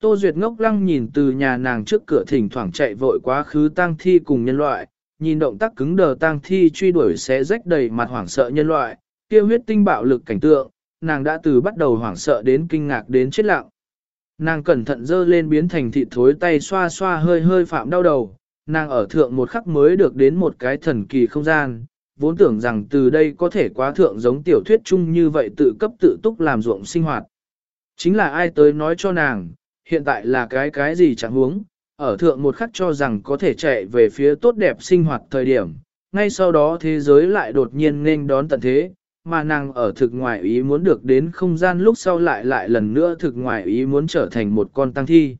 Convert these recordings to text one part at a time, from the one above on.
Tô Duyệt ngốc lăng nhìn từ nhà nàng trước cửa thỉnh thoảng chạy vội quá khứ tang thi cùng nhân loại, nhìn động tác cứng đờ tang thi truy đuổi sẽ rách đầy mặt hoảng sợ nhân loại, kia huyết tinh bạo lực cảnh tượng, nàng đã từ bắt đầu hoảng sợ đến kinh ngạc đến chết lặng. Nàng cẩn thận dơ lên biến thành thịt thối tay xoa xoa hơi hơi phạm đau đầu, nàng ở thượng một khắc mới được đến một cái thần kỳ không gian, vốn tưởng rằng từ đây có thể quá thượng giống tiểu thuyết chung như vậy tự cấp tự túc làm ruộng sinh hoạt. Chính là ai tới nói cho nàng, hiện tại là cái cái gì chẳng huống, ở thượng một khắc cho rằng có thể chạy về phía tốt đẹp sinh hoạt thời điểm, ngay sau đó thế giới lại đột nhiên nên đón tận thế, mà nàng ở thực ngoại ý muốn được đến không gian lúc sau lại lại lần nữa thực ngoại ý muốn trở thành một con tăng thi.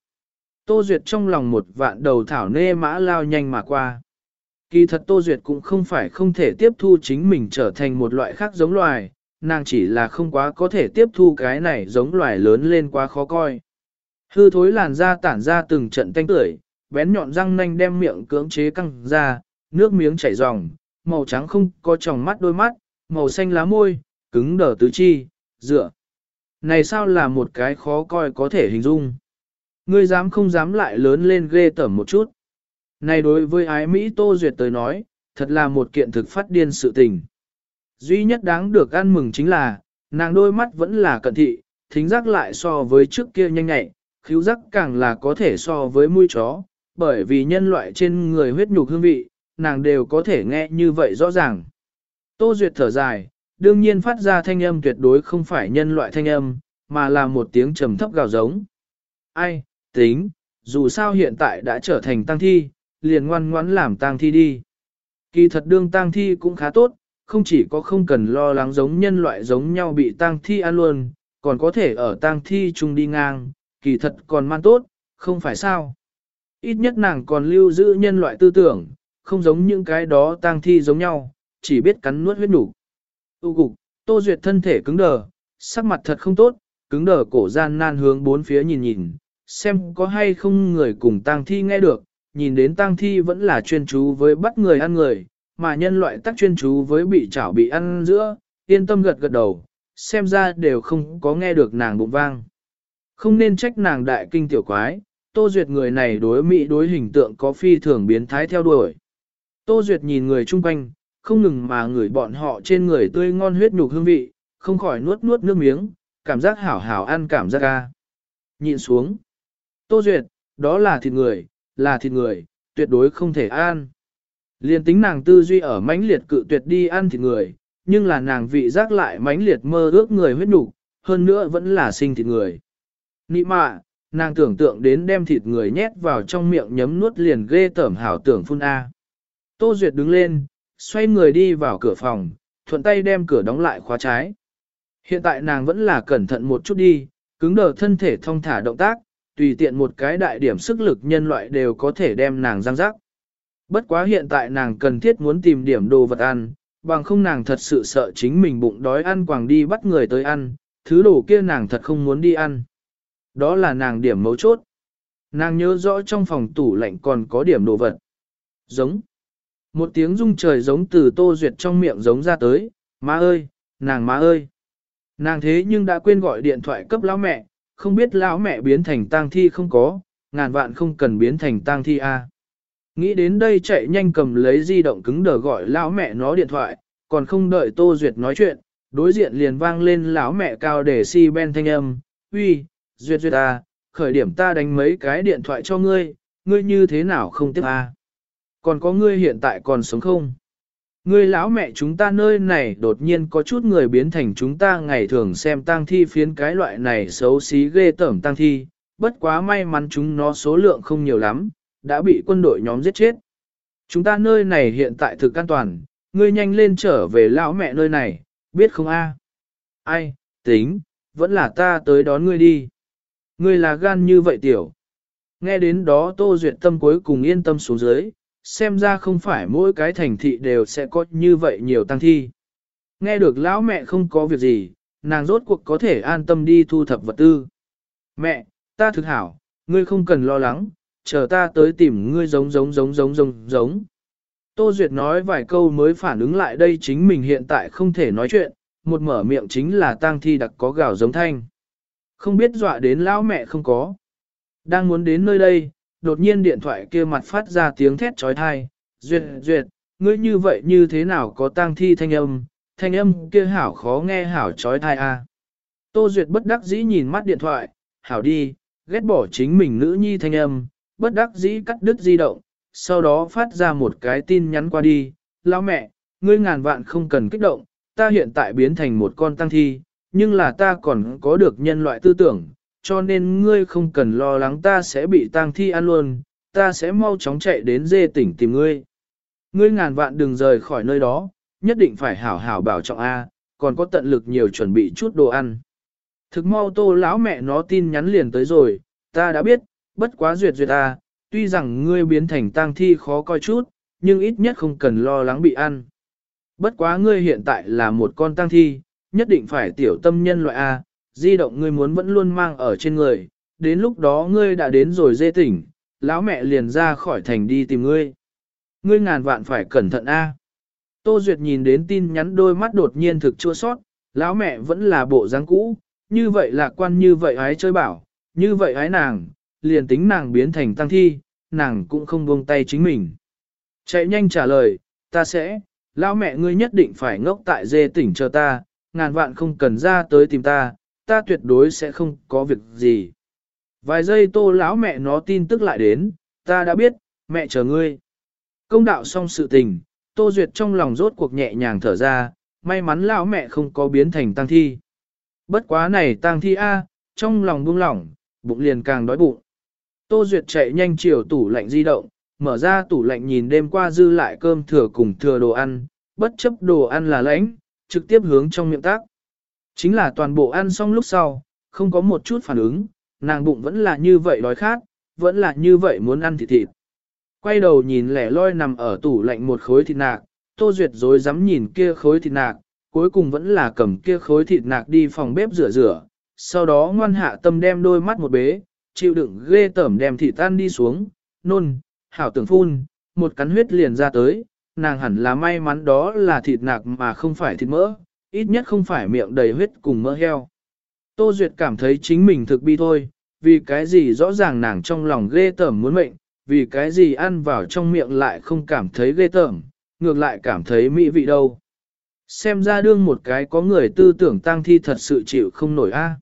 Tô Duyệt trong lòng một vạn đầu thảo nê mã lao nhanh mà qua. Kỳ thật Tô Duyệt cũng không phải không thể tiếp thu chính mình trở thành một loại khác giống loài, nàng chỉ là không quá có thể tiếp thu cái này giống loài lớn lên quá khó coi. Hư thối làn da tản ra từng trận tanh tưởi, bén nhọn răng nanh đem miệng cưỡng chế căng ra, nước miếng chảy ròng, màu trắng không có tròng mắt đôi mắt, màu xanh lá môi, cứng đờ tứ chi, dựa. Này sao là một cái khó coi có thể hình dung. Ngươi dám không dám lại lớn lên ghê tởm một chút. Này đối với ái Mỹ Tô Duyệt tới nói, thật là một kiện thực phát điên sự tình. Duy nhất đáng được ăn mừng chính là, nàng đôi mắt vẫn là cận thị, thính giác lại so với trước kia nhanh nhạy, khíu giác càng là có thể so với mũi chó, bởi vì nhân loại trên người huyết nhục hương vị, nàng đều có thể nghe như vậy rõ ràng. Tô Duyệt thở dài, đương nhiên phát ra thanh âm tuyệt đối không phải nhân loại thanh âm, mà là một tiếng trầm thấp gào giống. Ai, tính, dù sao hiện tại đã trở thành tăng thi, liền ngoan ngoãn làm tăng thi đi. Kỳ thật đương tăng thi cũng khá tốt, không chỉ có không cần lo lắng giống nhân loại giống nhau bị tăng thi ăn luôn, còn có thể ở tăng thi chung đi ngang, kỳ thật còn man tốt, không phải sao. Ít nhất nàng còn lưu giữ nhân loại tư tưởng, không giống những cái đó tang thi giống nhau, chỉ biết cắn nuốt huyết đủ. Tu cục, Tô Duyệt thân thể cứng đờ, sắc mặt thật không tốt, cứng đờ cổ gian nan hướng bốn phía nhìn nhìn, xem có hay không người cùng tang thi nghe được, nhìn đến tang thi vẫn là chuyên chú với bắt người ăn người, mà nhân loại tắc chuyên chú với bị chảo bị ăn giữa, yên tâm gật gật đầu, xem ra đều không có nghe được nàng bụng vang. Không nên trách nàng đại kinh tiểu quái, Tô Duyệt người này đối mỹ đối hình tượng có phi thường biến thái theo đuổi. Tô Duyệt nhìn người chung quanh, không ngừng mà người bọn họ trên người tươi ngon huyết nhục hương vị, không khỏi nuốt nuốt nước miếng, cảm giác hảo hảo ăn cảm giác ca. nhìn xuống. Tô Duyệt, đó là thịt người, là thịt người, tuyệt đối không thể ăn. Liên tính nàng tư duy ở mãnh liệt cự tuyệt đi ăn thịt người, nhưng là nàng vị giác lại mãnh liệt mơ ước người huyết nhục, hơn nữa vẫn là sinh thịt người. Nị mạ, nàng tưởng tượng đến đem thịt người nhét vào trong miệng nhấm nuốt liền ghê tởm hảo tưởng phun A. Tô Duyệt đứng lên, xoay người đi vào cửa phòng, thuận tay đem cửa đóng lại khóa trái. Hiện tại nàng vẫn là cẩn thận một chút đi, cứng đờ thân thể thông thả động tác, tùy tiện một cái đại điểm sức lực nhân loại đều có thể đem nàng giang rắc. Bất quá hiện tại nàng cần thiết muốn tìm điểm đồ vật ăn, bằng không nàng thật sự sợ chính mình bụng đói ăn quàng đi bắt người tới ăn, thứ đồ kia nàng thật không muốn đi ăn. Đó là nàng điểm mấu chốt. Nàng nhớ rõ trong phòng tủ lạnh còn có điểm đồ vật. Giống. Một tiếng rung trời giống từ Tô Duyệt trong miệng giống ra tới, má ơi, nàng má ơi. Nàng thế nhưng đã quên gọi điện thoại cấp lão mẹ, không biết lão mẹ biến thành tang thi không có, ngàn vạn không cần biến thành tang thi a. Nghĩ đến đây chạy nhanh cầm lấy di động cứng đờ gọi lão mẹ nó điện thoại, còn không đợi Tô Duyệt nói chuyện, đối diện liền vang lên lão mẹ cao để si ben thanh âm, uy, Duyệt Duyệt à, khởi điểm ta đánh mấy cái điện thoại cho ngươi, ngươi như thế nào không tiếp a? Còn có ngươi hiện tại còn sống không? Ngươi lão mẹ chúng ta nơi này đột nhiên có chút người biến thành chúng ta ngày thường xem tang thi phiến cái loại này xấu xí ghê tởm tang thi, bất quá may mắn chúng nó số lượng không nhiều lắm, đã bị quân đội nhóm giết chết. Chúng ta nơi này hiện tại thực an toàn, ngươi nhanh lên trở về lão mẹ nơi này, biết không a? Ai, tính, vẫn là ta tới đón ngươi đi. Ngươi là gan như vậy tiểu. Nghe đến đó Tô Duyệt Tâm cuối cùng yên tâm xuống dưới, xem ra không phải mỗi cái thành thị đều sẽ có như vậy nhiều tăng thi. Nghe được lão mẹ không có việc gì, nàng rốt cuộc có thể an tâm đi thu thập vật tư. Mẹ, ta thực hảo, ngươi không cần lo lắng, chờ ta tới tìm ngươi giống giống giống giống giống giống. Tô Duyệt nói vài câu mới phản ứng lại đây chính mình hiện tại không thể nói chuyện, một mở miệng chính là tang thi đặc có gạo giống thanh. Không biết dọa đến lão mẹ không có. Đang muốn đến nơi đây, đột nhiên điện thoại kia mặt phát ra tiếng thét trói thai. Duyệt, duyệt, ngươi như vậy như thế nào có tang thi thanh âm, thanh âm kia hảo khó nghe hảo trói thai a. Tô Duyệt bất đắc dĩ nhìn mắt điện thoại, hảo đi, ghét bỏ chính mình nữ nhi thanh âm, bất đắc dĩ cắt đứt di động, sau đó phát ra một cái tin nhắn qua đi, lão mẹ, ngươi ngàn vạn không cần kích động, ta hiện tại biến thành một con tăng thi, nhưng là ta còn có được nhân loại tư tưởng, cho nên ngươi không cần lo lắng ta sẽ bị tang thi ăn luôn, ta sẽ mau chóng chạy đến dê tỉnh tìm ngươi. Ngươi ngàn vạn đừng rời khỏi nơi đó, nhất định phải hảo hảo bảo trọng A, còn có tận lực nhiều chuẩn bị chút đồ ăn. Thực mau tô lão mẹ nó tin nhắn liền tới rồi, ta đã biết, bất quá duyệt duyệt a, tuy rằng ngươi biến thành tang thi khó coi chút, nhưng ít nhất không cần lo lắng bị ăn. Bất quá ngươi hiện tại là một con tang thi, nhất định phải tiểu tâm nhân loại A, di động ngươi muốn vẫn luôn mang ở trên người, đến lúc đó ngươi đã đến rồi dê tỉnh, lão mẹ liền ra khỏi thành đi tìm ngươi. Ngươi ngàn vạn phải cẩn thận A. Tô Duyệt nhìn đến tin nhắn đôi mắt đột nhiên thực chua sót, lão mẹ vẫn là bộ dáng cũ, như vậy lạc quan như vậy ái chơi bảo, như vậy ái nàng, liền tính nàng biến thành tăng thi, nàng cũng không buông tay chính mình. Chạy nhanh trả lời, ta sẽ, lão mẹ ngươi nhất định phải ngốc tại dê tỉnh chờ ta, ngàn vạn không cần ra tới tìm ta, ta tuyệt đối sẽ không có việc gì. Vài giây tô lão mẹ nó tin tức lại đến, ta đã biết, mẹ chờ ngươi. Công đạo xong sự tình, tô duyệt trong lòng rốt cuộc nhẹ nhàng thở ra, may mắn lão mẹ không có biến thành tăng thi. Bất quá này tăng thi A, trong lòng buông lỏng, bụng liền càng đói bụng. Tô Duyệt chạy nhanh chiều tủ lạnh di động, mở ra tủ lạnh nhìn đêm qua dư lại cơm thừa cùng thừa đồ ăn, bất chấp đồ ăn là lãnh, trực tiếp hướng trong miệng tác. Chính là toàn bộ ăn xong lúc sau, không có một chút phản ứng, nàng bụng vẫn là như vậy đói khát, vẫn là như vậy muốn ăn thịt thịt. Quay đầu nhìn lẻ loi nằm ở tủ lạnh một khối thịt nạc, Tô Duyệt dối dám nhìn kia khối thịt nạc, cuối cùng vẫn là cầm kia khối thịt nạc đi phòng bếp rửa rửa, sau đó ngoan hạ tâm đem đôi mắt một bế, chịu đựng ghê tởm đem thịt tan đi xuống, nôn, hảo tưởng phun, một cắn huyết liền ra tới, nàng hẳn là may mắn đó là thịt nạc mà không phải thịt mỡ, ít nhất không phải miệng đầy huyết cùng mỡ heo. Tô Duyệt cảm thấy chính mình thực bi thôi, vì cái gì rõ ràng nàng trong lòng ghê tởm muốn mệnh, vì cái gì ăn vào trong miệng lại không cảm thấy ghê tởm, ngược lại cảm thấy mỹ vị đâu. Xem ra đương một cái có người tư tưởng tang thi thật sự chịu không nổi a.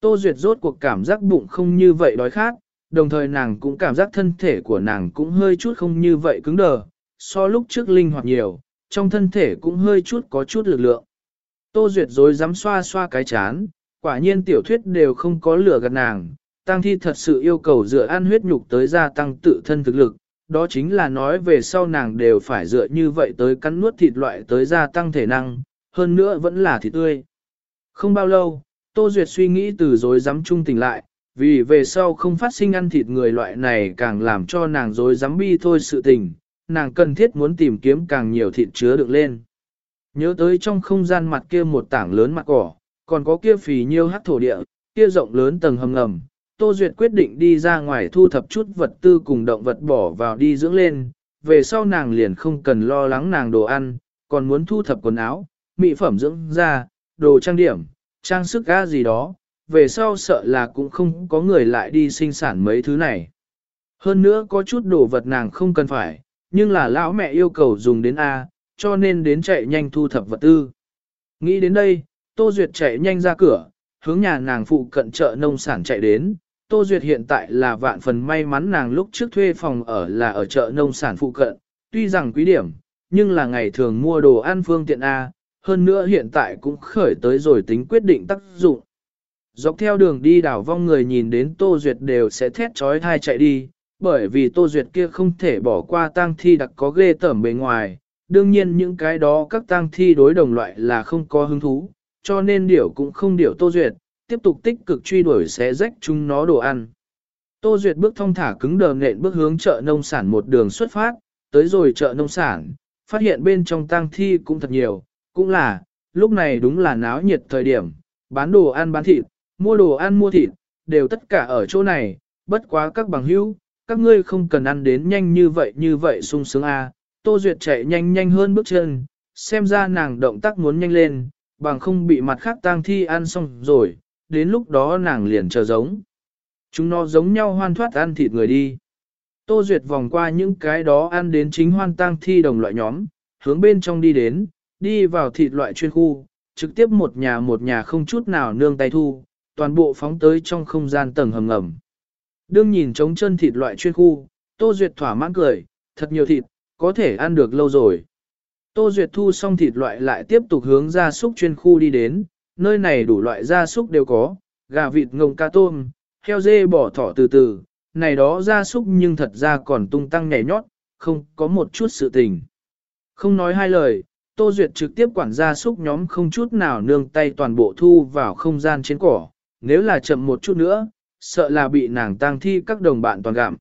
Tô Duyệt rốt cuộc cảm giác bụng không như vậy đói khát, đồng thời nàng cũng cảm giác thân thể của nàng cũng hơi chút không như vậy cứng đờ, so lúc trước linh hoạt nhiều, trong thân thể cũng hơi chút có chút lực lượng. Tô Duyệt rồi dám xoa xoa cái chán, quả nhiên tiểu thuyết đều không có lửa gạt nàng, tăng thi thật sự yêu cầu dựa ăn huyết nhục tới gia tăng tự thân thực lực, đó chính là nói về sau nàng đều phải dựa như vậy tới cắn nuốt thịt loại tới gia tăng thể năng, hơn nữa vẫn là thịt tươi. Không bao lâu, Tô Duyệt suy nghĩ từ dối dám trung tỉnh lại, vì về sau không phát sinh ăn thịt người loại này càng làm cho nàng dối dám bi thôi sự tình, nàng cần thiết muốn tìm kiếm càng nhiều thịt chứa được lên. Nhớ tới trong không gian mặt kia một tảng lớn mặt cỏ, còn có kia phì nhiêu hát thổ địa, kia rộng lớn tầng hầm ngầm, Tô Duyệt quyết định đi ra ngoài thu thập chút vật tư cùng động vật bỏ vào đi dưỡng lên, về sau nàng liền không cần lo lắng nàng đồ ăn, còn muốn thu thập quần áo, mỹ phẩm dưỡng da, đồ trang điểm, trang sức ga gì đó, về sau sợ là cũng không có người lại đi sinh sản mấy thứ này. Hơn nữa có chút đồ vật nàng không cần phải, nhưng là lão mẹ yêu cầu dùng đến A, cho nên đến chạy nhanh thu thập vật tư. Nghĩ đến đây, Tô Duyệt chạy nhanh ra cửa, hướng nhà nàng phụ cận chợ nông sản chạy đến, Tô Duyệt hiện tại là vạn phần may mắn nàng lúc trước thuê phòng ở là ở chợ nông sản phụ cận, tuy rằng quý điểm, nhưng là ngày thường mua đồ ăn phương tiện A, hơn nữa hiện tại cũng khởi tới rồi tính quyết định tác dụng. Dọc theo đường đi đảo vong người nhìn đến Tô Duyệt đều sẽ thét trói thai chạy đi, bởi vì Tô Duyệt kia không thể bỏ qua tang thi đặc có ghê tởm bề ngoài, đương nhiên những cái đó các tang thi đối đồng loại là không có hứng thú, cho nên điểu cũng không điểu Tô Duyệt, tiếp tục tích cực truy đuổi xé rách chúng nó đồ ăn. Tô Duyệt bước thông thả cứng đờ nện bước hướng chợ nông sản một đường xuất phát, tới rồi chợ nông sản, phát hiện bên trong tang thi cũng thật nhiều, cũng là, lúc này đúng là náo nhiệt thời điểm, bán đồ ăn bán thịt, mua đồ ăn mua thịt, đều tất cả ở chỗ này, bất quá các bằng hữu, các ngươi không cần ăn đến nhanh như vậy như vậy sung sướng a. À. Tô Duyệt chạy nhanh nhanh hơn bước chân, xem ra nàng động tác muốn nhanh lên, bằng không bị mặt khác tang thi ăn xong rồi, đến lúc đó nàng liền chờ giống. Chúng nó giống nhau hoan thoát ăn thịt người đi. Tô Duyệt vòng qua những cái đó ăn đến chính hoan tang thi đồng loại nhóm, hướng bên trong đi đến, đi vào thịt loại chuyên khu, trực tiếp một nhà một nhà không chút nào nương tay thu, toàn bộ phóng tới trong không gian tầng hầm ngầm. Đương nhìn trống chân thịt loại chuyên khu, Tô Duyệt thỏa mãn cười, thật nhiều thịt, có thể ăn được lâu rồi. Tô Duyệt thu xong thịt loại lại tiếp tục hướng ra súc chuyên khu đi đến, nơi này đủ loại gia súc đều có, gà vịt ngông ca tôm, heo dê bỏ thỏ từ từ, này đó gia súc nhưng thật ra còn tung tăng nhảy nhót, không có một chút sự tình. Không nói hai lời, Tô Duyệt trực tiếp quản gia súc nhóm không chút nào nương tay toàn bộ thu vào không gian trên cỏ, nếu là chậm một chút nữa, sợ là bị nàng tang thi các đồng bạn toàn gặm.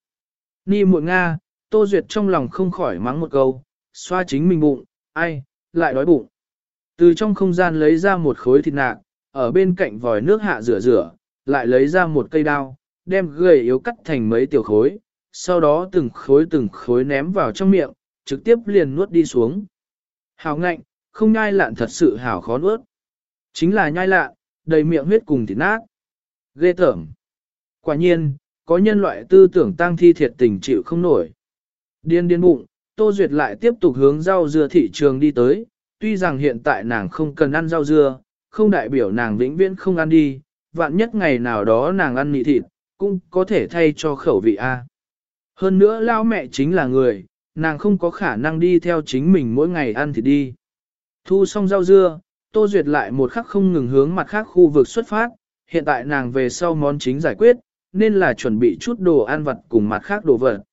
Ni muội Nga, Tô Duyệt trong lòng không khỏi mắng một câu, xoa chính mình bụng, ai, lại đói bụng. Từ trong không gian lấy ra một khối thịt nạc, ở bên cạnh vòi nước hạ rửa rửa, lại lấy ra một cây đao, đem gầy yếu cắt thành mấy tiểu khối, sau đó từng khối từng khối ném vào trong miệng, trực tiếp liền nuốt đi xuống. Hảo ngạnh, không nhai lạn thật sự hảo khó nuốt. Chính là nhai lạn, đầy miệng huyết cùng thịt nát. Ghê tởm. Quả nhiên, có nhân loại tư tưởng tăng thi thiệt tình chịu không nổi. Điên điên bụng, Tô Duyệt lại tiếp tục hướng rau dưa thị trường đi tới, tuy rằng hiện tại nàng không cần ăn rau dưa, không đại biểu nàng vĩnh viễn không ăn đi, vạn nhất ngày nào đó nàng ăn mì thịt, cũng có thể thay cho khẩu vị A. Hơn nữa lao mẹ chính là người, nàng không có khả năng đi theo chính mình mỗi ngày ăn thịt đi. Thu xong rau dưa, Tô Duyệt lại một khắc không ngừng hướng mặt khác khu vực xuất phát, hiện tại nàng về sau món chính giải quyết, nên là chuẩn bị chút đồ ăn vặt cùng mặt khác đồ vật.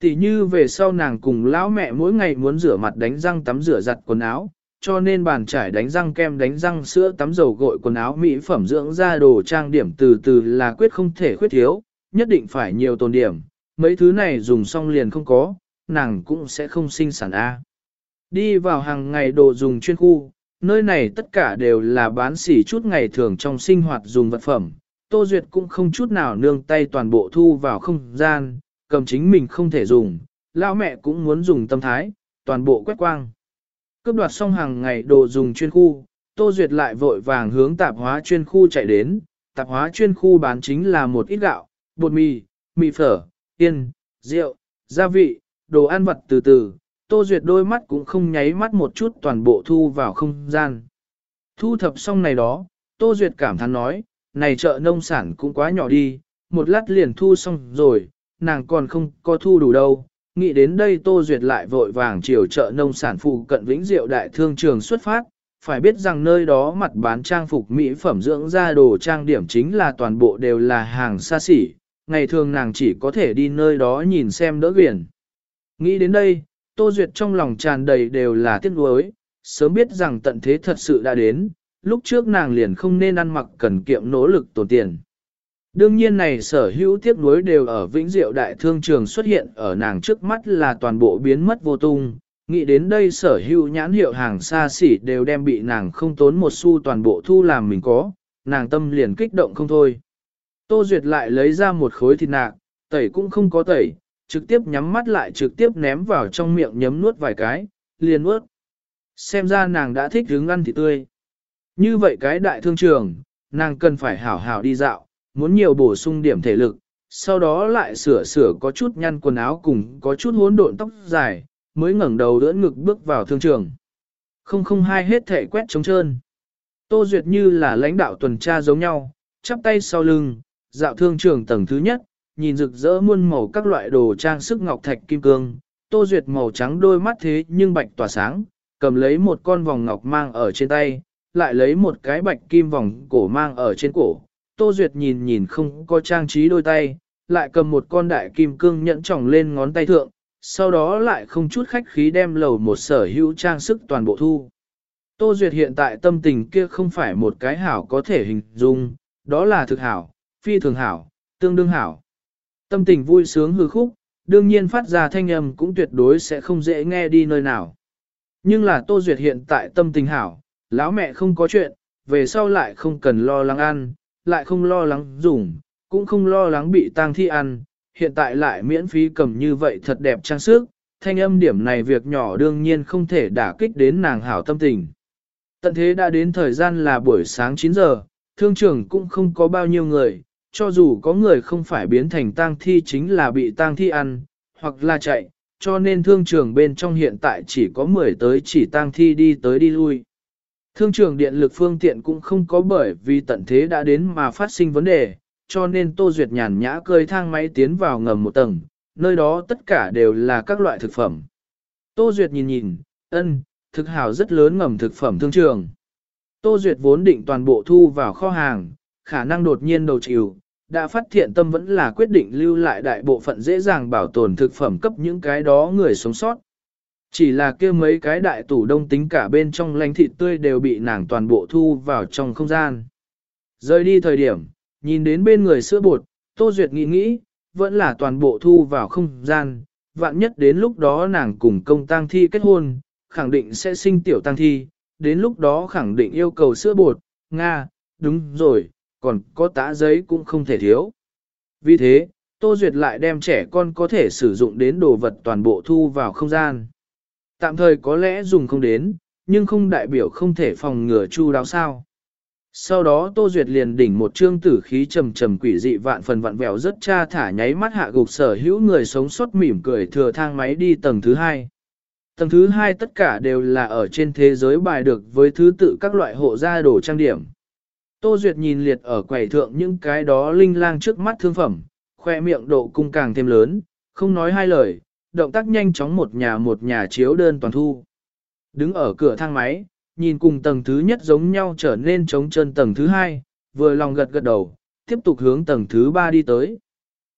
Tỷ như về sau nàng cùng lão mẹ mỗi ngày muốn rửa mặt đánh răng tắm rửa giặt quần áo, cho nên bàn trải đánh răng kem đánh răng sữa tắm dầu gội quần áo mỹ phẩm dưỡng da đồ trang điểm từ từ là quyết không thể khuyết thiếu, nhất định phải nhiều tồn điểm, mấy thứ này dùng xong liền không có, nàng cũng sẽ không sinh sản A. Đi vào hàng ngày đồ dùng chuyên khu, nơi này tất cả đều là bán xỉ chút ngày thường trong sinh hoạt dùng vật phẩm, Tô Duyệt cũng không chút nào nương tay toàn bộ thu vào không gian, cầm chính mình không thể dùng, lão mẹ cũng muốn dùng tâm thái, toàn bộ quét quang. Cướp đoạt xong hàng ngày đồ dùng chuyên khu, Tô Duyệt lại vội vàng hướng tạp hóa chuyên khu chạy đến, tạp hóa chuyên khu bán chính là một ít gạo, bột mì, mì phở, yên, rượu, gia vị, đồ ăn vật từ từ, Tô Duyệt đôi mắt cũng không nháy mắt một chút toàn bộ thu vào không gian. Thu thập xong này đó, Tô Duyệt cảm thán nói, này chợ nông sản cũng quá nhỏ đi, một lát liền thu xong rồi, nàng còn không có thu đủ đâu. Nghĩ đến đây Tô Duyệt lại vội vàng chiều chợ nông sản phụ cận Vĩnh Diệu Đại Thương Trường xuất phát, phải biết rằng nơi đó mặt bán trang phục mỹ phẩm dưỡng da đồ trang điểm chính là toàn bộ đều là hàng xa xỉ, ngày thường nàng chỉ có thể đi nơi đó nhìn xem đỡ quyển. Nghĩ đến đây, Tô Duyệt trong lòng tràn đầy đều là tiếc nuối, sớm biết rằng tận thế thật sự đã đến, lúc trước nàng liền không nên ăn mặc cần kiệm nỗ lực tổn tiền. Đương nhiên này sở hữu tiếc nuối đều ở Vĩnh Diệu Đại Thương Trường xuất hiện ở nàng trước mắt là toàn bộ biến mất vô tung. Nghĩ đến đây sở hữu nhãn hiệu hàng xa xỉ đều đem bị nàng không tốn một xu toàn bộ thu làm mình có, nàng tâm liền kích động không thôi. Tô Duyệt lại lấy ra một khối thịt nạc, tẩy cũng không có tẩy, trực tiếp nhắm mắt lại trực tiếp ném vào trong miệng nhấm nuốt vài cái, liền nuốt. Xem ra nàng đã thích hứng ăn thịt tươi. Như vậy cái đại thương trường, nàng cần phải hảo hảo đi dạo, muốn nhiều bổ sung điểm thể lực, sau đó lại sửa sửa có chút nhăn quần áo cùng có chút hỗn độn tóc dài, mới ngẩng đầu đỡ ngực bước vào thương trường. Không không hai hết thể quét trống trơn. Tô Duyệt như là lãnh đạo tuần tra giống nhau, chắp tay sau lưng, dạo thương trường tầng thứ nhất, nhìn rực rỡ muôn màu các loại đồ trang sức ngọc thạch kim cương, Tô Duyệt màu trắng đôi mắt thế nhưng bạch tỏa sáng, cầm lấy một con vòng ngọc mang ở trên tay, lại lấy một cái bạch kim vòng cổ mang ở trên cổ. Tô Duyệt nhìn nhìn không có trang trí đôi tay, lại cầm một con đại kim cương nhẫn trọng lên ngón tay thượng, sau đó lại không chút khách khí đem lầu một sở hữu trang sức toàn bộ thu. Tô Duyệt hiện tại tâm tình kia không phải một cái hảo có thể hình dung, đó là thực hảo, phi thường hảo, tương đương hảo. Tâm tình vui sướng hư khúc, đương nhiên phát ra thanh âm cũng tuyệt đối sẽ không dễ nghe đi nơi nào. Nhưng là Tô Duyệt hiện tại tâm tình hảo, lão mẹ không có chuyện, về sau lại không cần lo lắng ăn, lại không lo lắng dùng, cũng không lo lắng bị tang thi ăn, hiện tại lại miễn phí cầm như vậy thật đẹp trang sức, thanh âm điểm này việc nhỏ đương nhiên không thể đả kích đến nàng hảo tâm tình. Tận thế đã đến thời gian là buổi sáng 9 giờ, thương trường cũng không có bao nhiêu người, cho dù có người không phải biến thành tang thi chính là bị tang thi ăn, hoặc là chạy, cho nên thương trường bên trong hiện tại chỉ có 10 tới chỉ tang thi đi tới đi lui. Thương trường điện lực phương tiện cũng không có bởi vì tận thế đã đến mà phát sinh vấn đề, cho nên Tô Duyệt nhàn nhã cơi thang máy tiến vào ngầm một tầng, nơi đó tất cả đều là các loại thực phẩm. Tô Duyệt nhìn nhìn, ân, thực hào rất lớn ngầm thực phẩm thương trường. Tô Duyệt vốn định toàn bộ thu vào kho hàng, khả năng đột nhiên đầu chịu, đã phát hiện tâm vẫn là quyết định lưu lại đại bộ phận dễ dàng bảo tồn thực phẩm cấp những cái đó người sống sót. Chỉ là kia mấy cái đại tủ đông tính cả bên trong lánh thịt tươi đều bị nàng toàn bộ thu vào trong không gian. Rời đi thời điểm, nhìn đến bên người sữa bột, Tô Duyệt nghĩ nghĩ, vẫn là toàn bộ thu vào không gian, vạn nhất đến lúc đó nàng cùng công tang thi kết hôn, khẳng định sẽ sinh tiểu tang thi, đến lúc đó khẳng định yêu cầu sữa bột, Nga, đúng rồi, còn có tã giấy cũng không thể thiếu. Vì thế, Tô Duyệt lại đem trẻ con có thể sử dụng đến đồ vật toàn bộ thu vào không gian. Tạm thời có lẽ dùng không đến, nhưng không đại biểu không thể phòng ngừa chu đáo sao. Sau đó Tô Duyệt liền đỉnh một trương tử khí trầm trầm quỷ dị vạn phần vạn vẹo rất cha thả nháy mắt hạ gục sở hữu người sống sót mỉm cười thừa thang máy đi tầng thứ hai. Tầng thứ hai tất cả đều là ở trên thế giới bài được với thứ tự các loại hộ gia đồ trang điểm. Tô Duyệt nhìn liệt ở quầy thượng những cái đó linh lang trước mắt thương phẩm, khoe miệng độ cung càng thêm lớn, không nói hai lời, động tác nhanh chóng một nhà một nhà chiếu đơn toàn thu. Đứng ở cửa thang máy, nhìn cùng tầng thứ nhất giống nhau trở nên trống chân tầng thứ hai, vừa lòng gật gật đầu, tiếp tục hướng tầng thứ ba đi tới.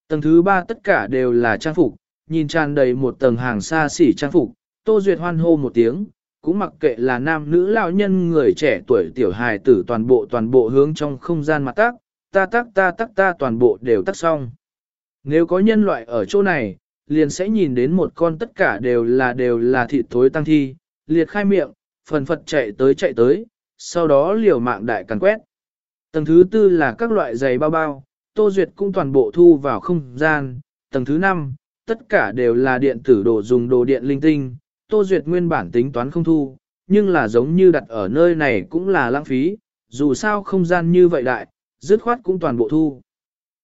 Tầng thứ ba tất cả đều là trang phục, nhìn tràn đầy một tầng hàng xa xỉ trang phục, Tô Duyệt hoan hô một tiếng, cũng mặc kệ là nam nữ lão nhân người trẻ tuổi tiểu hài tử toàn bộ toàn bộ hướng trong không gian mặt tác, ta tác ta tác ta toàn bộ đều tác xong. Nếu có nhân loại ở chỗ này, liền sẽ nhìn đến một con tất cả đều là đều là thịt thối tăng thi, liệt khai miệng, phần phật chạy tới chạy tới, sau đó liều mạng đại càn quét. Tầng thứ tư là các loại giày bao bao, Tô Duyệt cũng toàn bộ thu vào không gian. Tầng thứ năm, tất cả đều là điện tử đồ dùng đồ điện linh tinh, Tô Duyệt nguyên bản tính toán không thu, nhưng là giống như đặt ở nơi này cũng là lãng phí, dù sao không gian như vậy đại, dứt khoát cũng toàn bộ thu.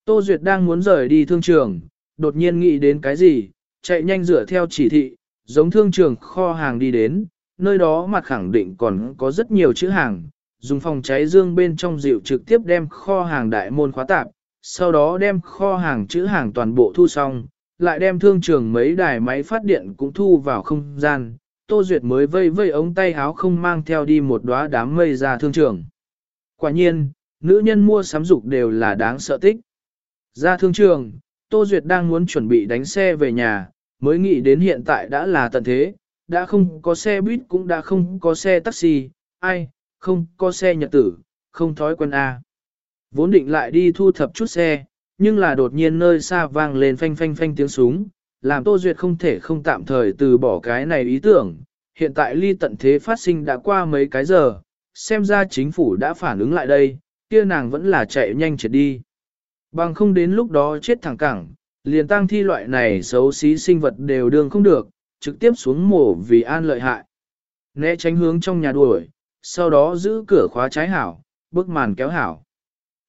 Tô Duyệt đang muốn rời đi thương trường, đột nhiên nghĩ đến cái gì, chạy nhanh dựa theo chỉ thị, giống thương trường kho hàng đi đến, nơi đó mặt khẳng định còn có rất nhiều chữ hàng, dùng phòng cháy dương bên trong dịu trực tiếp đem kho hàng đại môn khóa tạp, sau đó đem kho hàng chữ hàng toàn bộ thu xong, lại đem thương trường mấy đài máy phát điện cũng thu vào không gian, Tô Duyệt mới vây vây ống tay áo không mang theo đi một đóa đám mây ra thương trường. Quả nhiên, nữ nhân mua sắm dục đều là đáng sợ tích. Ra thương trường, Tô Duyệt đang muốn chuẩn bị đánh xe về nhà, mới nghĩ đến hiện tại đã là tận thế, đã không có xe buýt cũng đã không có xe taxi, ai, không có xe nhật tử, không thói quen A. Vốn định lại đi thu thập chút xe, nhưng là đột nhiên nơi xa vang lên phanh phanh phanh tiếng súng, làm Tô Duyệt không thể không tạm thời từ bỏ cái này ý tưởng. Hiện tại ly tận thế phát sinh đã qua mấy cái giờ, xem ra chính phủ đã phản ứng lại đây, kia nàng vẫn là chạy nhanh chết đi. Bằng không đến lúc đó chết thẳng cẳng, liền tăng thi loại này xấu xí sinh vật đều đương không được, trực tiếp xuống mổ vì an lợi hại. Né tránh hướng trong nhà đuổi, sau đó giữ cửa khóa trái hảo, bước màn kéo hảo.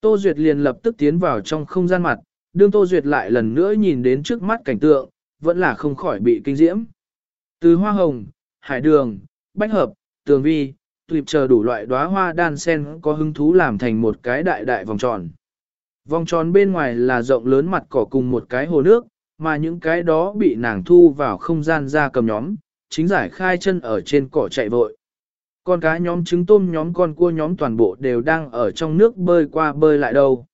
Tô Duyệt liền lập tức tiến vào trong không gian mặt, đương Tô Duyệt lại lần nữa nhìn đến trước mắt cảnh tượng, vẫn là không khỏi bị kinh diễm. Từ hoa hồng, hải đường, bách hợp, tường vi, tuyệt chờ đủ loại đóa hoa đan sen có hứng thú làm thành một cái đại đại vòng tròn. Vòng tròn bên ngoài là rộng lớn mặt cỏ cùng một cái hồ nước, mà những cái đó bị nàng thu vào không gian ra cầm nhóm, chính giải khai chân ở trên cỏ chạy vội. Con cá nhóm trứng tôm nhóm con cua nhóm toàn bộ đều đang ở trong nước bơi qua bơi lại đâu.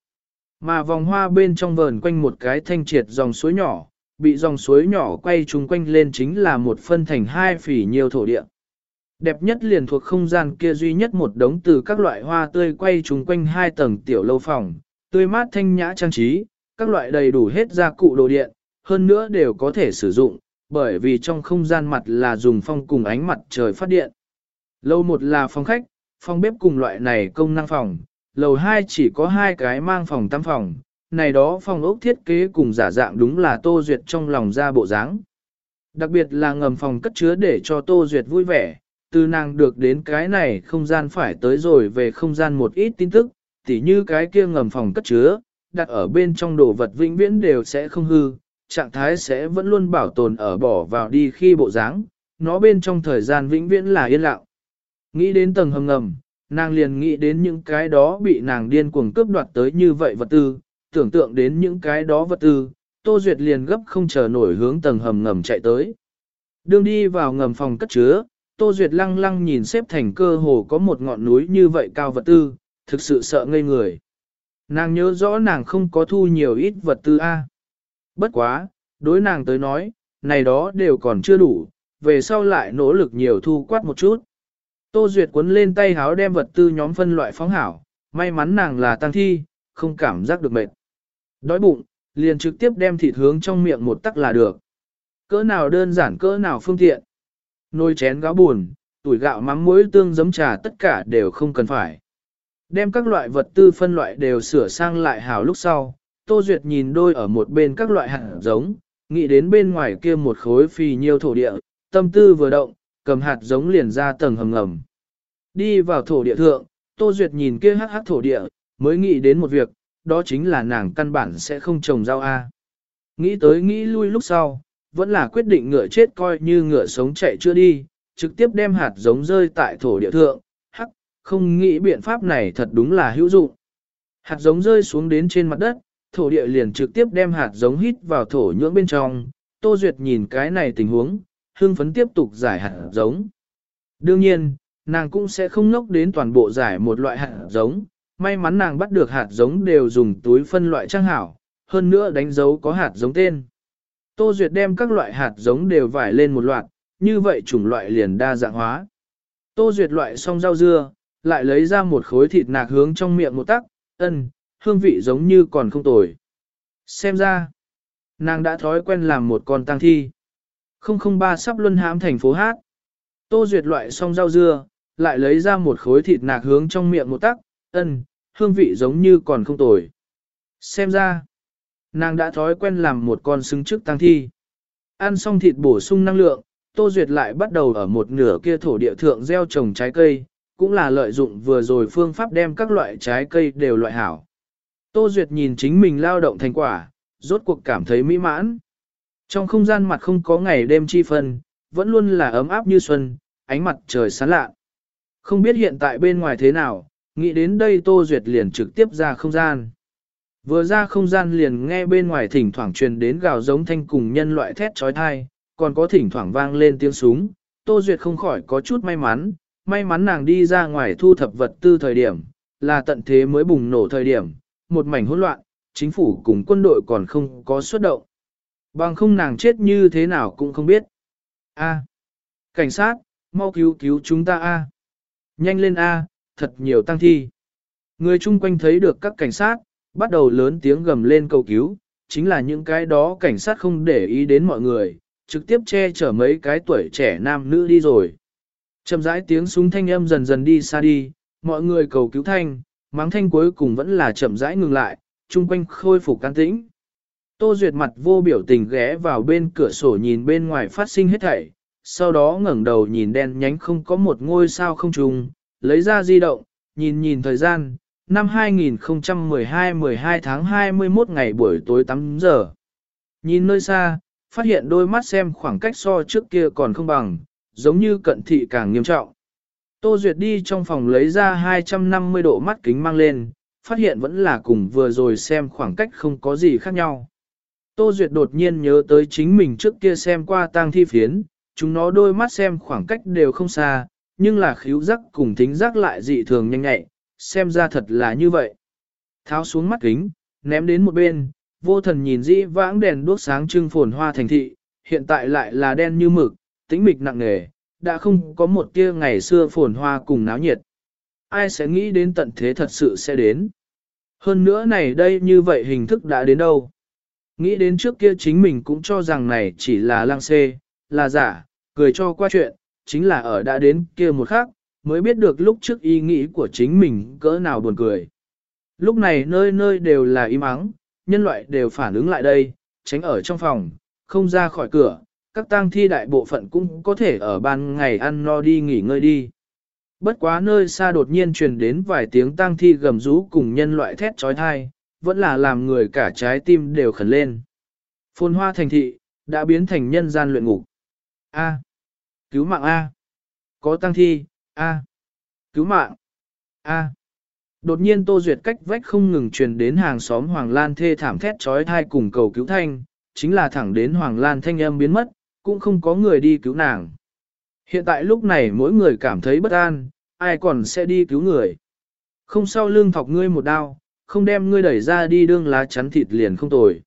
Mà vòng hoa bên trong vờn quanh một cái thanh triệt dòng suối nhỏ, bị dòng suối nhỏ quay trúng quanh lên chính là một phân thành hai phỉ nhiều thổ địa. Đẹp nhất liền thuộc không gian kia duy nhất một đống từ các loại hoa tươi quay trúng quanh hai tầng tiểu lâu phòng, tươi mát thanh nhã trang trí, các loại đầy đủ hết gia cụ đồ điện, hơn nữa đều có thể sử dụng, bởi vì trong không gian mặt là dùng phong cùng ánh mặt trời phát điện. Lầu một là phòng khách, phòng bếp cùng loại này công năng phòng, lầu hai chỉ có hai cái mang phòng tắm phòng, này đó phòng ốc thiết kế cùng giả dạng đúng là Tô Duyệt trong lòng ra bộ dáng. Đặc biệt là ngầm phòng cất chứa để cho Tô Duyệt vui vẻ, từ nàng được đến cái này không gian phải tới rồi về không gian một ít tin tức, tỉ như cái kia ngầm phòng cất chứa, đặt ở bên trong đồ vật vĩnh viễn đều sẽ không hư, trạng thái sẽ vẫn luôn bảo tồn ở bỏ vào đi khi bộ dáng, nó bên trong thời gian vĩnh viễn là yên lặng. Nghĩ đến tầng hầm ngầm, nàng liền nghĩ đến những cái đó bị nàng điên cuồng cướp đoạt tới như vậy vật tư, tưởng tượng đến những cái đó vật tư, Tô Duyệt liền gấp không chờ nổi hướng tầng hầm ngầm chạy tới. đường đi vào ngầm phòng cất chứa, Tô Duyệt lăng lăng nhìn xếp thành cơ hồ có một ngọn núi như vậy cao vật tư, thực sự sợ ngây người. Nàng nhớ rõ nàng không có thu nhiều ít vật tư A. Bất quá, đối nàng tới nói, này đó đều còn chưa đủ, về sau lại nỗ lực nhiều thu quát một chút. Tô Duyệt cuốn lên tay háo đem vật tư nhóm phân loại phóng hảo, may mắn nàng là tăng thi, không cảm giác được mệt. Đói bụng, liền trực tiếp đem thịt hướng trong miệng một tắc là được. Cỡ nào đơn giản cỡ nào phương tiện. Nồi chén gáo buồn, tuổi gạo mắm muối tương giấm trà tất cả đều không cần phải. Đem các loại vật tư phân loại đều sửa sang lại hảo lúc sau, Tô Duyệt nhìn đôi ở một bên các loại hạt giống, nghĩ đến bên ngoài kia một khối phì nhiêu thổ địa, tâm tư vừa động, cầm hạt giống liền ra tầng hầm ngầm. Đi vào thổ địa thượng, Tô Duyệt nhìn kia hắc hắc thổ địa, mới nghĩ đến một việc, đó chính là nàng căn bản sẽ không trồng rau A. Nghĩ tới nghĩ lui lúc sau, vẫn là quyết định ngựa chết coi như ngựa sống chạy chưa đi, trực tiếp đem hạt giống rơi tại thổ địa thượng, không nghĩ biện pháp này thật đúng là hữu dụng. Hạt giống rơi xuống đến trên mặt đất, thổ địa liền trực tiếp đem hạt giống hít vào thổ nhưỡng bên trong, Tô Duyệt nhìn cái này tình huống, hương phấn tiếp tục giải hạt giống. Đương nhiên, nàng cũng sẽ không nốc đến toàn bộ giải một loại hạt giống, may mắn nàng bắt được hạt giống đều dùng túi phân loại trang hảo, hơn nữa đánh dấu có hạt giống tên. Tô Duyệt đem các loại hạt giống đều vải lên một loạt, như vậy chủng loại liền đa dạng hóa. Tô Duyệt loại xong rau dưa, lại lấy ra một khối thịt nạc hướng trong miệng một tắc, ân, hương vị giống như còn không tồi. Xem ra, nàng đã thói quen làm một con tăng thi. 003 sắp luân hãm thành phố Hát. Tô Duyệt loại xong rau dưa, lại lấy ra một khối thịt nạc hướng trong miệng một tắc, ân, hương vị giống như còn không tồi. Xem ra, nàng đã thói quen làm một con xứng trước tăng thi. Ăn xong thịt bổ sung năng lượng, Tô Duyệt lại bắt đầu ở một nửa kia thổ địa thượng gieo trồng trái cây, cũng là lợi dụng vừa rồi phương pháp đem các loại trái cây đều loại hảo. Tô Duyệt nhìn chính mình lao động thành quả, rốt cuộc cảm thấy mỹ mãn. Trong không gian mặt không có ngày đêm chi phân, vẫn luôn là ấm áp như xuân, ánh mặt trời sáng lạ. Không biết hiện tại bên ngoài thế nào, nghĩ đến đây Tô Duyệt liền trực tiếp ra không gian. Vừa ra không gian liền nghe bên ngoài thỉnh thoảng truyền đến gào giống thanh cùng nhân loại thét trói thai, còn có thỉnh thoảng vang lên tiếng súng. Tô Duyệt không khỏi có chút may mắn, may mắn nàng đi ra ngoài thu thập vật tư thời điểm, là tận thế mới bùng nổ thời điểm, một mảnh hỗn loạn, chính phủ cùng quân đội còn không có xuất động. Bằng không nàng chết như thế nào cũng không biết. A. Cảnh sát, mau cứu cứu chúng ta A. Nhanh lên A, thật nhiều tăng thi. Người chung quanh thấy được các cảnh sát, bắt đầu lớn tiếng gầm lên cầu cứu, chính là những cái đó cảnh sát không để ý đến mọi người, trực tiếp che chở mấy cái tuổi trẻ nam nữ đi rồi. Chậm rãi tiếng súng thanh âm dần dần đi xa đi, mọi người cầu cứu thanh, mắng thanh cuối cùng vẫn là chậm rãi ngừng lại, chung quanh khôi phục can tĩnh. Tô Duyệt mặt vô biểu tình ghé vào bên cửa sổ nhìn bên ngoài phát sinh hết thảy, sau đó ngẩng đầu nhìn đen nhánh không có một ngôi sao không trùng, lấy ra di động, nhìn nhìn thời gian, năm 2012 12 tháng 21 ngày buổi tối 8 giờ. Nhìn nơi xa, phát hiện đôi mắt xem khoảng cách so trước kia còn không bằng, giống như cận thị càng nghiêm trọng. Tô Duyệt đi trong phòng lấy ra 250 độ mắt kính mang lên, phát hiện vẫn là cùng vừa rồi xem khoảng cách không có gì khác nhau. Tô Duyệt đột nhiên nhớ tới chính mình trước kia xem qua tang thi phiến, chúng nó đôi mắt xem khoảng cách đều không xa, nhưng là khíu giác cùng thính giác lại dị thường nhanh nhẹ, xem ra thật là như vậy. Tháo xuống mắt kính, ném đến một bên, vô thần nhìn dĩ vãng đèn đuốc sáng trưng phồn hoa thành thị, hiện tại lại là đen như mực, tĩnh mịch nặng nề, đã không có một tia ngày xưa phồn hoa cùng náo nhiệt. Ai sẽ nghĩ đến tận thế thật sự sẽ đến. Hơn nữa này đây như vậy hình thức đã đến đâu. Nghĩ đến trước kia chính mình cũng cho rằng này chỉ là lang xê, là giả, cười cho qua chuyện, chính là ở đã đến kia một khắc, mới biết được lúc trước ý nghĩ của chính mình cỡ nào buồn cười. Lúc này nơi nơi đều là im ắng, nhân loại đều phản ứng lại đây, tránh ở trong phòng, không ra khỏi cửa, các tang thi đại bộ phận cũng có thể ở ban ngày ăn no đi nghỉ ngơi đi. Bất quá nơi xa đột nhiên truyền đến vài tiếng tang thi gầm rú cùng nhân loại thét trói thai, vẫn là làm người cả trái tim đều khẩn lên. Phồn hoa thành thị, đã biến thành nhân gian luyện ngục. A. Cứu mạng A. Có tăng thi, A. Cứu mạng. A. Đột nhiên Tô Duyệt cách vách không ngừng truyền đến hàng xóm Hoàng Lan thê thảm thét trói thai cùng cầu cứu thanh, chính là thẳng đến Hoàng Lan thanh âm biến mất, cũng không có người đi cứu nàng. Hiện tại lúc này mỗi người cảm thấy bất an, ai còn sẽ đi cứu người. Không sau lưng thọc ngươi một đao, không đem ngươi đẩy ra đi đương lá chắn thịt liền không tồi.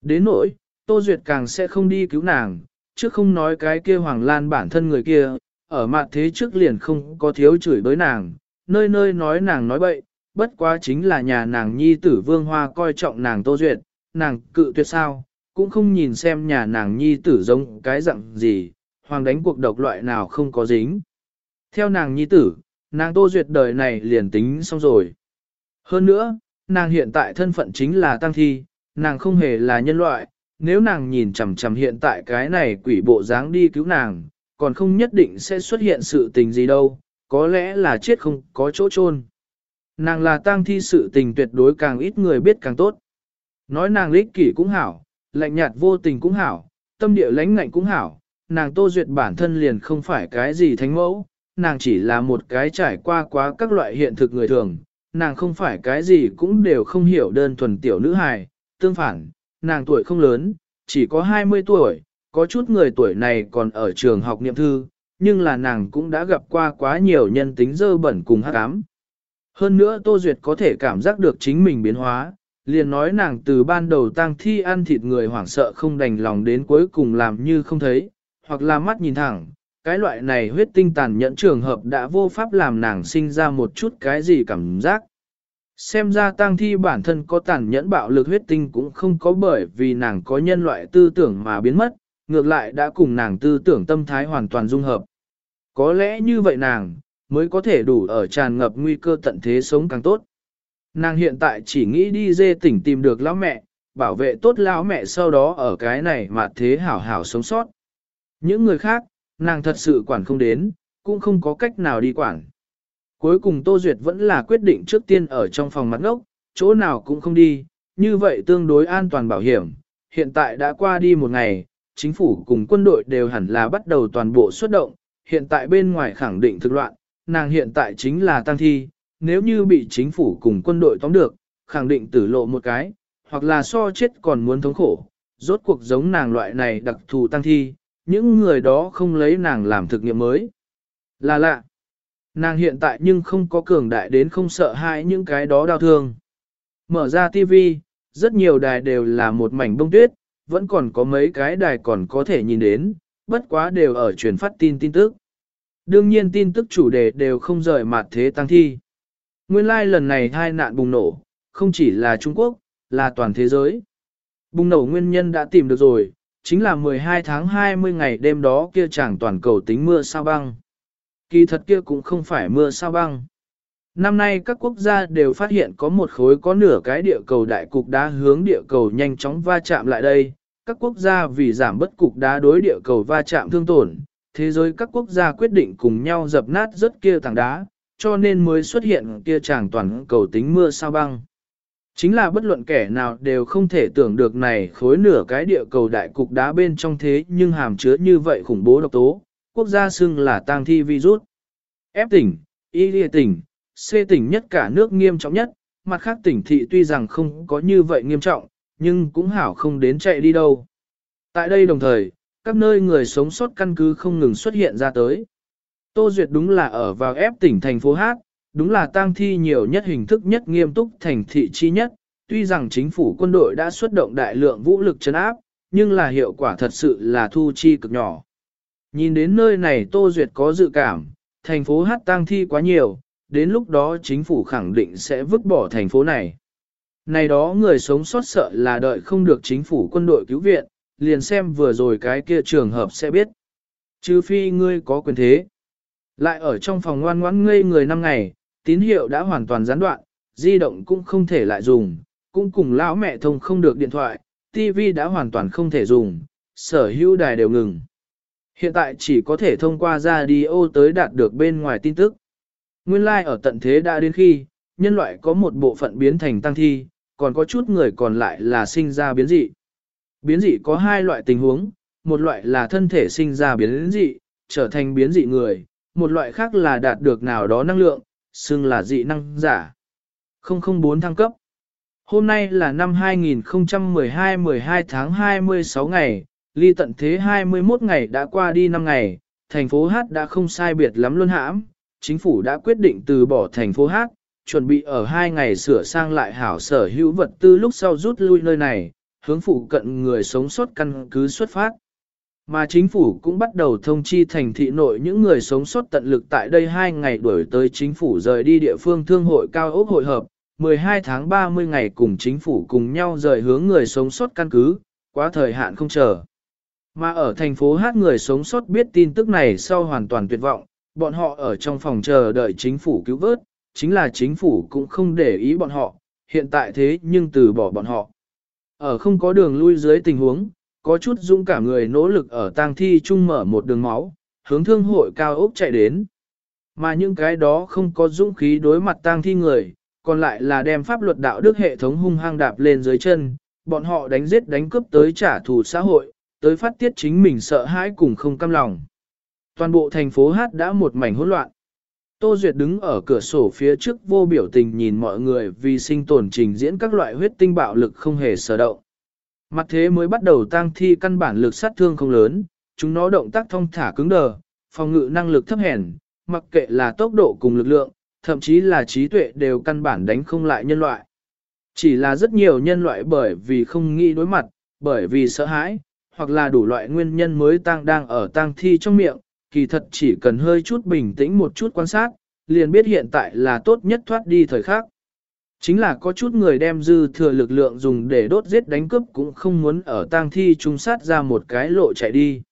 Đến nỗi, Tô Duyệt càng sẽ không đi cứu nàng, chứ không nói cái kia Hoàng Lan bản thân người kia, ở mặt thế trước liền không có thiếu chửi bới nàng, nơi nơi nói nàng nói bậy, bất quá chính là nhà nàng nhi tử vương hoa coi trọng nàng Tô Duyệt, nàng cự tuyệt sao, cũng không nhìn xem nhà nàng nhi tử giống cái dạng gì, hoàng đánh cuộc độc loại nào không có dính. Theo nàng nhi tử, nàng Tô Duyệt đời này liền tính xong rồi. Hơn nữa, nàng hiện tại thân phận chính là tăng thi, nàng không hề là nhân loại, nếu nàng nhìn chằm chằm hiện tại cái này quỷ bộ dáng đi cứu nàng, còn không nhất định sẽ xuất hiện sự tình gì đâu, có lẽ là chết không có chỗ chôn. Nàng là tang thi sự tình tuyệt đối càng ít người biết càng tốt. Nói nàng lích kỷ cũng hảo, lạnh nhạt vô tình cũng hảo, tâm địa lãnh ngạnh cũng hảo, nàng tô duyệt bản thân liền không phải cái gì thánh mẫu, nàng chỉ là một cái trải qua quá các loại hiện thực người thường, nàng không phải cái gì cũng đều không hiểu đơn thuần tiểu nữ hài, tương phản, nàng tuổi không lớn, chỉ có 20 tuổi, có chút người tuổi này còn ở trường học niệm thư, nhưng là nàng cũng đã gặp qua quá nhiều nhân tính dơ bẩn cùng hắc ám. Hơn nữa Tô Duyệt có thể cảm giác được chính mình biến hóa, liền nói nàng từ ban đầu tang thi ăn thịt người hoảng sợ không đành lòng đến cuối cùng làm như không thấy, hoặc là mắt nhìn thẳng, cái loại này huyết tinh tàn nhẫn trường hợp đã vô pháp làm nàng sinh ra một chút cái gì cảm giác. Xem ra tang thi bản thân có tàn nhẫn bạo lực huyết tinh cũng không có bởi vì nàng có nhân loại tư tưởng mà biến mất, ngược lại đã cùng nàng tư tưởng tâm thái hoàn toàn dung hợp. Có lẽ như vậy nàng, mới có thể đủ ở tràn ngập nguy cơ tận thế sống càng tốt. Nàng hiện tại chỉ nghĩ đi dê tỉnh tìm được lão mẹ, bảo vệ tốt lão mẹ sau đó ở cái này mà thế hảo hảo sống sót. Những người khác, nàng thật sự quản không đến, cũng không có cách nào đi quản. Cuối cùng Tô Duyệt vẫn là quyết định trước tiên ở trong phòng mặt ngốc, chỗ nào cũng không đi, như vậy tương đối an toàn bảo hiểm. Hiện tại đã qua đi một ngày, chính phủ cùng quân đội đều hẳn là bắt đầu toàn bộ xuất động, hiện tại bên ngoài khẳng định thực loạn, nàng hiện tại chính là tăng thi, nếu như bị chính phủ cùng quân đội tóm được, khẳng định tử lộ một cái, hoặc là so chết còn muốn thống khổ, rốt cuộc giống nàng loại này đặc thù tăng thi, những người đó không lấy nàng làm thực nghiệm mới. Là lạ. Nàng hiện tại nhưng không có cường đại đến không sợ hãi những cái đó đau thương. Mở ra TV, rất nhiều đài đều là một mảnh bông tuyết, vẫn còn có mấy cái đài còn có thể nhìn đến, bất quá đều ở truyền phát tin tin tức. Đương nhiên tin tức chủ đề đều không rời mặt thế tăng thi. Nguyên lai like lần này hai nạn bùng nổ, không chỉ là Trung Quốc, là toàn thế giới. Bùng nổ nguyên nhân đã tìm được rồi, chính là 12 tháng 20 ngày đêm đó kia chẳng toàn cầu tính mưa sao băng. Kỳ thật kia cũng không phải mưa sao băng. Năm nay các quốc gia đều phát hiện có một khối có nửa cái địa cầu đại cục đá hướng địa cầu nhanh chóng va chạm lại đây. Các quốc gia vì giảm bất cục đá đối địa cầu va chạm thương tổn, thế giới các quốc gia quyết định cùng nhau dập nát rất kia tảng đá, cho nên mới xuất hiện kia chàng toàn cầu tính mưa sao băng. Chính là bất luận kẻ nào đều không thể tưởng được này khối nửa cái địa cầu đại cục đá bên trong thế nhưng hàm chứa như vậy khủng bố độc tố, quốc gia xưng là tang thi virus. F tỉnh, Y lìa tỉnh, C tỉnh nhất cả nước nghiêm trọng nhất, mặt khác tỉnh thị tuy rằng không có như vậy nghiêm trọng, nhưng cũng hảo không đến chạy đi đâu. Tại đây đồng thời, các nơi người sống sót căn cứ không ngừng xuất hiện ra tới. Tô Duyệt đúng là ở vào ép tỉnh thành phố Hát, đúng là tang thi nhiều nhất hình thức nhất nghiêm túc thành thị chi nhất, tuy rằng chính phủ quân đội đã xuất động đại lượng vũ lực chấn áp, nhưng là hiệu quả thật sự là thu chi cực nhỏ. Nhìn đến nơi này Tô Duyệt có dự cảm, thành phố Hát tang thi quá nhiều, đến lúc đó chính phủ khẳng định sẽ vứt bỏ thành phố này. Này đó người sống sót sợ là đợi không được chính phủ quân đội cứu viện, liền xem vừa rồi cái kia trường hợp sẽ biết. Chứ phi ngươi có quyền thế. Lại ở trong phòng ngoan ngoãn ngây người năm ngày, tín hiệu đã hoàn toàn gián đoạn, di động cũng không thể lại dùng, cũng cùng lão mẹ thông không được điện thoại, TV đã hoàn toàn không thể dùng, sở hữu đài đều ngừng. Hiện tại chỉ có thể thông qua radio tới đạt được bên ngoài tin tức. Nguyên lai like ở tận thế đã đến khi, nhân loại có một bộ phận biến thành tăng thi, còn có chút người còn lại là sinh ra biến dị. Biến dị có hai loại tình huống, một loại là thân thể sinh ra biến dị, trở thành biến dị người, một loại khác là đạt được nào đó năng lượng, xưng là dị năng giả. 004 thăng cấp Hôm nay là năm 2012 12 tháng 26 ngày, ly tận thế 21 ngày đã qua đi 5 ngày, thành phố Hát đã không sai biệt lắm luôn hãm, chính phủ đã quyết định từ bỏ thành phố Hát, chuẩn bị ở hai ngày sửa sang lại hảo sở hữu vật tư lúc sau rút lui nơi này, hướng phụ cận người sống sót căn cứ xuất phát. Mà chính phủ cũng bắt đầu thông chi thành thị nội những người sống sót tận lực tại đây hai ngày đuổi tới chính phủ rời đi địa phương thương hội cao ốc hội hợp, 12 tháng 30 ngày cùng chính phủ cùng nhau rời hướng người sống sót căn cứ, quá thời hạn không chờ. Mà ở thành phố Hát người sống sót biết tin tức này sau hoàn toàn tuyệt vọng, bọn họ ở trong phòng chờ đợi chính phủ cứu vớt, chính là chính phủ cũng không để ý bọn họ, hiện tại thế nhưng từ bỏ bọn họ. Ở không có đường lui dưới tình huống, có chút dũng cả người nỗ lực ở tang thi chung mở một đường máu, hướng thương hội cao ốc chạy đến. Mà những cái đó không có dũng khí đối mặt tang thi người, còn lại là đem pháp luật đạo đức hệ thống hung hăng đạp lên dưới chân, bọn họ đánh giết đánh cướp tới trả thù xã hội, tới phát tiết chính mình sợ hãi cùng không cam lòng. Toàn bộ thành phố Hát đã một mảnh hỗn loạn. Tô Duyệt đứng ở cửa sổ phía trước vô biểu tình nhìn mọi người vì sinh tồn trình diễn các loại huyết tinh bạo lực không hề sở động. Mặt thế mới bắt đầu tang thi căn bản lực sát thương không lớn, chúng nó động tác thông thả cứng đờ, phòng ngự năng lực thấp hèn, mặc kệ là tốc độ cùng lực lượng, thậm chí là trí tuệ đều căn bản đánh không lại nhân loại. Chỉ là rất nhiều nhân loại bởi vì không nghĩ đối mặt, bởi vì sợ hãi, hoặc là đủ loại nguyên nhân mới tang đang ở tang thi trong miệng, kỳ thật chỉ cần hơi chút bình tĩnh một chút quan sát, liền biết hiện tại là tốt nhất thoát đi thời khắc. Chính là có chút người đem dư thừa lực lượng dùng để đốt giết đánh cướp cũng không muốn ở tang thi trung sát ra một cái lộ chạy đi.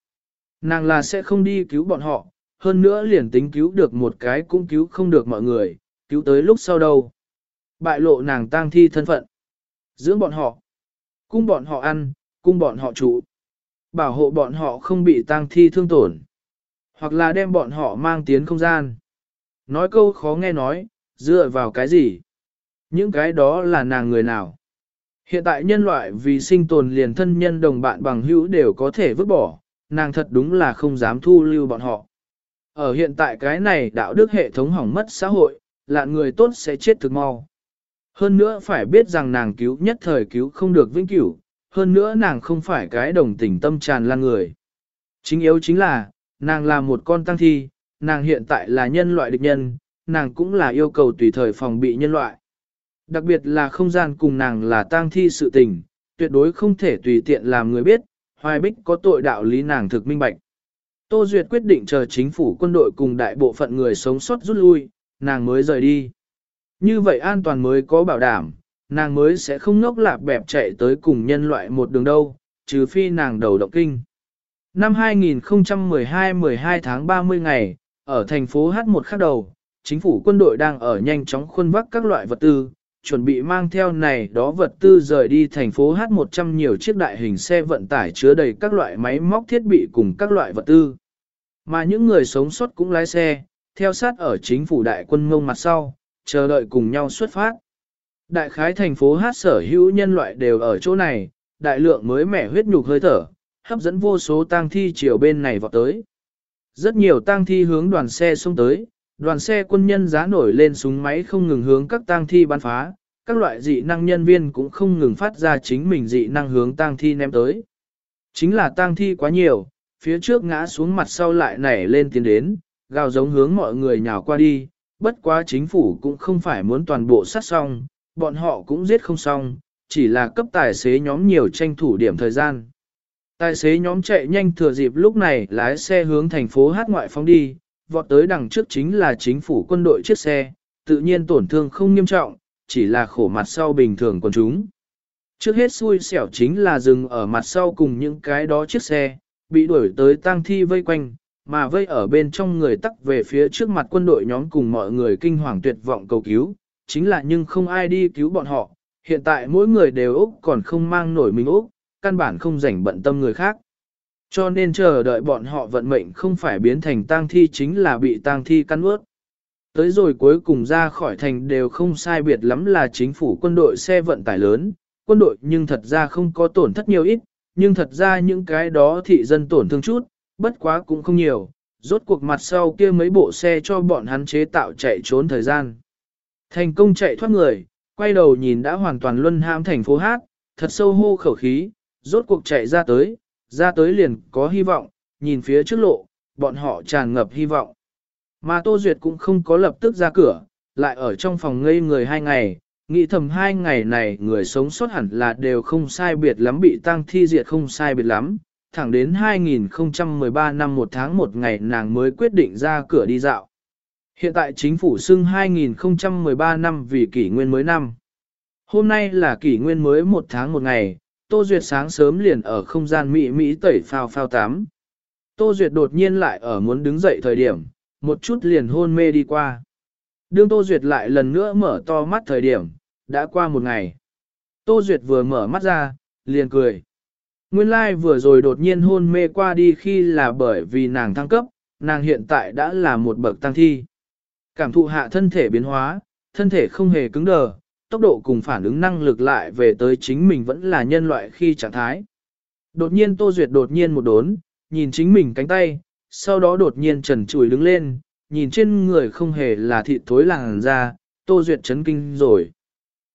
Nàng là sẽ không đi cứu bọn họ, hơn nữa liền tính cứu được một cái cũng cứu không được mọi người, cứu tới lúc sau đâu. Bại lộ nàng tang thi thân phận. Dưỡng bọn họ. Cung bọn họ ăn, cung bọn họ trụ. Bảo hộ bọn họ không bị tang thi thương tổn. Hoặc là đem bọn họ mang tiến không gian. Nói câu khó nghe nói, dựa vào cái gì? Những cái đó là nàng người nào? Hiện tại nhân loại vì sinh tồn liền thân nhân đồng bạn bằng hữu đều có thể vứt bỏ, nàng thật đúng là không dám thu lưu bọn họ. Ở hiện tại cái này đạo đức hệ thống hỏng mất xã hội, lạn người tốt sẽ chết thực mau. Hơn nữa phải biết rằng nàng cứu nhất thời cứu không được vĩnh cửu, hơn nữa nàng không phải cái đồng tình tâm tràn lan người. Chính yếu chính là, nàng là một con tăng thi, nàng hiện tại là nhân loại địch nhân, nàng cũng là yêu cầu tùy thời phòng bị nhân loại. Đặc biệt là không gian cùng nàng là tang thi sự tình, tuyệt đối không thể tùy tiện làm người biết, hoài bích có tội đạo lý nàng thực minh bạch. Tô Duyệt quyết định chờ chính phủ quân đội cùng đại bộ phận người sống sót rút lui, nàng mới rời đi. Như vậy an toàn mới có bảo đảm, nàng mới sẽ không ngốc lạc bẹp chạy tới cùng nhân loại một đường đâu, trừ phi nàng đầu động kinh. Năm 2012-12 tháng 30 ngày, ở thành phố H1 khác đầu, chính phủ quân đội đang ở nhanh chóng khuân vác các loại vật tư, chuẩn bị mang theo này đó vật tư rời đi thành phố H100 nhiều chiếc đại hình xe vận tải chứa đầy các loại máy móc thiết bị cùng các loại vật tư. Mà những người sống sót cũng lái xe, theo sát ở chính phủ đại quân ngông mặt sau, chờ đợi cùng nhau xuất phát. Đại khái thành phố Hát sở hữu nhân loại đều ở chỗ này, đại lượng mới mẻ huyết nhục hơi thở, hấp dẫn vô số tang thi chiều bên này vọt tới. Rất nhiều tang thi hướng đoàn xe xông tới, đoàn xe quân nhân giá nổi lên súng máy không ngừng hướng các tang thi bắn phá, các loại dị năng nhân viên cũng không ngừng phát ra chính mình dị năng hướng tang thi ném tới. Chính là tang thi quá nhiều, phía trước ngã xuống mặt sau lại nảy lên tiến đến, gào giống hướng mọi người nhào qua đi, bất quá chính phủ cũng không phải muốn toàn bộ sát xong, bọn họ cũng giết không xong, chỉ là cấp tài xế nhóm nhiều tranh thủ điểm thời gian. Tài xế nhóm chạy nhanh thừa dịp lúc này lái xe hướng thành phố hát ngoại phóng đi, vọt tới đằng trước chính là chính phủ quân đội chiếc xe, tự nhiên tổn thương không nghiêm trọng, chỉ là khổ mặt sau bình thường của chúng. Trước hết xui xẻo chính là dừng ở mặt sau cùng những cái đó chiếc xe, bị đuổi tới tang thi vây quanh, mà vây ở bên trong người tắc về phía trước mặt quân đội nhóm cùng mọi người kinh hoàng tuyệt vọng cầu cứu, chính là nhưng không ai đi cứu bọn họ, hiện tại mỗi người đều Úc còn không mang nổi mình Úc, căn bản không rảnh bận tâm người khác. Cho nên chờ đợi bọn họ vận mệnh không phải biến thành tang thi chính là bị tang thi cắn ướt. Tới rồi cuối cùng ra khỏi thành đều không sai biệt lắm là chính phủ quân đội xe vận tải lớn, quân đội nhưng thật ra không có tổn thất nhiều ít, nhưng thật ra những cái đó thị dân tổn thương chút, bất quá cũng không nhiều, rốt cuộc mặt sau kia mấy bộ xe cho bọn hắn chế tạo chạy trốn thời gian. Thành công chạy thoát người, quay đầu nhìn đã hoàn toàn luân hãm thành phố Hát, thật sâu hô khẩu khí, rốt cuộc chạy ra tới, ra tới liền có hy vọng, nhìn phía trước lộ, bọn họ tràn ngập hy vọng. Mà Tô Duyệt cũng không có lập tức ra cửa, lại ở trong phòng ngây người hai ngày, nghĩ thầm hai ngày này người sống sót hẳn là đều không sai biệt lắm bị tăng thi diệt không sai biệt lắm, thẳng đến 2013 năm một tháng một ngày nàng mới quyết định ra cửa đi dạo. Hiện tại chính phủ xưng 2013 năm vì kỷ nguyên mới năm. Hôm nay là kỷ nguyên mới một tháng một ngày, Tô Duyệt sáng sớm liền ở không gian Mỹ Mỹ tẩy phao phao tắm. Tô Duyệt đột nhiên lại ở muốn đứng dậy thời điểm, một chút liền hôn mê đi qua. Đương Tô Duyệt lại lần nữa mở to mắt thời điểm, đã qua một ngày. Tô Duyệt vừa mở mắt ra, liền cười. Nguyên lai like vừa rồi đột nhiên hôn mê qua đi khi là bởi vì nàng thăng cấp, nàng hiện tại đã là một bậc tăng thi. Cảm thụ hạ thân thể biến hóa, thân thể không hề cứng đờ, tốc độ cùng phản ứng năng lực lại về tới chính mình vẫn là nhân loại khi trạng thái. Đột nhiên Tô Duyệt đột nhiên một đốn, nhìn chính mình cánh tay, sau đó đột nhiên trần trùi đứng lên, nhìn trên người không hề là thịt thối làng ra, Tô Duyệt chấn kinh rồi.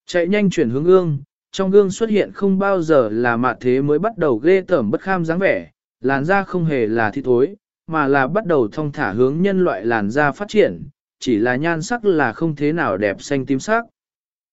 Chạy nhanh chuyển hướng gương, trong gương xuất hiện không bao giờ là mạ thế mới bắt đầu ghê tởm bất kham dáng vẻ, làn da không hề là thịt thối, mà là bắt đầu thông thả hướng nhân loại làn da phát triển, chỉ là nhan sắc là không thế nào đẹp xanh tím sắc.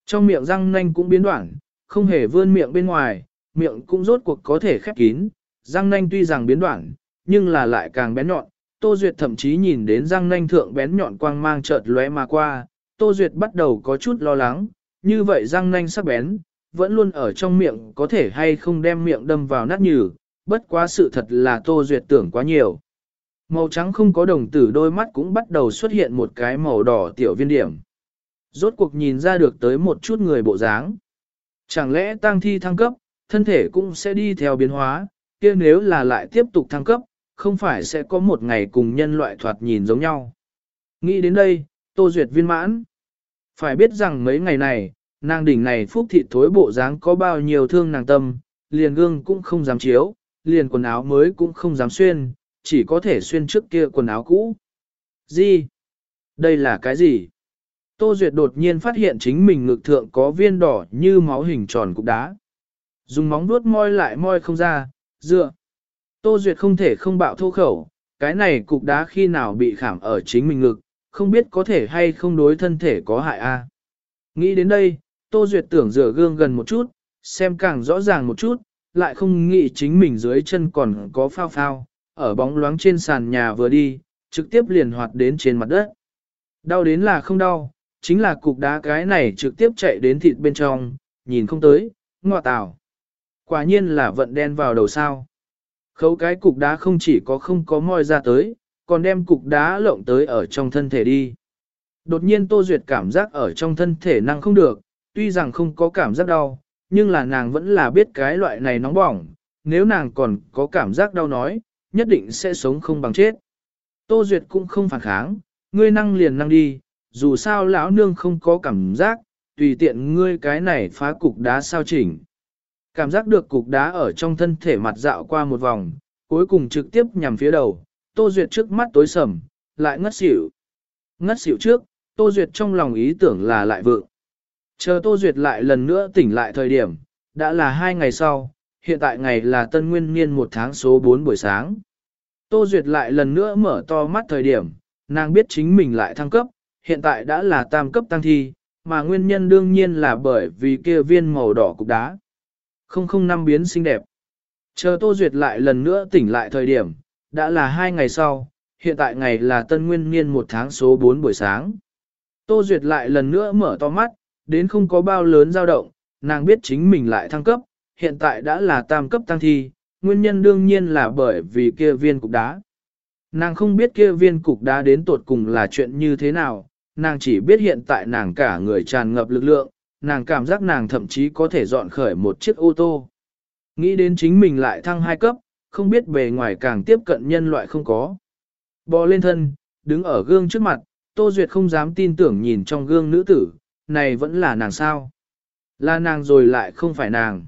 Trong miệng răng nanh cũng biến đoạn, không hề vươn miệng bên ngoài, miệng cũng rốt cuộc có thể khép kín, răng nanh tuy rằng biến đoạn, nhưng là lại càng bén nhọn. Tô Duyệt thậm chí nhìn đến răng nanh thượng bén nhọn quang mang chợt lóe mà qua, Tô Duyệt bắt đầu có chút lo lắng, như vậy răng nanh sắc bén, vẫn luôn ở trong miệng có thể hay không đem miệng đâm vào nát nhừ, bất quá sự thật là Tô Duyệt tưởng quá nhiều. Màu trắng không có đồng tử đôi mắt cũng bắt đầu xuất hiện một cái màu đỏ tiểu viên điểm. Rốt cuộc nhìn ra được tới một chút người bộ dáng. Chẳng lẽ tăng thi thăng cấp, thân thể cũng sẽ đi theo biến hóa, kia nếu là lại tiếp tục thăng cấp, không phải sẽ có một ngày cùng nhân loại thoạt nhìn giống nhau. Nghĩ đến đây, Tô Duyệt viên mãn. Phải biết rằng mấy ngày này, nàng đỉnh này phúc thị thối bộ dáng có bao nhiêu thương nàng tâm, liền gương cũng không dám chiếu, liền quần áo mới cũng không dám xuyên, chỉ có thể xuyên trước kia quần áo cũ. Gì? Đây là cái gì? Tô Duyệt đột nhiên phát hiện chính mình ngực thượng có viên đỏ như máu hình tròn cục đá. Dùng móng vuốt moi lại moi không ra, dựa. Tô Duyệt không thể không bạo thô khẩu, cái này cục đá khi nào bị khảm ở chính mình ngực, không biết có thể hay không đối thân thể có hại a. Nghĩ đến đây, Tô Duyệt tưởng rửa gương gần một chút, xem càng rõ ràng một chút, lại không nghĩ chính mình dưới chân còn có phao phao, ở bóng loáng trên sàn nhà vừa đi, trực tiếp liền hoạt đến trên mặt đất. Đau đến là không đau, chính là cục đá cái này trực tiếp chạy đến thịt bên trong, nhìn không tới, ngọa tảo. Quả nhiên là vận đen vào đầu sao. Khấu cái cục đá không chỉ có không có moi ra tới, còn đem cục đá lộng tới ở trong thân thể đi. Đột nhiên Tô Duyệt cảm giác ở trong thân thể năng không được, tuy rằng không có cảm giác đau, nhưng là nàng vẫn là biết cái loại này nóng bỏng, nếu nàng còn có cảm giác đau nói, nhất định sẽ sống không bằng chết. Tô Duyệt cũng không phản kháng, ngươi năng liền năng đi, dù sao lão nương không có cảm giác, tùy tiện ngươi cái này phá cục đá sao chỉnh. Cảm giác được cục đá ở trong thân thể mặt dạo qua một vòng, cuối cùng trực tiếp nhằm phía đầu, Tô Duyệt trước mắt tối sầm, lại ngất xỉu. Ngất xỉu trước, Tô Duyệt trong lòng ý tưởng là lại vượng. Chờ Tô Duyệt lại lần nữa tỉnh lại thời điểm, đã là hai ngày sau, hiện tại ngày là tân nguyên niên một tháng số 4 buổi sáng. Tô Duyệt lại lần nữa mở to mắt thời điểm, nàng biết chính mình lại thăng cấp, hiện tại đã là tam cấp tăng thi, mà nguyên nhân đương nhiên là bởi vì kia viên màu đỏ cục đá. Không không năm biến xinh đẹp. Chờ Tô Duyệt lại lần nữa tỉnh lại thời điểm, đã là hai ngày sau, hiện tại ngày là tân nguyên niên một tháng số 4 buổi sáng. Tô Duyệt lại lần nữa mở to mắt, đến không có bao lớn dao động, nàng biết chính mình lại thăng cấp, hiện tại đã là tam cấp tăng thi, nguyên nhân đương nhiên là bởi vì kia viên cục đá. Nàng không biết kia viên cục đá đến tột cùng là chuyện như thế nào, nàng chỉ biết hiện tại nàng cả người tràn ngập lực lượng, nàng cảm giác nàng thậm chí có thể dọn khởi một chiếc ô tô. Nghĩ đến chính mình lại thăng hai cấp, không biết bề ngoài càng tiếp cận nhân loại không có. Bò lên thân, đứng ở gương trước mặt, Tô Duyệt không dám tin tưởng nhìn trong gương nữ tử, này vẫn là nàng sao? Là nàng rồi lại không phải nàng.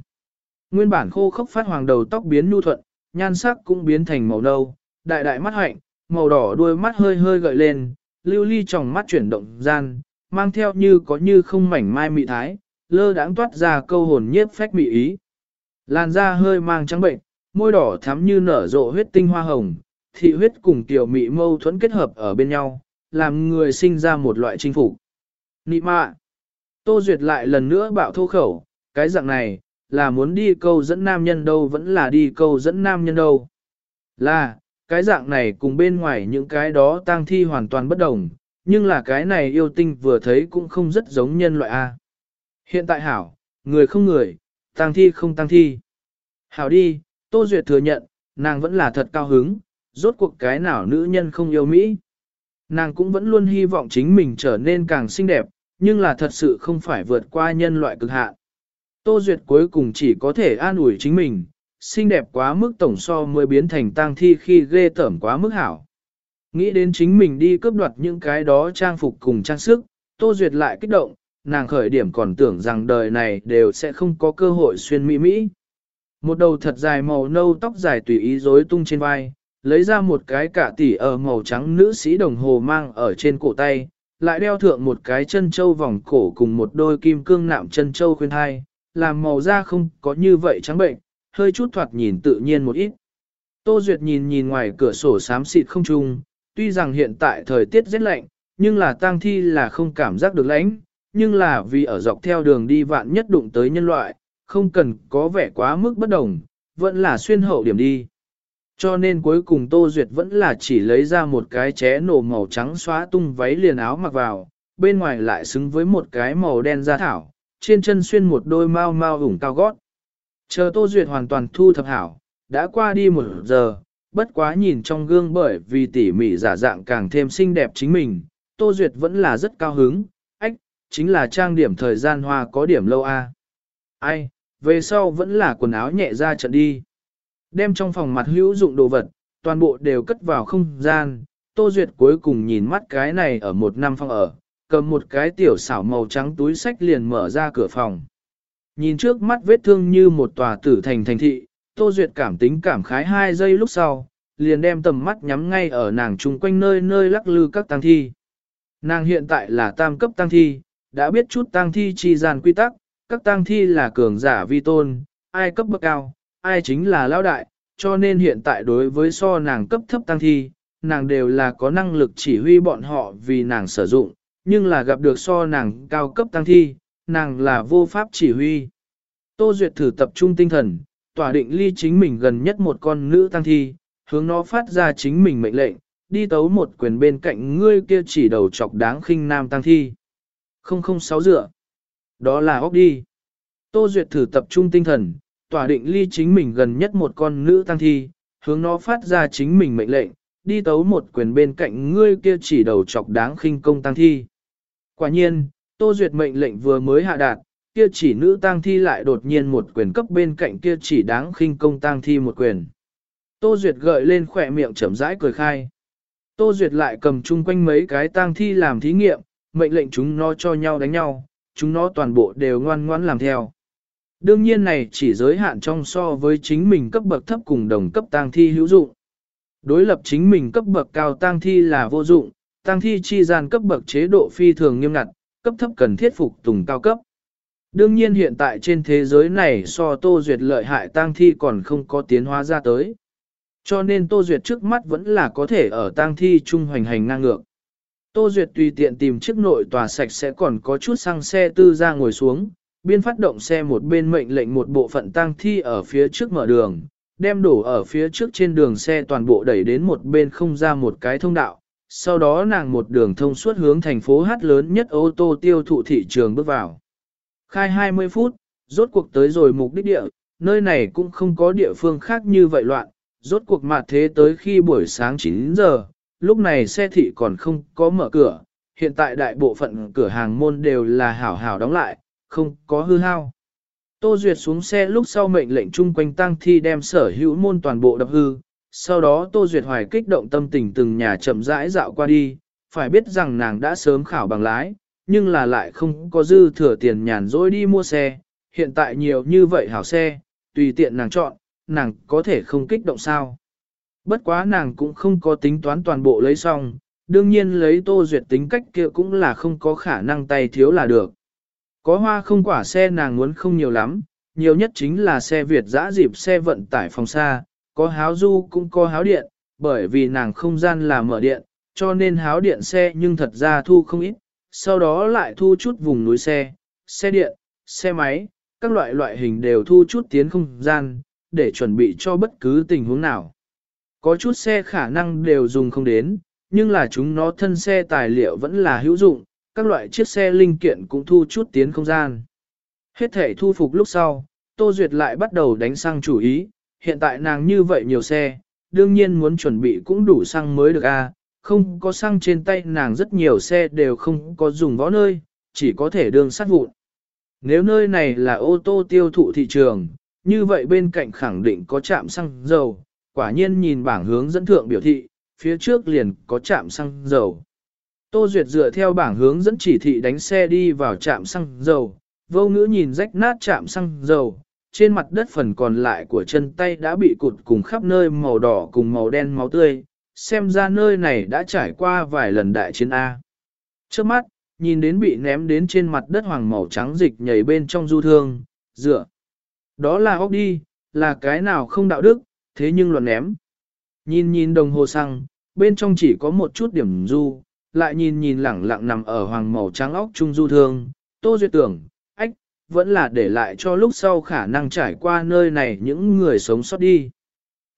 Nguyên bản khô khốc phát hoàng đầu tóc biến nhu thuận, nhan sắc cũng biến thành màu nâu, đại đại mắt hạnh, màu đỏ đuôi mắt hơi hơi gợi lên, lưu ly trong mắt chuyển động gian, mang theo như có như không mảnh mai mị thái, lơ đãng toát ra câu hồn nhiếp phách mị ý. Làn da hơi mang trắng bệnh, môi đỏ thắm như nở rộ huyết tinh hoa hồng, thị huyết cùng tiểu mị mâu thuẫn kết hợp ở bên nhau, làm người sinh ra một loại chinh phục. Nị mạ! Tô Duyệt lại lần nữa bạo thô khẩu, cái dạng này, là muốn đi câu dẫn nam nhân đâu vẫn là đi câu dẫn nam nhân đâu. Là, cái dạng này cùng bên ngoài những cái đó tang thi hoàn toàn bất đồng, nhưng là cái này yêu tinh vừa thấy cũng không rất giống nhân loại A. Hiện tại hảo, người không người, tang thi không tang thi. Hảo đi, Tô Duyệt thừa nhận, nàng vẫn là thật cao hứng, rốt cuộc cái nào nữ nhân không yêu Mỹ. Nàng cũng vẫn luôn hy vọng chính mình trở nên càng xinh đẹp, nhưng là thật sự không phải vượt qua nhân loại cực hạn. Tô Duyệt cuối cùng chỉ có thể an ủi chính mình, xinh đẹp quá mức tổng so mới biến thành tang thi khi ghê tởm quá mức hảo. Nghĩ đến chính mình đi cướp đoạt những cái đó trang phục cùng trang sức, Tô Duyệt lại kích động, nàng khởi điểm còn tưởng rằng đời này đều sẽ không có cơ hội xuyên mỹ mỹ. Một đầu thật dài màu nâu tóc dài tùy ý rối tung trên vai, lấy ra một cái cả tỷ ở màu trắng nữ sĩ đồng hồ mang ở trên cổ tay, lại đeo thượng một cái chân châu vòng cổ cùng một đôi kim cương nạm chân châu khuyên hai, làm màu da không có như vậy trắng bệnh, hơi chút thoạt nhìn tự nhiên một ít. Tô Duyệt nhìn nhìn ngoài cửa sổ xám xịt không trung, tuy rằng hiện tại thời tiết rất lạnh, nhưng là tang thi là không cảm giác được lạnh, nhưng là vì ở dọc theo đường đi vạn nhất đụng tới nhân loại, không cần có vẻ quá mức bất đồng, vẫn là xuyên hậu điểm đi. Cho nên cuối cùng Tô Duyệt vẫn là chỉ lấy ra một cái ché nổ màu trắng xóa tung váy liền áo mặc vào, bên ngoài lại xứng với một cái màu đen da thảo, trên chân xuyên một đôi mau mau ủng cao gót. Chờ Tô Duyệt hoàn toàn thu thập hảo, đã qua đi một giờ, bất quá nhìn trong gương bởi vì tỉ mỉ giả dạng càng thêm xinh đẹp chính mình, Tô Duyệt vẫn là rất cao hứng, ách, chính là trang điểm thời gian hoa có điểm lâu a. Ai, về sau vẫn là quần áo nhẹ ra trận đi. Đem trong phòng mặt hữu dụng đồ vật, toàn bộ đều cất vào không gian, Tô Duyệt cuối cùng nhìn mắt cái này ở một năm phòng ở, cầm một cái tiểu xảo màu trắng túi sách liền mở ra cửa phòng. Nhìn trước mắt vết thương như một tòa tử thành thành thị, Tô Duyệt cảm tính cảm khái hai giây lúc sau, liền đem tầm mắt nhắm ngay ở nàng chung quanh nơi nơi lắc lư các tăng thi. Nàng hiện tại là tam cấp tăng thi, đã biết chút tăng thi chi gian quy tắc, các tăng thi là cường giả vi tôn, ai cấp bậc cao, ai chính là lão đại, cho nên hiện tại đối với so nàng cấp thấp tăng thi, nàng đều là có năng lực chỉ huy bọn họ vì nàng sử dụng, nhưng là gặp được so nàng cao cấp tăng thi, nàng là vô pháp chỉ huy. Tô Duyệt thử tập trung tinh thần, tỏa định ly chính mình gần nhất một con nữ tăng thi, hướng nó phát ra chính mình mệnh lệnh, đi tấu một quyền bên cạnh ngươi kia chỉ đầu chọc đáng khinh nam tăng thi. 006 dựa. Đó là ốc đi. Tô Duyệt thử tập trung tinh thần, tỏa định ly chính mình gần nhất một con nữ tăng thi, hướng nó phát ra chính mình mệnh lệnh, đi tấu một quyền bên cạnh ngươi kia chỉ đầu chọc đáng khinh công tăng thi. Quả nhiên, Tô Duyệt mệnh lệnh vừa mới hạ đạt, kia chỉ nữ tang thi lại đột nhiên một quyền cấp bên cạnh kia chỉ đáng khinh công tang thi một quyền. Tô Duyệt gợi lên khỏe miệng chậm rãi cười khai. Tô Duyệt lại cầm chung quanh mấy cái tang thi làm thí nghiệm, mệnh lệnh chúng nó cho nhau đánh nhau, chúng nó toàn bộ đều ngoan ngoãn làm theo. Đương nhiên này chỉ giới hạn trong so với chính mình cấp bậc thấp cùng đồng cấp tang thi hữu dụng. Đối lập chính mình cấp bậc cao tang thi là vô dụng, tang thi chi gian cấp bậc chế độ phi thường nghiêm ngặt, cấp thấp cần thiết phục tùng cao cấp. Đương nhiên hiện tại trên thế giới này so Tô Duyệt lợi hại tang thi còn không có tiến hóa ra tới. Cho nên Tô Duyệt trước mắt vẫn là có thể ở tang thi trung hoành hành ngang ngược. Tô Duyệt tùy tiện tìm chiếc nội tòa sạch sẽ còn có chút xăng xe tư ra ngồi xuống, biên phát động xe một bên mệnh lệnh một bộ phận tang thi ở phía trước mở đường, đem đổ ở phía trước trên đường xe toàn bộ đẩy đến một bên không ra một cái thông đạo. Sau đó nàng một đường thông suốt hướng thành phố hát lớn nhất ô tô tiêu thụ thị trường bước vào. Khai 20 phút, rốt cuộc tới rồi mục đích địa, nơi này cũng không có địa phương khác như vậy loạn, rốt cuộc mặt thế tới khi buổi sáng 9 giờ, lúc này xe thị còn không có mở cửa, hiện tại đại bộ phận cửa hàng môn đều là hảo hảo đóng lại, không có hư hao. Tô Duyệt xuống xe lúc sau mệnh lệnh chung quanh tăng thi đem sở hữu môn toàn bộ đập hư, sau đó Tô Duyệt hoài kích động tâm tình từng nhà chậm rãi dạo qua đi, phải biết rằng nàng đã sớm khảo bằng lái, nhưng là lại không có dư thừa tiền nhàn rỗi đi mua xe, hiện tại nhiều như vậy hảo xe, tùy tiện nàng chọn, nàng có thể không kích động sao. Bất quá nàng cũng không có tính toán toàn bộ lấy xong, đương nhiên lấy tô duyệt tính cách kia cũng là không có khả năng tay thiếu là được. Có hoa không quả xe nàng muốn không nhiều lắm, nhiều nhất chính là xe Việt giã dịp xe vận tải phòng xa, có háo du cũng có háo điện, bởi vì nàng không gian là mở điện, cho nên háo điện xe nhưng thật ra thu không ít, sau đó lại thu chút vùng núi xe, xe điện, xe máy, các loại loại hình đều thu chút tiến không gian, để chuẩn bị cho bất cứ tình huống nào. Có chút xe khả năng đều dùng không đến, nhưng là chúng nó thân xe tài liệu vẫn là hữu dụng, các loại chiếc xe linh kiện cũng thu chút tiến không gian. Hết thể thu phục lúc sau, Tô Duyệt lại bắt đầu đánh sang chủ ý, hiện tại nàng như vậy nhiều xe, đương nhiên muốn chuẩn bị cũng đủ xăng mới được a. không có xăng trên tay nàng rất nhiều xe đều không có dùng võ nơi, chỉ có thể đường sát vụn. Nếu nơi này là ô tô tiêu thụ thị trường, như vậy bên cạnh khẳng định có trạm xăng dầu, quả nhiên nhìn bảng hướng dẫn thượng biểu thị, phía trước liền có trạm xăng dầu. Tô Duyệt dựa theo bảng hướng dẫn chỉ thị đánh xe đi vào trạm xăng dầu, vô ngữ nhìn rách nát trạm xăng dầu, trên mặt đất phần còn lại của chân tay đã bị cụt cùng khắp nơi màu đỏ cùng màu đen máu tươi, xem ra nơi này đã trải qua vài lần đại chiến A. Trước mắt, nhìn đến bị ném đến trên mặt đất hoàng màu trắng dịch nhảy bên trong du thương, dựa. Đó là ốc đi, là cái nào không đạo đức, thế nhưng luận ném. Nhìn nhìn đồng hồ xăng, bên trong chỉ có một chút điểm du, lại nhìn nhìn lẳng lặng nằm ở hoàng màu trắng óc trung du thương, tô duyệt tưởng, vẫn là để lại cho lúc sau khả năng trải qua nơi này những người sống sót đi.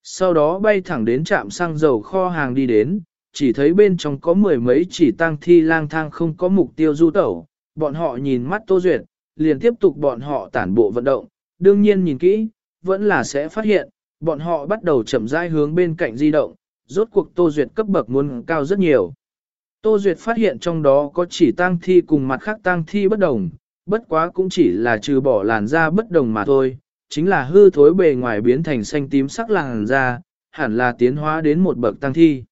Sau đó bay thẳng đến trạm xăng dầu kho hàng đi đến, chỉ thấy bên trong có mười mấy chỉ tăng thi lang thang không có mục tiêu du tẩu, bọn họ nhìn mắt Tô Duyệt, liền tiếp tục bọn họ tản bộ vận động, đương nhiên nhìn kỹ, vẫn là sẽ phát hiện, bọn họ bắt đầu chậm rãi hướng bên cạnh di động, rốt cuộc Tô Duyệt cấp bậc muốn cao rất nhiều. Tô Duyệt phát hiện trong đó có chỉ tang thi cùng mặt khác tang thi bất đồng, bất quá cũng chỉ là trừ bỏ làn da bất đồng mà thôi, chính là hư thối bề ngoài biến thành xanh tím sắc làn da, hẳn là tiến hóa đến một bậc tăng thi.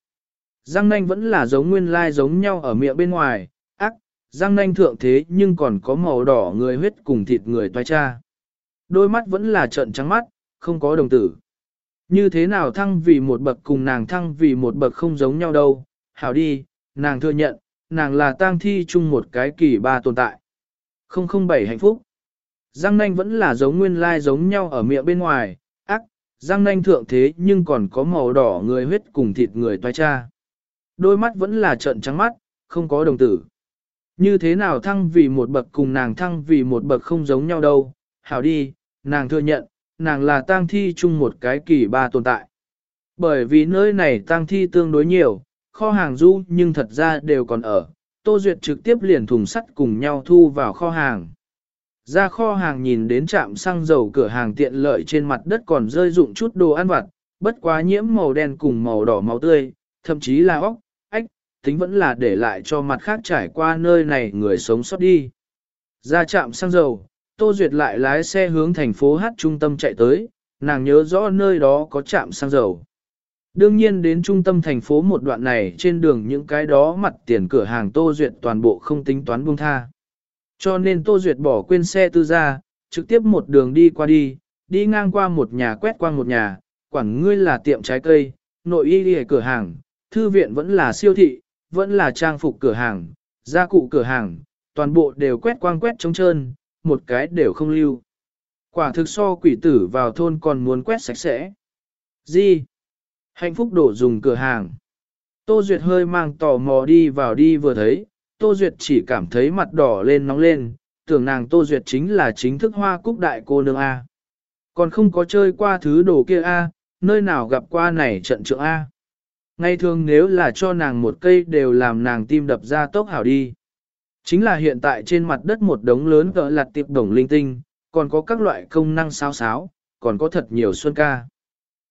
Răng nanh vẫn là giống nguyên lai giống nhau ở miệng bên ngoài, ác, răng nanh thượng thế nhưng còn có màu đỏ người huyết cùng thịt người toai cha. Đôi mắt vẫn là trận trắng mắt, không có đồng tử. Như thế nào thăng vì một bậc cùng nàng thăng vì một bậc không giống nhau đâu, hảo đi, nàng thừa nhận, nàng là tang thi chung một cái kỳ ba tồn tại. 007 hạnh phúc. Giang nanh vẫn là giống nguyên lai giống nhau ở miệng bên ngoài, ác, giang nanh thượng thế nhưng còn có màu đỏ người huyết cùng thịt người toai cha. Đôi mắt vẫn là trận trắng mắt, không có đồng tử. Như thế nào thăng vì một bậc cùng nàng thăng vì một bậc không giống nhau đâu, hảo đi, nàng thừa nhận, nàng là tang thi chung một cái kỳ ba tồn tại. Bởi vì nơi này tang thi tương đối nhiều, kho hàng du nhưng thật ra đều còn ở, Tô Duyệt trực tiếp liền thùng sắt cùng nhau thu vào kho hàng. Ra kho hàng nhìn đến trạm xăng dầu cửa hàng tiện lợi trên mặt đất còn rơi dụng chút đồ ăn vặt, bất quá nhiễm màu đen cùng màu đỏ máu tươi, thậm chí là óc, ách, tính vẫn là để lại cho mặt khác trải qua nơi này người sống sót đi. Ra trạm xăng dầu, Tô Duyệt lại lái xe hướng thành phố Hát trung tâm chạy tới, nàng nhớ rõ nơi đó có trạm xăng dầu. Đương nhiên đến trung tâm thành phố một đoạn này trên đường những cái đó mặt tiền cửa hàng Tô Duyệt toàn bộ không tính toán buông tha. Cho nên Tô Duyệt bỏ quên xe tư ra, trực tiếp một đường đi qua đi, đi ngang qua một nhà quét qua một nhà, quản ngươi là tiệm trái cây, nội y đi cửa hàng, thư viện vẫn là siêu thị, vẫn là trang phục cửa hàng, gia cụ cửa hàng, toàn bộ đều quét quang quét trống trơn, một cái đều không lưu. Quả thực so quỷ tử vào thôn còn muốn quét sạch sẽ. Gì? Hạnh phúc đổ dùng cửa hàng. Tô Duyệt hơi mang tò mò đi vào đi vừa thấy, Tô Duyệt chỉ cảm thấy mặt đỏ lên nóng lên, tưởng nàng Tô Duyệt chính là chính thức hoa cúc đại cô nương A. Còn không có chơi qua thứ đồ kia A, nơi nào gặp qua này trận trượng A. Ngay thường nếu là cho nàng một cây đều làm nàng tim đập ra tốc hảo đi. Chính là hiện tại trên mặt đất một đống lớn cỡ lặt tiệp đồng linh tinh, còn có các loại công năng sao sáo, còn có thật nhiều xuân ca.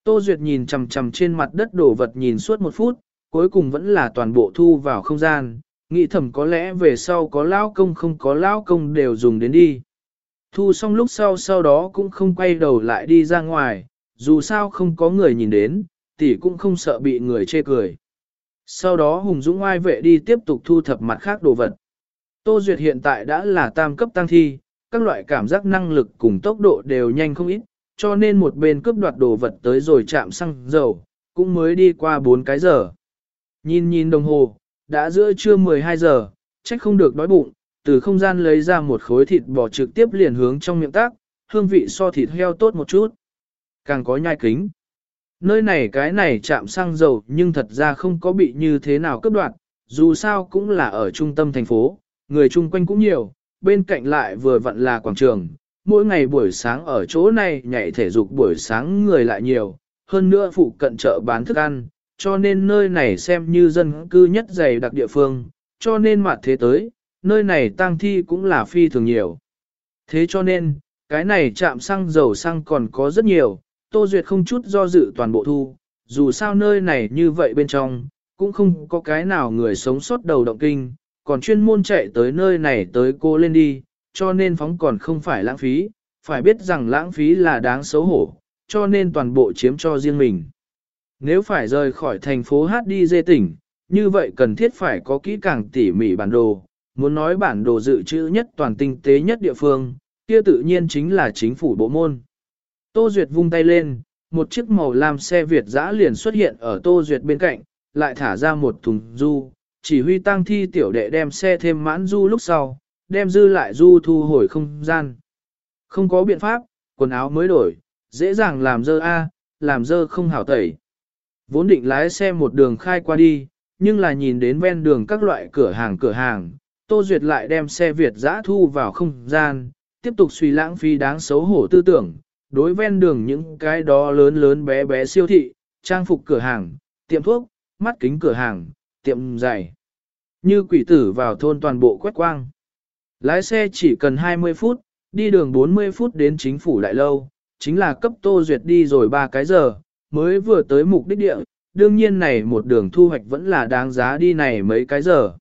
Tô Duyệt nhìn chằm chằm trên mặt đất đổ vật nhìn suốt một phút, cuối cùng vẫn là toàn bộ thu vào không gian, nghĩ thầm có lẽ về sau có lao công không có lao công đều dùng đến đi. Thu xong lúc sau sau đó cũng không quay đầu lại đi ra ngoài, dù sao không có người nhìn đến, tỷ cũng không sợ bị người chê cười. Sau đó Hùng Dũng ai vệ đi tiếp tục thu thập mặt khác đồ vật. Tô Duyệt hiện tại đã là tam cấp tăng thi, các loại cảm giác năng lực cùng tốc độ đều nhanh không ít, cho nên một bên cướp đoạt đồ vật tới rồi chạm xăng dầu, cũng mới đi qua 4 cái giờ. Nhìn nhìn đồng hồ, đã giữa trưa 12 giờ, trách không được đói bụng, từ không gian lấy ra một khối thịt bò trực tiếp liền hướng trong miệng tác, hương vị so thịt heo tốt một chút. Càng có nhai kính. Nơi này cái này chạm xăng dầu nhưng thật ra không có bị như thế nào cướp đoạt, dù sao cũng là ở trung tâm thành phố, người chung quanh cũng nhiều, bên cạnh lại vừa vặn là quảng trường. Mỗi ngày buổi sáng ở chỗ này nhảy thể dục buổi sáng người lại nhiều, hơn nữa phụ cận chợ bán thức ăn, cho nên nơi này xem như dân cư nhất dày đặc địa phương, cho nên mặt thế tới, nơi này tang thi cũng là phi thường nhiều. Thế cho nên, cái này chạm xăng dầu xăng còn có rất nhiều, Tô Duyệt không chút do dự toàn bộ thu, dù sao nơi này như vậy bên trong, cũng không có cái nào người sống sót đầu động kinh, còn chuyên môn chạy tới nơi này tới cô lên đi, cho nên phóng còn không phải lãng phí, phải biết rằng lãng phí là đáng xấu hổ, cho nên toàn bộ chiếm cho riêng mình. Nếu phải rời khỏi thành phố Hát đi dê tỉnh, như vậy cần thiết phải có kỹ càng tỉ mỉ bản đồ, muốn nói bản đồ dự trữ nhất toàn tinh tế nhất địa phương, kia tự nhiên chính là chính phủ bộ môn. Tô Duyệt vung tay lên, một chiếc màu lam xe Việt dã liền xuất hiện ở Tô Duyệt bên cạnh, lại thả ra một thùng du, chỉ huy tăng thi tiểu đệ đem xe thêm mãn du lúc sau, đem dư lại du thu hồi không gian. Không có biện pháp, quần áo mới đổi, dễ dàng làm dơ A, làm dơ không hảo tẩy. Vốn định lái xe một đường khai qua đi, nhưng là nhìn đến ven đường các loại cửa hàng cửa hàng, Tô Duyệt lại đem xe Việt giã thu vào không gian, tiếp tục suy lãng phí đáng xấu hổ tư tưởng, đối ven đường những cái đó lớn lớn bé bé siêu thị, trang phục cửa hàng, tiệm thuốc, mắt kính cửa hàng, tiệm giày. Như quỷ tử vào thôn toàn bộ quét quang. Lái xe chỉ cần 20 phút, đi đường 40 phút đến chính phủ lại lâu, chính là cấp Tô Duyệt đi rồi 3 cái giờ, mới vừa tới mục đích địa, đương nhiên này một đường thu hoạch vẫn là đáng giá đi này mấy cái giờ.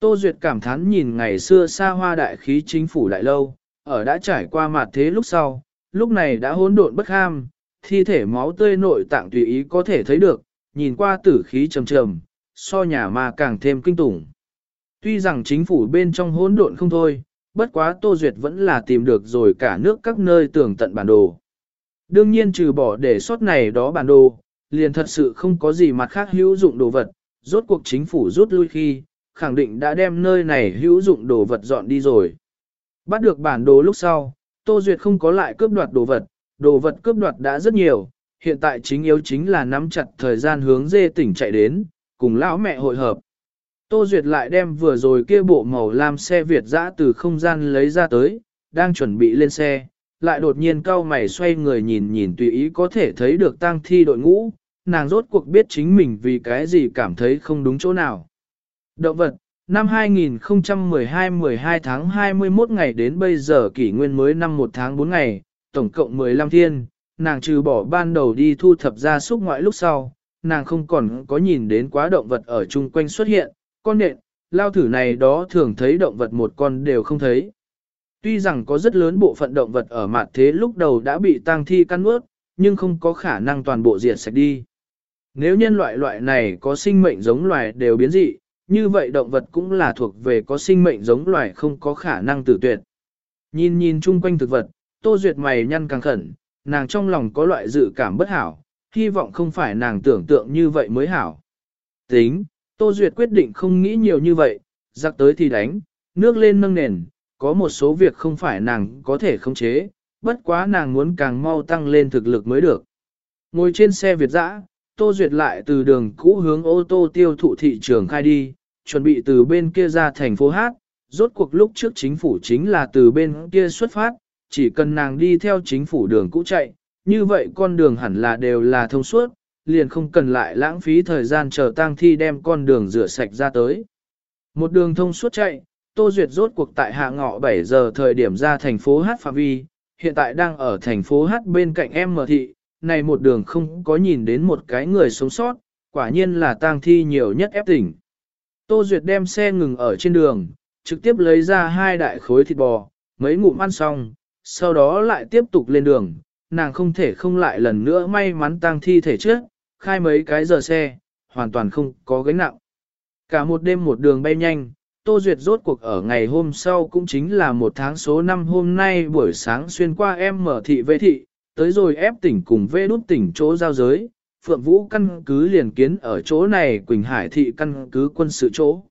Tô Duyệt cảm thán nhìn ngày xưa xa hoa đại khí chính phủ lại lâu, ở đã trải qua mặt thế lúc sau, lúc này đã hỗn độn bất ham, thi thể máu tươi nội tạng tùy ý có thể thấy được, nhìn qua tử khí trầm trầm, so nhà ma càng thêm kinh tủng. Tuy rằng chính phủ bên trong hỗn độn không thôi, bất quá Tô Duyệt vẫn là tìm được rồi cả nước các nơi tưởng tận bản đồ. Đương nhiên trừ bỏ để sót này đó bản đồ, liền thật sự không có gì mặt khác hữu dụng đồ vật, rốt cuộc chính phủ rút lui khi, khẳng định đã đem nơi này hữu dụng đồ vật dọn đi rồi. Bắt được bản đồ lúc sau, Tô Duyệt không có lại cướp đoạt đồ vật, đồ vật cướp đoạt đã rất nhiều, hiện tại chính yếu chính là nắm chặt thời gian hướng dê tỉnh chạy đến, cùng lão mẹ hội hợp. Tô Duyệt lại đem vừa rồi kia bộ màu lam xe Việt dã từ không gian lấy ra tới, đang chuẩn bị lên xe, lại đột nhiên cao mày xoay người nhìn nhìn tùy ý có thể thấy được tang thi đội ngũ, nàng rốt cuộc biết chính mình vì cái gì cảm thấy không đúng chỗ nào. Động vật, năm 2012-12 tháng 21 ngày đến bây giờ kỷ nguyên mới năm 1 tháng 4 ngày, tổng cộng 15 thiên, nàng trừ bỏ ban đầu đi thu thập ra súc ngoại lúc sau, nàng không còn có nhìn đến quá động vật ở chung quanh xuất hiện, con nện, lao thử này đó thường thấy động vật một con đều không thấy. Tuy rằng có rất lớn bộ phận động vật ở mặt thế lúc đầu đã bị tang thi căn ướt, nhưng không có khả năng toàn bộ diệt sạch đi. Nếu nhân loại loại này có sinh mệnh giống loài đều biến dị, như vậy động vật cũng là thuộc về có sinh mệnh giống loài không có khả năng tử tuyệt. Nhìn nhìn chung quanh thực vật, Tô Duyệt mày nhăn càng khẩn, nàng trong lòng có loại dự cảm bất hảo, hy vọng không phải nàng tưởng tượng như vậy mới hảo. Tính, Tô Duyệt quyết định không nghĩ nhiều như vậy, giặc tới thì đánh, nước lên nâng nền, có một số việc không phải nàng có thể khống chế, bất quá nàng muốn càng mau tăng lên thực lực mới được. Ngồi trên xe Việt dã, Tô Duyệt lại từ đường cũ hướng ô tô tiêu thụ thị trường khai đi, chuẩn bị từ bên kia ra thành phố Hát, rốt cuộc lúc trước chính phủ chính là từ bên kia xuất phát, chỉ cần nàng đi theo chính phủ đường cũ chạy, như vậy con đường hẳn là đều là thông suốt, liền không cần lại lãng phí thời gian chờ tang thi đem con đường rửa sạch ra tới. Một đường thông suốt chạy, Tô Duyệt rốt cuộc tại hạ ngọ 7 giờ thời điểm ra thành phố Hát Phạm Vi, hiện tại đang ở thành phố Hát bên cạnh em mở thị, này một đường không có nhìn đến một cái người sống sót, quả nhiên là tang thi nhiều nhất ép tỉnh. Tô Duyệt đem xe ngừng ở trên đường, trực tiếp lấy ra hai đại khối thịt bò, mấy ngụm ăn xong, sau đó lại tiếp tục lên đường, nàng không thể không lại lần nữa may mắn tang thi thể trước, khai mấy cái giờ xe, hoàn toàn không có gánh nặng. Cả một đêm một đường bay nhanh, Tô Duyệt rốt cuộc ở ngày hôm sau cũng chính là một tháng số năm hôm nay buổi sáng xuyên qua em mở thị vệ thị, tới rồi ép tỉnh cùng vê đút tỉnh chỗ giao giới, Phượng Vũ căn cứ liền kiến ở chỗ này Quỳnh Hải thị căn cứ quân sự chỗ.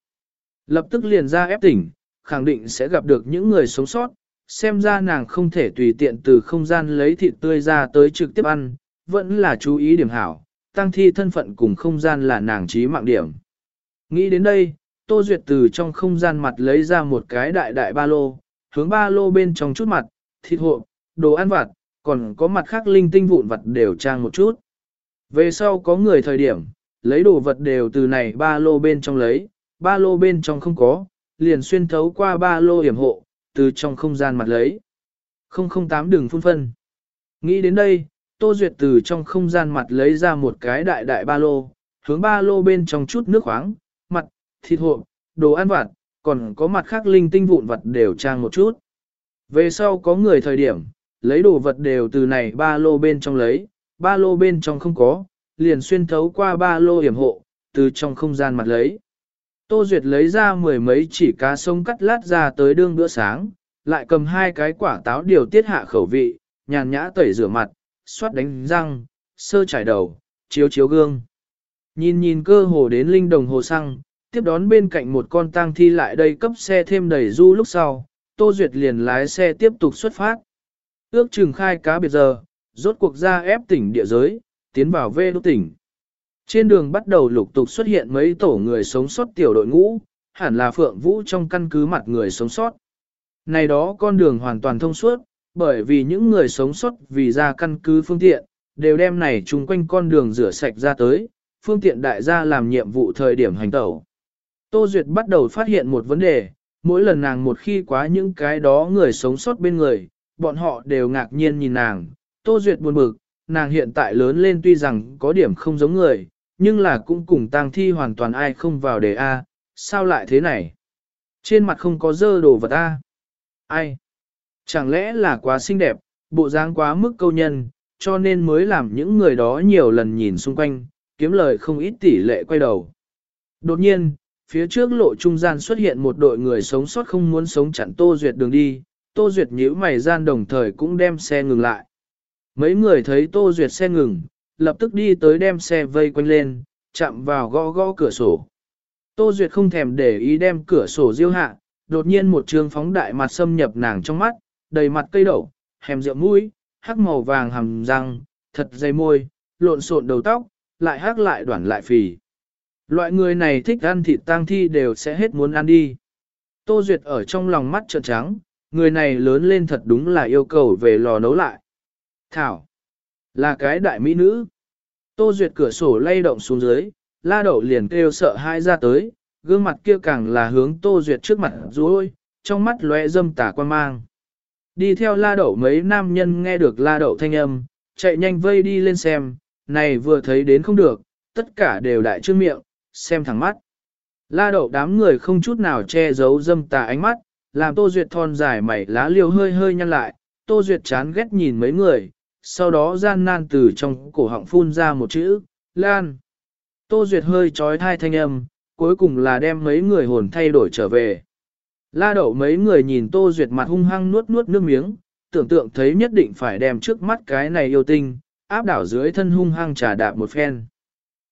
Lập tức liền ra ép tỉnh, khẳng định sẽ gặp được những người sống sót, xem ra nàng không thể tùy tiện từ không gian lấy thịt tươi ra tới trực tiếp ăn, vẫn là chú ý điểm hảo, tăng thi thân phận cùng không gian là nàng trí mạng điểm. Nghĩ đến đây, Tô Duyệt từ trong không gian mặt lấy ra một cái đại đại ba lô, hướng ba lô bên trong chút mặt, thịt hộp, đồ ăn vặt, còn có mặt khác linh tinh vụn vặt đều trang một chút. Về sau có người thời điểm, lấy đồ vật đều từ này ba lô bên trong lấy, ba lô bên trong không có, liền xuyên thấu qua ba lô hiểm hộ, từ trong không gian mặt lấy. 008 đường phun phân. Nghĩ đến đây, Tô Duyệt từ trong không gian mặt lấy ra một cái đại đại ba lô, hướng ba lô bên trong chút nước khoáng, mặt, thịt hộp, đồ ăn vặt, còn có mặt khác linh tinh vụn vật đều trang một chút. Về sau có người thời điểm, lấy đồ vật đều từ này ba lô bên trong lấy, ba lô bên trong không có, liền xuyên thấu qua ba lô hiểm hộ, từ trong không gian mặt lấy. Tô Duyệt lấy ra mười mấy chỉ cá sông cắt lát ra tới đương bữa sáng, lại cầm hai cái quả táo điều tiết hạ khẩu vị, nhàn nhã tẩy rửa mặt, xoát đánh răng, sơ trải đầu, chiếu chiếu gương. Nhìn nhìn cơ hồ đến linh đồng hồ xăng, tiếp đón bên cạnh một con tang thi lại đây cấp xe thêm đầy du lúc sau, Tô Duyệt liền lái xe tiếp tục xuất phát. Ước chừng khai cá biệt giờ, rốt cuộc ra ép tỉnh địa giới, tiến vào về đô tỉnh. Trên đường bắt đầu lục tục xuất hiện mấy tổ người sống sót tiểu đội ngũ, hẳn là Phượng Vũ trong căn cứ mặt người sống sót. Này đó con đường hoàn toàn thông suốt, bởi vì những người sống sót vì ra căn cứ phương tiện, đều đem này chung quanh con đường rửa sạch ra tới, phương tiện đại gia làm nhiệm vụ thời điểm hành tẩu. Tô Duyệt bắt đầu phát hiện một vấn đề, mỗi lần nàng một khi quá những cái đó người sống sót bên người, bọn họ đều ngạc nhiên nhìn nàng. Tô Duyệt buồn bực, nàng hiện tại lớn lên tuy rằng có điểm không giống người, nhưng là cũng cùng tang thi hoàn toàn ai không vào đề A, sao lại thế này? Trên mặt không có dơ đồ vật A. Ai? Chẳng lẽ là quá xinh đẹp, bộ dáng quá mức câu nhân, cho nên mới làm những người đó nhiều lần nhìn xung quanh, kiếm lời không ít tỷ lệ quay đầu. Đột nhiên, phía trước lộ trung gian xuất hiện một đội người sống sót không muốn sống chặn Tô Duyệt đường đi, Tô Duyệt nhíu mày gian đồng thời cũng đem xe ngừng lại. Mấy người thấy Tô Duyệt xe ngừng, lập tức đi tới đem xe vây quanh lên, chạm vào gõ gõ cửa sổ. Tô Duyệt không thèm để ý đem cửa sổ diêu hạ, đột nhiên một trường phóng đại mặt xâm nhập nàng trong mắt, đầy mặt cây đậu, hèm rượu mũi, hắc màu vàng hầm răng, thật dày môi, lộn xộn đầu tóc, lại hắc lại đoản lại phì. Loại người này thích ăn thịt tang thi đều sẽ hết muốn ăn đi. Tô Duyệt ở trong lòng mắt trợn trắng, người này lớn lên thật đúng là yêu cầu về lò nấu lại. Thảo, là cái đại mỹ nữ. Tô Duyệt cửa sổ lay động xuống dưới, la đậu liền kêu sợ hai ra tới, gương mặt kia càng là hướng Tô Duyệt trước mặt rối, trong mắt lóe dâm tả quan mang. Đi theo la đậu mấy nam nhân nghe được la đậu thanh âm, chạy nhanh vây đi lên xem, này vừa thấy đến không được, tất cả đều đại trương miệng, xem thẳng mắt. La đậu đám người không chút nào che giấu dâm tà ánh mắt, làm Tô Duyệt thon dài mày lá liều hơi hơi nhăn lại, Tô Duyệt chán ghét nhìn mấy người, sau đó gian nan từ trong cổ họng phun ra một chữ, Lan. Tô Duyệt hơi trói thai thanh âm, cuối cùng là đem mấy người hồn thay đổi trở về. La đậu mấy người nhìn Tô Duyệt mặt hung hăng nuốt nuốt nước miếng, tưởng tượng thấy nhất định phải đem trước mắt cái này yêu tinh, áp đảo dưới thân hung hăng trà đạp một phen.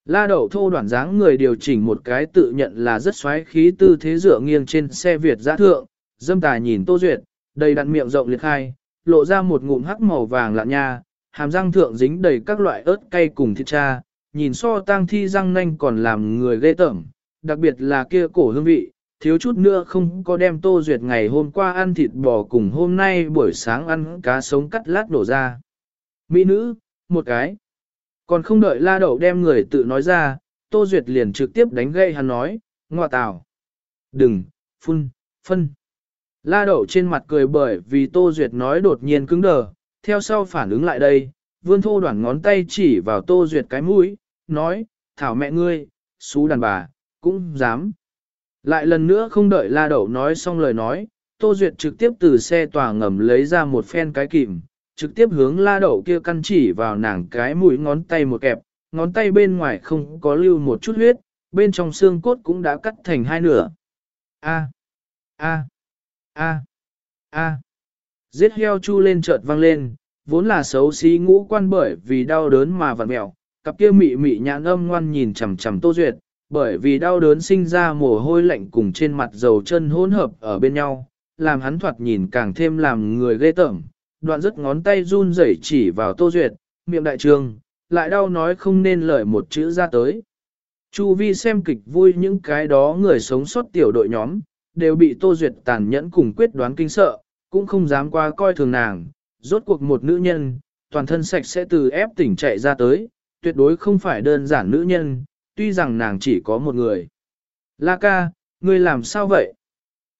La đậu thô đoạn dáng người điều chỉnh một cái tự nhận là rất xoáy khí tư thế dựa nghiêng trên xe Việt giã thượng, dâm tài nhìn Tô Duyệt, đầy đặn miệng rộng liệt khai, lộ ra một ngụm hắc màu vàng lạ nha, hàm răng thượng dính đầy các loại ớt cay cùng thịt cha, nhìn so tang thi răng nanh còn làm người ghê tởm, đặc biệt là kia cổ hương vị, thiếu chút nữa không có đem Tô Duyệt ngày hôm qua ăn thịt bò cùng hôm nay buổi sáng ăn cá sống cắt lát đổ ra. Mỹ nữ, một cái. Còn không đợi la đậu đem người tự nói ra, Tô Duyệt liền trực tiếp đánh gậy hắn nói, ngọa tào. Đừng, phun, phân. La đậu trên mặt cười bởi vì Tô Duyệt nói đột nhiên cứng đờ, theo sau phản ứng lại đây, vươn thô đoạn ngón tay chỉ vào Tô Duyệt cái mũi, nói, thảo mẹ ngươi, xú đàn bà, cũng dám. Lại lần nữa không đợi la đậu nói xong lời nói, Tô Duyệt trực tiếp từ xe tòa ngầm lấy ra một phen cái kìm, trực tiếp hướng la đậu kia căn chỉ vào nàng cái mũi ngón tay một kẹp, ngón tay bên ngoài không có lưu một chút huyết, bên trong xương cốt cũng đã cắt thành hai nửa. A, a, a, a. Giết heo chu lên chợt vang lên, vốn là xấu xí ngũ quan bởi vì đau đớn mà vặn mẹo, cặp kia mị mị nhãn âm ngoan nhìn chằm chằm Tô Duyệt, bởi vì đau đớn sinh ra mồ hôi lạnh cùng trên mặt dầu chân hỗn hợp ở bên nhau, làm hắn thoạt nhìn càng thêm làm người ghê tởm. Đoạn rất ngón tay run rẩy chỉ vào Tô Duyệt, miệng đại trường, lại đau nói không nên lời một chữ ra tới. Chu vi xem kịch vui những cái đó người sống sót tiểu đội nhóm, đều bị Tô Duyệt tàn nhẫn cùng quyết đoán kinh sợ, cũng không dám qua coi thường nàng. Rốt cuộc một nữ nhân, toàn thân sạch sẽ từ ép tỉnh chạy ra tới, tuyệt đối không phải đơn giản nữ nhân, tuy rằng nàng chỉ có một người. La ca, ngươi làm sao vậy?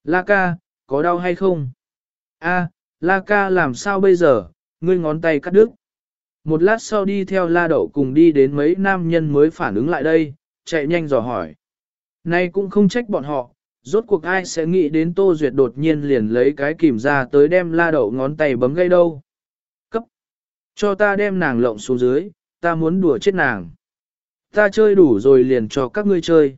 La ca, có đau hay không? A, La ca làm sao bây giờ, ngươi ngón tay cắt đứt. Một lát sau đi theo La Đậu cùng đi đến mấy nam nhân mới phản ứng lại đây, chạy nhanh dò hỏi. Nay cũng không trách bọn họ, rốt cuộc ai sẽ nghĩ đến Tô Duyệt đột nhiên liền lấy cái kìm ra tới đem La Đậu ngón tay bấm gây đâu. Cấp! Cho ta đem nàng lộng xuống dưới, ta muốn đùa chết nàng. Ta chơi đủ rồi liền cho các ngươi chơi.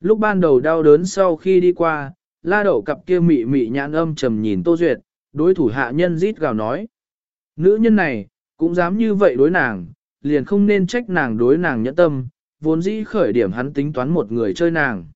Lúc ban đầu đau đớn sau khi đi qua, la đậu cặp kia mị mị nhãn âm trầm nhìn Tô Duyệt, đối thủ hạ nhân rít gào nói. Nữ nhân này, cũng dám như vậy đối nàng, liền không nên trách nàng đối nàng nhẫn tâm, vốn dĩ khởi điểm hắn tính toán một người chơi nàng.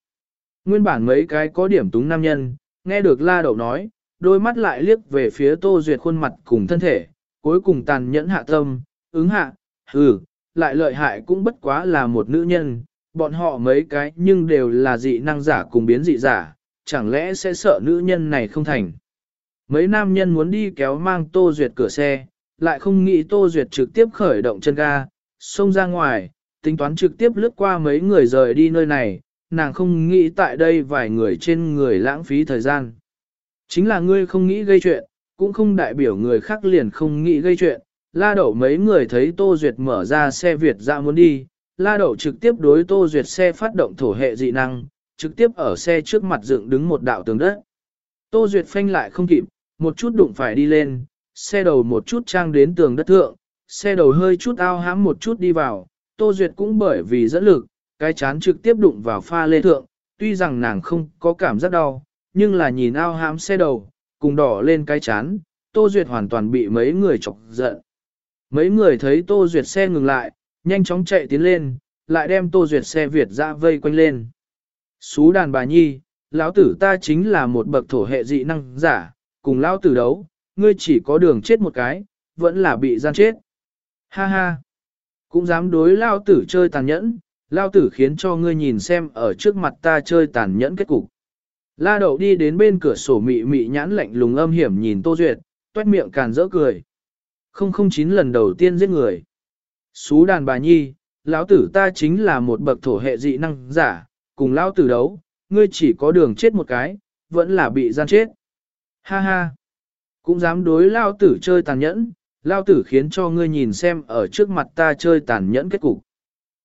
Nguyên bản mấy cái có điểm túng nam nhân, nghe được la đậu nói, đôi mắt lại liếc về phía Tô Duyệt khuôn mặt cùng thân thể, cuối cùng tàn nhẫn hạ tâm, ứng hạ, hừ, lại lợi hại cũng bất quá là một nữ nhân, bọn họ mấy cái nhưng đều là dị năng giả cùng biến dị giả, chẳng lẽ sẽ sợ nữ nhân này không thành. Mấy nam nhân muốn đi kéo mang Tô Duyệt cửa xe, lại không nghĩ Tô Duyệt trực tiếp khởi động chân ga, xông ra ngoài, tính toán trực tiếp lướt qua mấy người rời đi nơi này, nàng không nghĩ tại đây vài người trên người lãng phí thời gian. Chính là ngươi không nghĩ gây chuyện, cũng không đại biểu người khác liền không nghĩ gây chuyện, La Đậu mấy người thấy Tô Duyệt mở ra xe Việt ra muốn đi, La Đậu trực tiếp đối Tô Duyệt xe phát động thổ hệ dị năng, trực tiếp ở xe trước mặt dựng đứng một đạo tường đất. Tô Duyệt phanh lại không kịp, một chút đụng phải đi lên, xe đầu một chút trang đến tường đất thượng, xe đầu hơi chút ao hãm một chút đi vào, Tô Duyệt cũng bởi vì dẫn lực, cái chán trực tiếp đụng vào pha lê thượng, tuy rằng nàng không có cảm giác đau, nhưng là nhìn ao hãm xe đầu, cùng đỏ lên cái chán, Tô Duyệt hoàn toàn bị mấy người chọc giận. Mấy người thấy Tô Duyệt xe ngừng lại, nhanh chóng chạy tiến lên, lại đem Tô Duyệt xe Việt ra vây quanh lên. Xú đàn bà nhi, lão tử ta chính là một bậc thổ hệ dị năng giả, cùng lão tử đấu, ngươi chỉ có đường chết một cái, vẫn là bị gian chết. Ha ha, cũng dám đối lão tử chơi tàn nhẫn, lão tử khiến cho ngươi nhìn xem ở trước mặt ta chơi tàn nhẫn kết cục. La đậu đi đến bên cửa sổ mị mị nhãn lạnh lùng âm hiểm nhìn Tô Duyệt, toét miệng càn rỡ cười. 009 lần đầu tiên giết người. Xú đàn bà nhi, lão tử ta chính là một bậc thổ hệ dị năng giả, cùng lão tử đấu, ngươi chỉ có đường chết một cái, vẫn là bị gian chết. Ha ha, cũng dám đối lão tử chơi tàn nhẫn, lão tử khiến cho ngươi nhìn xem ở trước mặt ta chơi tàn nhẫn kết cục.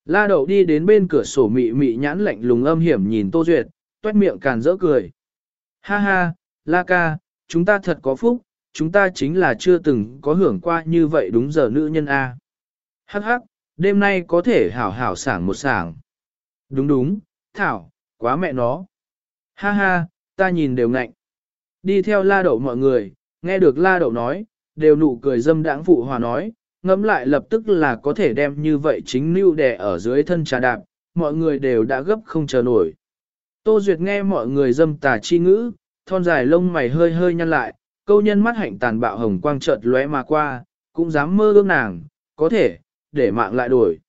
La đậu đi đến bên cửa sổ mị mị nhãn lạnh lùng âm hiểm nhìn Tô Duyệt, tuét miệng càn rỡ cười. Ha ha, La ca, chúng ta thật có phúc, chúng ta chính là chưa từng có hưởng qua như vậy đúng giờ nữ nhân A. Hắc hắc, đêm nay có thể hảo hảo sảng một sảng. Đúng đúng, Thảo, quá mẹ nó. Ha ha, ta nhìn đều ngạnh. Đi theo la đậu mọi người, nghe được la đậu nói, đều nụ cười dâm đãng phụ hòa nói, ngẫm lại lập tức là có thể đem như vậy chính lưu đè ở dưới thân trà đạp, mọi người đều đã gấp không chờ nổi. Tô Duyệt nghe mọi người dâm tà chi ngữ, thon dài lông mày hơi hơi nhăn lại, câu nhân mắt hạnh tàn bạo hồng quang chợt lóe mà qua, cũng dám mơ ước nàng, có thể, để mạng lại đổi.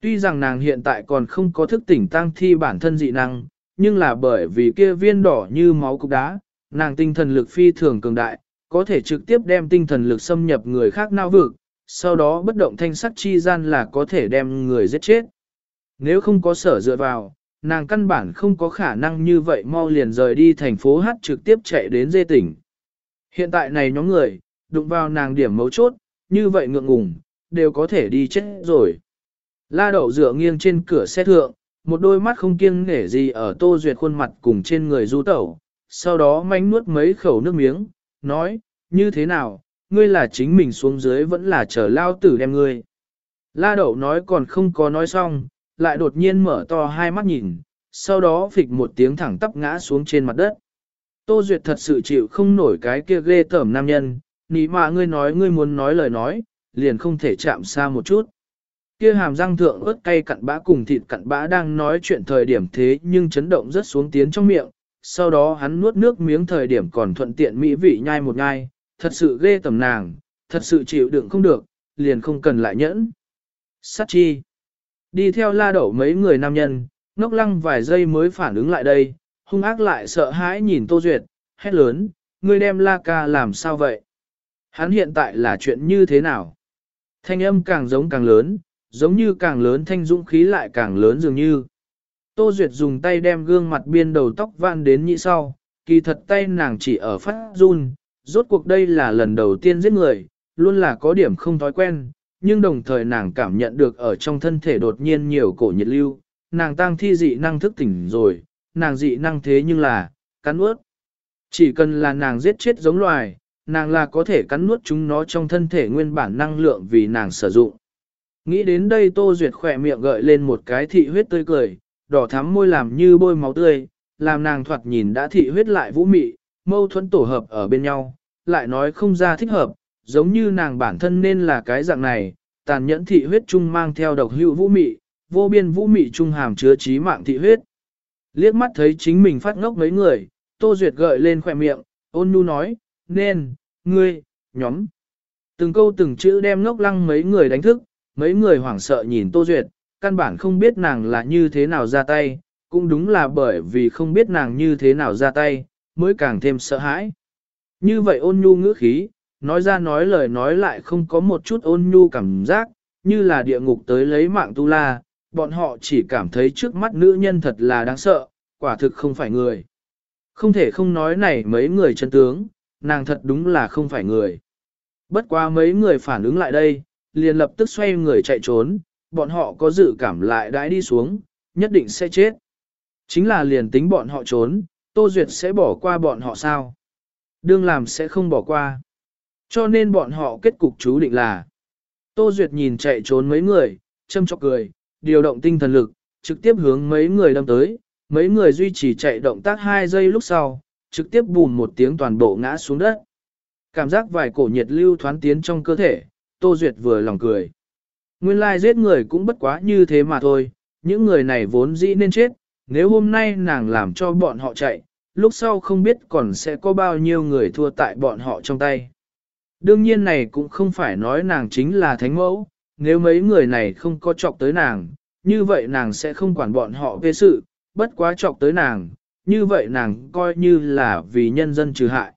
Tuy rằng nàng hiện tại còn không có thức tỉnh tăng thi bản thân dị năng, nhưng là bởi vì kia viên đỏ như máu cục đá, nàng tinh thần lực phi thường cường đại, có thể trực tiếp đem tinh thần lực xâm nhập người khác nao vực, sau đó bất động thanh sắc chi gian là có thể đem người giết chết. Nếu không có sở dựa vào, nàng căn bản không có khả năng như vậy mau liền rời đi thành phố Hát trực tiếp chạy đến dê tỉnh. Hiện tại này nhóm người, đụng vào nàng điểm mấu chốt, như vậy ngượng ngùng, đều có thể đi chết rồi. La đậu dựa nghiêng trên cửa xe thượng, một đôi mắt không kiêng nể gì ở tô duyệt khuôn mặt cùng trên người du tẩu, sau đó mánh nuốt mấy khẩu nước miếng, nói, như thế nào, ngươi là chính mình xuống dưới vẫn là chờ lao tử đem ngươi. La đậu nói còn không có nói xong, lại đột nhiên mở to hai mắt nhìn, sau đó phịch một tiếng thẳng tắp ngã xuống trên mặt đất. Tô Duyệt thật sự chịu không nổi cái kia ghê tởm nam nhân, nỉ mà ngươi nói ngươi muốn nói lời nói, liền không thể chạm xa một chút. Kia hàm răng thượng ớt cay cặn bã cùng thịt cặn bã đang nói chuyện thời điểm thế nhưng chấn động rất xuống tiến trong miệng, sau đó hắn nuốt nước miếng thời điểm còn thuận tiện mỹ vị nhai một nhai, thật sự ghê tầm nàng, thật sự chịu đựng không được, liền không cần lại nhẫn. Sát chi. Đi theo la đổ mấy người nam nhân, ngốc lăng vài giây mới phản ứng lại đây, hung ác lại sợ hãi nhìn Tô Duyệt, hét lớn, ngươi đem la ca làm sao vậy? Hắn hiện tại là chuyện như thế nào? Thanh âm càng giống càng lớn, giống như càng lớn thanh dũng khí lại càng lớn dường như. Tô Duyệt dùng tay đem gương mặt biên đầu tóc vạn đến nhị sau, kỳ thật tay nàng chỉ ở phát run, rốt cuộc đây là lần đầu tiên giết người, luôn là có điểm không thói quen, nhưng đồng thời nàng cảm nhận được ở trong thân thể đột nhiên nhiều cổ nhiệt lưu, nàng tăng thi dị năng thức tỉnh rồi, nàng dị năng thế nhưng là, cắn nuốt Chỉ cần là nàng giết chết giống loài, nàng là có thể cắn nuốt chúng nó trong thân thể nguyên bản năng lượng vì nàng sử dụng. Nghĩ đến đây Tô Duyệt khỏe miệng gợi lên một cái thị huyết tươi cười, đỏ thắm môi làm như bôi máu tươi, làm nàng thoạt nhìn đã thị huyết lại vũ mị, mâu thuẫn tổ hợp ở bên nhau, lại nói không ra thích hợp, giống như nàng bản thân nên là cái dạng này, tàn nhẫn thị huyết chung mang theo độc hữu vũ mị, vô biên vũ mị trung hàm chứa trí mạng thị huyết. Liếc mắt thấy chính mình phát ngốc mấy người, Tô Duyệt gợi lên khỏe miệng, ôn nhu nói, nên, ngươi, nhóm. Từng câu từng chữ đem ngốc lăng mấy người đánh thức, mấy người hoảng sợ nhìn Tô Duyệt, căn bản không biết nàng là như thế nào ra tay, cũng đúng là bởi vì không biết nàng như thế nào ra tay, mới càng thêm sợ hãi. Như vậy ôn nhu ngữ khí, nói ra nói lời nói lại không có một chút ôn nhu cảm giác, như là địa ngục tới lấy mạng tu la, bọn họ chỉ cảm thấy trước mắt nữ nhân thật là đáng sợ, quả thực không phải người. Không thể không nói này mấy người chân tướng, nàng thật đúng là không phải người. Bất quá mấy người phản ứng lại đây, liền lập tức xoay người chạy trốn, bọn họ có dự cảm lại đãi đi xuống, nhất định sẽ chết. Chính là liền tính bọn họ trốn, Tô Duyệt sẽ bỏ qua bọn họ sao? Đương làm sẽ không bỏ qua. Cho nên bọn họ kết cục chú định là Tô Duyệt nhìn chạy trốn mấy người, châm chọc cười, điều động tinh thần lực, trực tiếp hướng mấy người đâm tới, mấy người duy trì chạy động tác 2 giây lúc sau, trực tiếp bùn một tiếng toàn bộ ngã xuống đất. Cảm giác vài cổ nhiệt lưu thoán tiến trong cơ thể, Tô Duyệt vừa lòng cười. Nguyên lai giết người cũng bất quá như thế mà thôi, những người này vốn dĩ nên chết, nếu hôm nay nàng làm cho bọn họ chạy, lúc sau không biết còn sẽ có bao nhiêu người thua tại bọn họ trong tay. Đương nhiên này cũng không phải nói nàng chính là thánh mẫu, nếu mấy người này không có chọc tới nàng, như vậy nàng sẽ không quản bọn họ về sự, bất quá chọc tới nàng, như vậy nàng coi như là vì nhân dân trừ hại.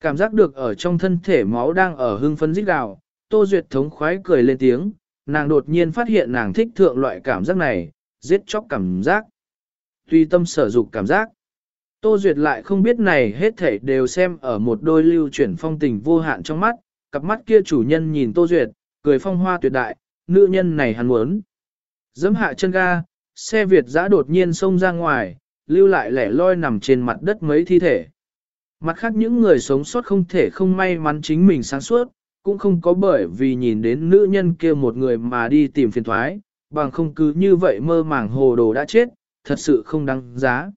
Cảm giác được ở trong thân thể máu đang ở hưng phấn rít gào, Tô Duyệt thống khoái cười lên tiếng, nàng đột nhiên phát hiện nàng thích thượng loại cảm giác này, giết chóc cảm giác. Tuy tâm sở dục cảm giác. Tô Duyệt lại không biết này hết thảy đều xem ở một đôi lưu chuyển phong tình vô hạn trong mắt, cặp mắt kia chủ nhân nhìn Tô Duyệt, cười phong hoa tuyệt đại, nữ nhân này hắn muốn. Dẫm hạ chân ga, xe Việt giã đột nhiên xông ra ngoài, lưu lại lẻ loi nằm trên mặt đất mấy thi thể. Mặt khác những người sống sót không thể không may mắn chính mình sáng suốt, cũng không có bởi vì nhìn đến nữ nhân kia một người mà đi tìm phiền thoái, bằng không cứ như vậy mơ màng hồ đồ đã chết, thật sự không đáng giá.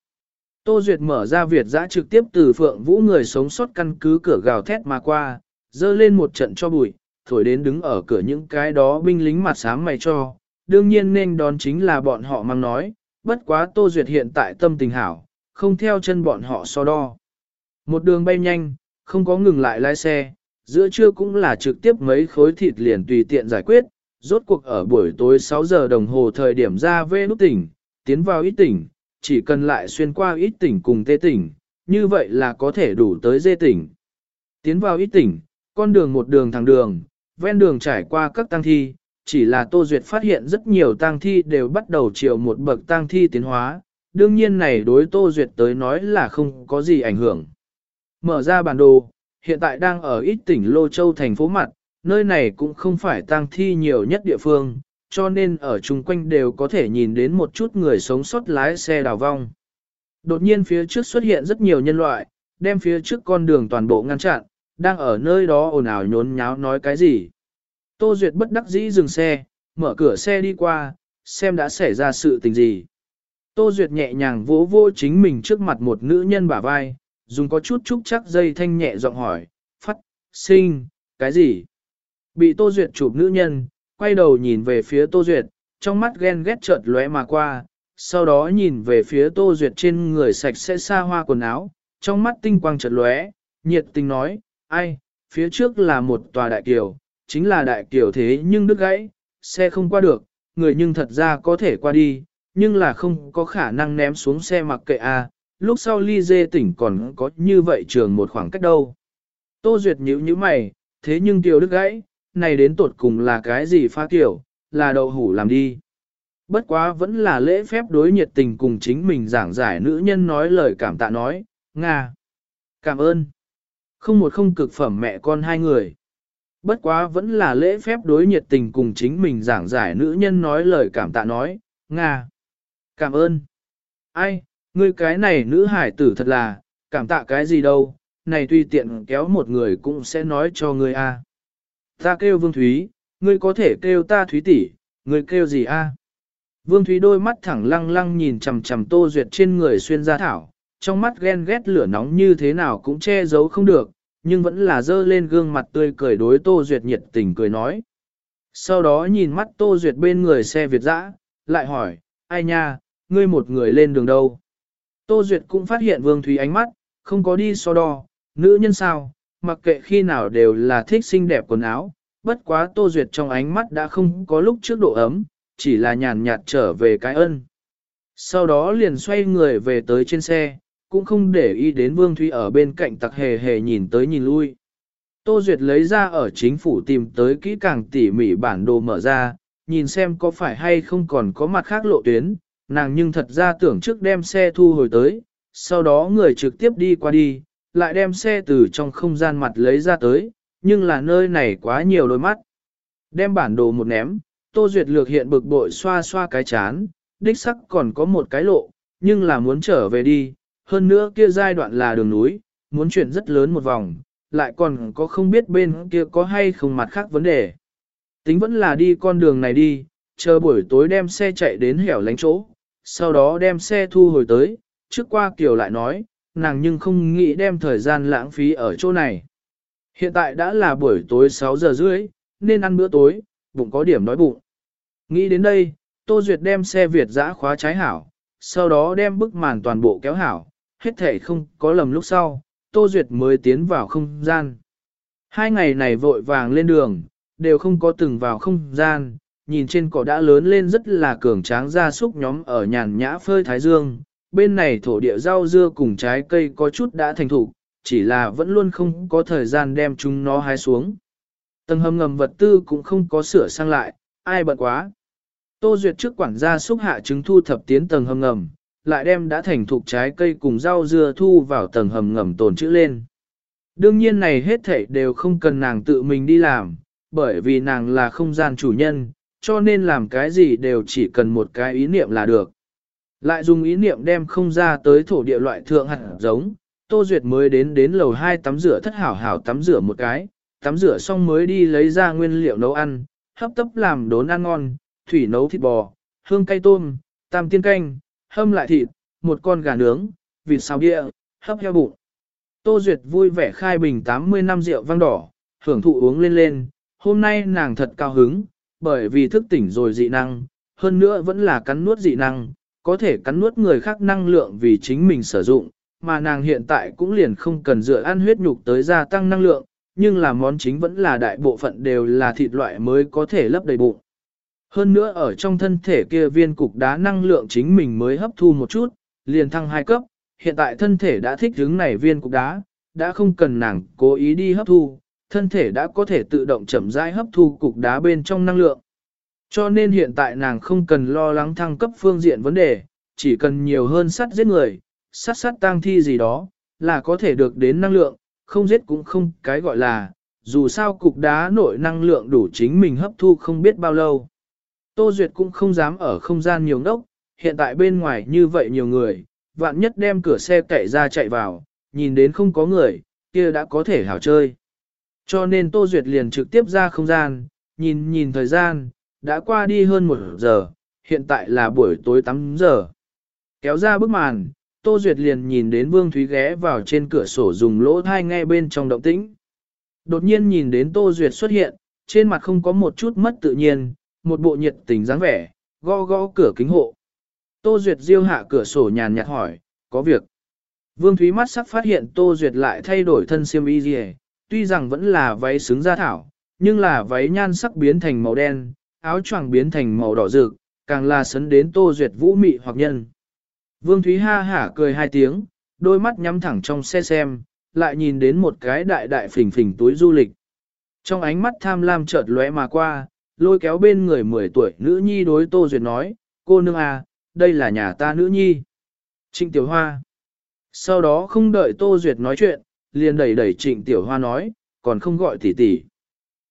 Tô Duyệt mở ra Việt giã trực tiếp từ phượng vũ người sống sót căn cứ cửa gào thét mà qua, dơ lên một trận cho bụi, thổi đến đứng ở cửa những cái đó binh lính mặt sáng mày cho, đương nhiên nên đón chính là bọn họ mang nói, bất quá Tô Duyệt hiện tại tâm tình hảo, không theo chân bọn họ so đo. Một đường bay nhanh, không có ngừng lại lái xe, giữa trưa cũng là trực tiếp mấy khối thịt liền tùy tiện giải quyết, rốt cuộc ở buổi tối 6 giờ đồng hồ thời điểm ra về nút tỉnh, tiến vào ít tỉnh, chỉ cần lại xuyên qua ít tỉnh cùng tê tỉnh, như vậy là có thể đủ tới dê tỉnh. Tiến vào ít tỉnh, con đường một đường thẳng đường, ven đường trải qua các tăng thi, chỉ là Tô Duyệt phát hiện rất nhiều tăng thi đều bắt đầu chiều một bậc tăng thi tiến hóa, đương nhiên này đối Tô Duyệt tới nói là không có gì ảnh hưởng. Mở ra bản đồ, hiện tại đang ở ít tỉnh Lô Châu thành phố mặt, nơi này cũng không phải tăng thi nhiều nhất địa phương, cho nên ở chung quanh đều có thể nhìn đến một chút người sống sót lái xe đào vong. Đột nhiên phía trước xuất hiện rất nhiều nhân loại, đem phía trước con đường toàn bộ ngăn chặn, đang ở nơi đó ồn ào nhốn nháo nói cái gì. Tô Duyệt bất đắc dĩ dừng xe, mở cửa xe đi qua, xem đã xảy ra sự tình gì. Tô Duyệt nhẹ nhàng vỗ vô chính mình trước mặt một nữ nhân bả vai, dùng có chút chút chắc dây thanh nhẹ giọng hỏi, phát, sinh, cái gì? Bị Tô Duyệt chụp nữ nhân, quay đầu nhìn về phía Tô Duyệt, trong mắt ghen ghét chợt lóe mà qua, sau đó nhìn về phía Tô Duyệt trên người sạch sẽ xa hoa quần áo, trong mắt tinh quang chợt lóe, nhiệt tình nói, ai, phía trước là một tòa đại kiều, chính là đại kiều thế nhưng đứt gãy, xe không qua được, người nhưng thật ra có thể qua đi, nhưng là không có khả năng ném xuống xe mặc kệ a. lúc sau ly dê tỉnh còn có như vậy trường một khoảng cách đâu. Tô Duyệt nhíu nhíu mày, thế nhưng kiều đứt gãy, này đến tột cùng là cái gì pha kiểu, là đậu hủ làm đi. Bất quá vẫn là lễ phép đối nhiệt tình cùng chính mình giảng giải nữ nhân nói lời cảm tạ nói, Nga. Cảm ơn. Không một không cực phẩm mẹ con hai người. Bất quá vẫn là lễ phép đối nhiệt tình cùng chính mình giảng giải nữ nhân nói lời cảm tạ nói, Nga. Cảm ơn. Ai, ngươi cái này nữ hải tử thật là, cảm tạ cái gì đâu, này tuy tiện kéo một người cũng sẽ nói cho ngươi a. Ta kêu Vương Thúy, ngươi có thể kêu ta Thúy tỷ, ngươi kêu gì a? Vương Thúy đôi mắt thẳng lăng lăng nhìn chằm chằm Tô Duyệt trên người xuyên gia thảo, trong mắt ghen ghét lửa nóng như thế nào cũng che giấu không được, nhưng vẫn là dơ lên gương mặt tươi cười đối Tô Duyệt nhiệt tình cười nói. Sau đó nhìn mắt Tô Duyệt bên người xe Việt dã, lại hỏi, ai nha, ngươi một người lên đường đâu? Tô Duyệt cũng phát hiện Vương Thúy ánh mắt, không có đi so đo, nữ nhân sao, mặc kệ khi nào đều là thích xinh đẹp quần áo, bất quá Tô Duyệt trong ánh mắt đã không có lúc trước độ ấm, chỉ là nhàn nhạt trở về cái ân. Sau đó liền xoay người về tới trên xe, cũng không để ý đến Vương Thúy ở bên cạnh tặc hề hề nhìn tới nhìn lui. Tô Duyệt lấy ra ở chính phủ tìm tới kỹ càng tỉ mỉ bản đồ mở ra, nhìn xem có phải hay không còn có mặt khác lộ tuyến, nàng nhưng thật ra tưởng trước đem xe thu hồi tới, sau đó người trực tiếp đi qua đi, lại đem xe từ trong không gian mặt lấy ra tới, nhưng là nơi này quá nhiều đôi mắt. Đem bản đồ một ném, Tô Duyệt lược hiện bực bội xoa xoa cái chán, đích sắc còn có một cái lộ, nhưng là muốn trở về đi, hơn nữa kia giai đoạn là đường núi, muốn chuyển rất lớn một vòng, lại còn có không biết bên kia có hay không mặt khác vấn đề. Tính vẫn là đi con đường này đi, chờ buổi tối đem xe chạy đến hẻo lánh chỗ, sau đó đem xe thu hồi tới, trước qua Kiều lại nói, nàng nhưng không nghĩ đem thời gian lãng phí ở chỗ này. Hiện tại đã là buổi tối 6 giờ rưỡi, nên ăn bữa tối, bụng có điểm đói bụng. Nghĩ đến đây, Tô Duyệt đem xe Việt giã khóa trái hảo, sau đó đem bức màn toàn bộ kéo hảo, hết thể không có lầm lúc sau, Tô Duyệt mới tiến vào không gian. Hai ngày này vội vàng lên đường, đều không có từng vào không gian, nhìn trên cỏ đã lớn lên rất là cường tráng ra súc nhóm ở nhàn nhã phơi thái dương, bên này thổ địa rau dưa cùng trái cây có chút đã thành thủ, chỉ là vẫn luôn không có thời gian đem chúng nó hái xuống. Tầng hầm ngầm vật tư cũng không có sửa sang lại, ai bận quá. Tô Duyệt trước quản gia xúc hạ trứng thu thập tiến tầng hầm ngầm, lại đem đã thành thục trái cây cùng rau dưa thu vào tầng hầm ngầm tồn trữ lên. Đương nhiên này hết thảy đều không cần nàng tự mình đi làm, bởi vì nàng là không gian chủ nhân, cho nên làm cái gì đều chỉ cần một cái ý niệm là được. Lại dùng ý niệm đem không ra tới thổ địa loại thượng hạt giống, Tô Duyệt mới đến đến lầu 2 tắm rửa thất hảo hảo tắm rửa một cái, tắm rửa xong mới đi lấy ra nguyên liệu nấu ăn, hấp tấp làm đốn ăn ngon, thủy nấu thịt bò, hương cay tôm, tam tiên canh, hâm lại thịt, một con gà nướng, vịt xào địa, hấp heo bụng. Tô Duyệt vui vẻ khai bình 80 năm rượu vang đỏ, hưởng thụ uống lên lên, hôm nay nàng thật cao hứng, bởi vì thức tỉnh rồi dị năng, hơn nữa vẫn là cắn nuốt dị năng, có thể cắn nuốt người khác năng lượng vì chính mình sử dụng, mà nàng hiện tại cũng liền không cần dựa ăn huyết nhục tới gia tăng năng lượng, nhưng là món chính vẫn là đại bộ phận đều là thịt loại mới có thể lấp đầy bụng. Hơn nữa ở trong thân thể kia viên cục đá năng lượng chính mình mới hấp thu một chút, liền thăng hai cấp, hiện tại thân thể đã thích hướng này viên cục đá, đã không cần nàng cố ý đi hấp thu, thân thể đã có thể tự động chậm rãi hấp thu cục đá bên trong năng lượng. Cho nên hiện tại nàng không cần lo lắng thăng cấp phương diện vấn đề, chỉ cần nhiều hơn sắt giết người, sát sát tang thi gì đó, là có thể được đến năng lượng, không giết cũng không cái gọi là, dù sao cục đá nội năng lượng đủ chính mình hấp thu không biết bao lâu. Tô Duyệt cũng không dám ở không gian nhiều ngốc, hiện tại bên ngoài như vậy nhiều người, vạn nhất đem cửa xe cậy ra chạy vào, nhìn đến không có người, kia đã có thể hảo chơi. Cho nên Tô Duyệt liền trực tiếp ra không gian, nhìn nhìn thời gian, đã qua đi hơn một giờ, hiện tại là buổi tối 8 giờ. Kéo ra bức màn, Tô Duyệt liền nhìn đến Vương Thúy ghé vào trên cửa sổ dùng lỗ thai ngay bên trong động tĩnh. Đột nhiên nhìn đến Tô Duyệt xuất hiện, trên mặt không có một chút mất tự nhiên, một bộ nhiệt tình dáng vẻ, gõ gõ cửa kính hộ. Tô Duyệt diêu hạ cửa sổ nhàn nhạt hỏi, có việc. Vương Thúy mắt sắc phát hiện Tô Duyệt lại thay đổi thân xiêm y gì tuy rằng vẫn là váy xứng da thảo, nhưng là váy nhan sắc biến thành màu đen, áo choàng biến thành màu đỏ rực, càng là sấn đến Tô Duyệt vũ mị hoặc nhân. Vương Thúy ha hả cười hai tiếng, đôi mắt nhắm thẳng trong xe xem, lại nhìn đến một cái đại đại phình phình túi du lịch. Trong ánh mắt tham lam chợt lóe mà qua, lôi kéo bên người 10 tuổi nữ nhi đối Tô Duyệt nói, cô nương à, đây là nhà ta nữ nhi. Trịnh Tiểu Hoa. Sau đó không đợi Tô Duyệt nói chuyện, liền đẩy đẩy Trịnh Tiểu Hoa nói, còn không gọi tỷ tỷ.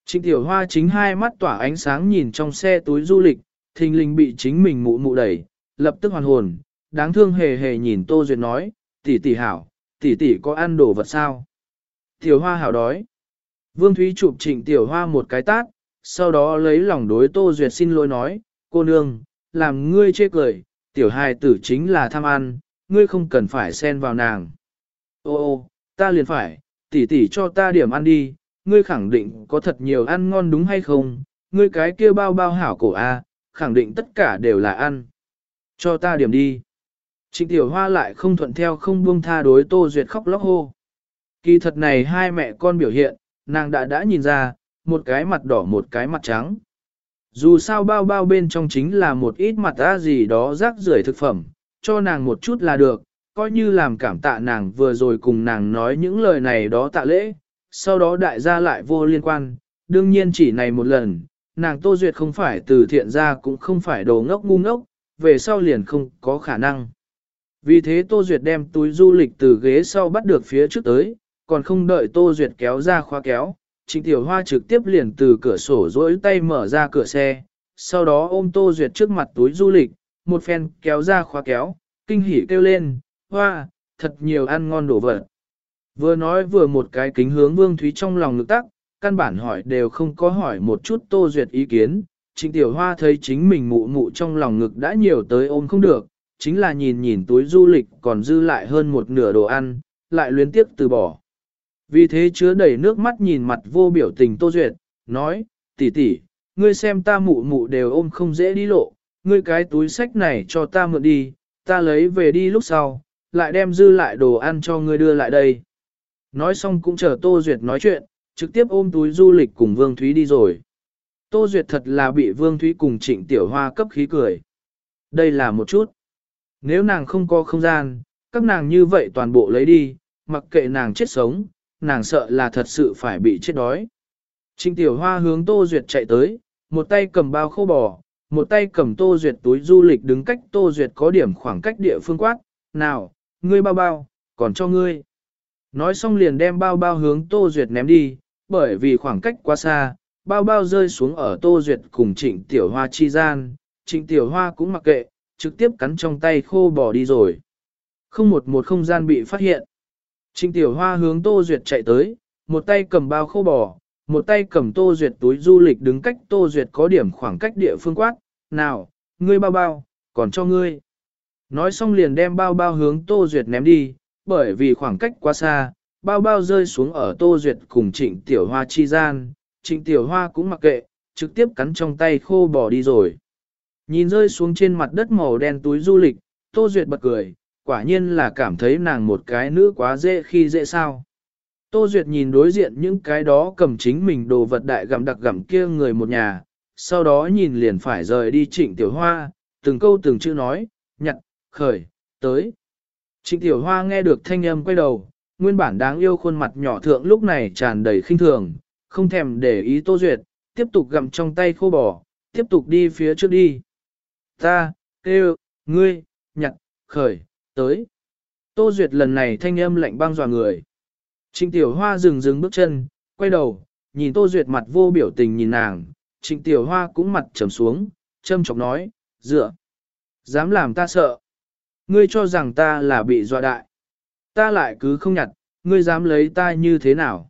Trịnh Tiểu Hoa chính hai mắt tỏa ánh sáng nhìn trong xe túi du lịch, thình lình bị chính mình mụ mụ đẩy, lập tức hoàn hồn, đáng thương hề hề nhìn Tô Duyệt nói, tỷ tỷ hảo, tỷ tỷ có ăn đồ vật sao? Tiểu Hoa hảo đói. Vương Thúy chụp Trịnh Tiểu Hoa một cái tát, sau đó lấy lòng đối Tô Duyệt xin lỗi nói, cô nương, làm ngươi chê cười, tiểu hài tử chính là tham ăn, ngươi không cần phải xen vào nàng. Ô ô, ta liền phải, tỷ tỷ cho ta điểm ăn đi, ngươi khẳng định có thật nhiều ăn ngon đúng hay không, ngươi cái kia bao bao hảo cổ a, khẳng định tất cả đều là ăn. Cho ta điểm đi. Trịnh tiểu hoa lại không thuận theo không buông tha đối tô duyệt khóc lóc hô. Kỳ thật này hai mẹ con biểu hiện, nàng đã đã nhìn ra, một cái mặt đỏ một cái mặt trắng. Dù sao bao bao bên trong chính là một ít mặt ra gì đó rác rưởi thực phẩm, cho nàng một chút là được, coi như làm cảm tạ nàng vừa rồi cùng nàng nói những lời này đó tạ lễ, sau đó đại gia lại vô liên quan, đương nhiên chỉ này một lần, nàng Tô Duyệt không phải từ thiện ra cũng không phải đồ ngốc ngu ngốc, về sau liền không có khả năng. Vì thế Tô Duyệt đem túi du lịch từ ghế sau bắt được phía trước tới, còn không đợi Tô Duyệt kéo ra khóa kéo, Trịnh Tiểu Hoa trực tiếp liền từ cửa sổ dỗi tay mở ra cửa xe, sau đó ôm Tô Duyệt trước mặt túi du lịch, một phen kéo ra khóa kéo, kinh hỉ kêu lên, hoa, thật nhiều ăn ngon đồ vật. Vừa nói vừa một cái kính hướng Vương Thúy trong lòng ngực tắc, căn bản hỏi đều không có hỏi một chút Tô Duyệt ý kiến. Trịnh Tiểu Hoa thấy chính mình mụ mụ trong lòng ngực đã nhiều tới ôm không được, chính là nhìn nhìn túi du lịch còn dư lại hơn một nửa đồ ăn, lại luyến tiếp từ bỏ. Vì thế chứa đầy nước mắt nhìn mặt vô biểu tình Tô Duyệt, nói, tỷ tỷ, ngươi xem ta mụ mụ đều ôm không dễ đi lộ, ngươi cái túi sách này cho ta mượn đi, ta lấy về đi lúc sau, lại đem dư lại đồ ăn cho ngươi đưa lại đây. Nói xong cũng chờ Tô Duyệt nói chuyện, trực tiếp ôm túi du lịch cùng Vương Thúy đi rồi. Tô Duyệt thật là bị Vương Thúy cùng Trịnh Tiểu Hoa cấp khí cười. Đây là một chút. Nếu nàng không có không gian, các nàng như vậy toàn bộ lấy đi, mặc kệ nàng chết sống, nàng sợ là thật sự phải bị chết đói. Trịnh Tiểu Hoa hướng Tô Duyệt chạy tới, một tay cầm bao khô bò, một tay cầm Tô Duyệt túi du lịch đứng cách Tô Duyệt có điểm khoảng cách địa phương quát, nào, ngươi bao bao, còn cho ngươi. Nói xong liền đem bao bao hướng Tô Duyệt ném đi, bởi vì khoảng cách quá xa, bao bao rơi xuống ở Tô Duyệt cùng Trịnh Tiểu Hoa chi gian, Trịnh Tiểu Hoa cũng mặc kệ, trực tiếp cắn trong tay khô bò đi rồi. Không một một không gian bị phát hiện. Trịnh Tiểu Hoa hướng Tô Duyệt chạy tới, một tay cầm bao khô bò, một tay cầm Tô Duyệt túi du lịch đứng cách Tô Duyệt có điểm khoảng cách địa phương quát, nào, ngươi bao bao, còn cho ngươi. Nói xong liền đem bao bao hướng Tô Duyệt ném đi, bởi vì khoảng cách quá xa, bao bao rơi xuống ở Tô Duyệt cùng Trịnh Tiểu Hoa chi gian, Trịnh Tiểu Hoa cũng mặc kệ, trực tiếp cắn trong tay khô bỏ đi rồi. Nhìn rơi xuống trên mặt đất màu đen túi du lịch, Tô Duyệt bật cười, quả nhiên là cảm thấy nàng một cái nữ quá dễ khi dễ sao. Tô Duyệt nhìn đối diện những cái đó cầm chính mình đồ vật đại gặm đặc gặm kia người một nhà, sau đó nhìn liền phải rời đi trịnh tiểu hoa, từng câu từng chữ nói, nhặt, khởi, tới. Trịnh tiểu hoa nghe được thanh âm quay đầu, nguyên bản đáng yêu khuôn mặt nhỏ thượng lúc này tràn đầy khinh thường, không thèm để ý Tô Duyệt, tiếp tục gặm trong tay khô bò, tiếp tục đi phía trước đi. Ta, kêu, ngươi, nhặt, khởi, tới. Tô Duyệt lần này thanh âm lạnh băng dò người. Trịnh Tiểu Hoa dừng dừng bước chân, quay đầu, nhìn Tô Duyệt mặt vô biểu tình nhìn nàng, Trịnh Tiểu Hoa cũng mặt trầm xuống, châm chọc nói, dựa. Dám làm ta sợ. Ngươi cho rằng ta là bị dọa đại. Ta lại cứ không nhặt, ngươi dám lấy ta như thế nào?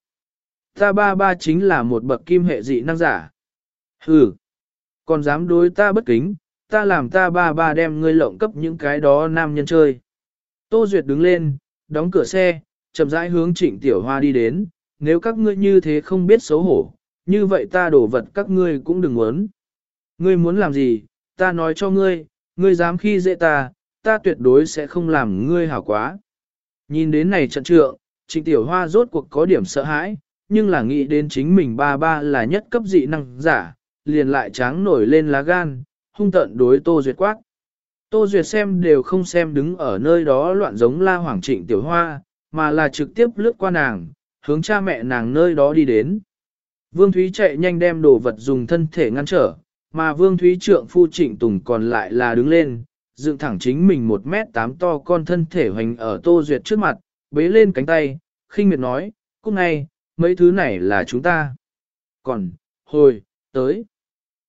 Ta ba ba chính là một bậc kim hệ dị năng giả. Hừ. Còn dám đối ta bất kính, ta làm ta ba ba đem ngươi lộng cấp những cái đó nam nhân chơi. Tô Duyệt đứng lên, đóng cửa xe, chậm rãi hướng trịnh tiểu hoa đi đến, nếu các ngươi như thế không biết xấu hổ, như vậy ta đổ vật các ngươi cũng đừng muốn. Ngươi muốn làm gì, ta nói cho ngươi, ngươi dám khi dễ ta, ta tuyệt đối sẽ không làm ngươi hảo quá. Nhìn đến này trận trượng, trịnh tiểu hoa rốt cuộc có điểm sợ hãi, nhưng là nghĩ đến chính mình ba ba là nhất cấp dị năng giả, liền lại tráng nổi lên lá gan, hung tận đối Tô Duyệt quát. Tô Duyệt xem đều không xem đứng ở nơi đó loạn giống la hoàng trịnh tiểu hoa, mà là trực tiếp lướt qua nàng, hướng cha mẹ nàng nơi đó đi đến. Vương Thúy chạy nhanh đem đồ vật dùng thân thể ngăn trở, mà Vương Thúy trượng phu trịnh tùng còn lại là đứng lên, dựng thẳng chính mình một mét tám to con thân thể hoành ở Tô Duyệt trước mặt, bế lên cánh tay, khinh miệt nói, cúc ngay, mấy thứ này là chúng ta. Còn, hồi, tới.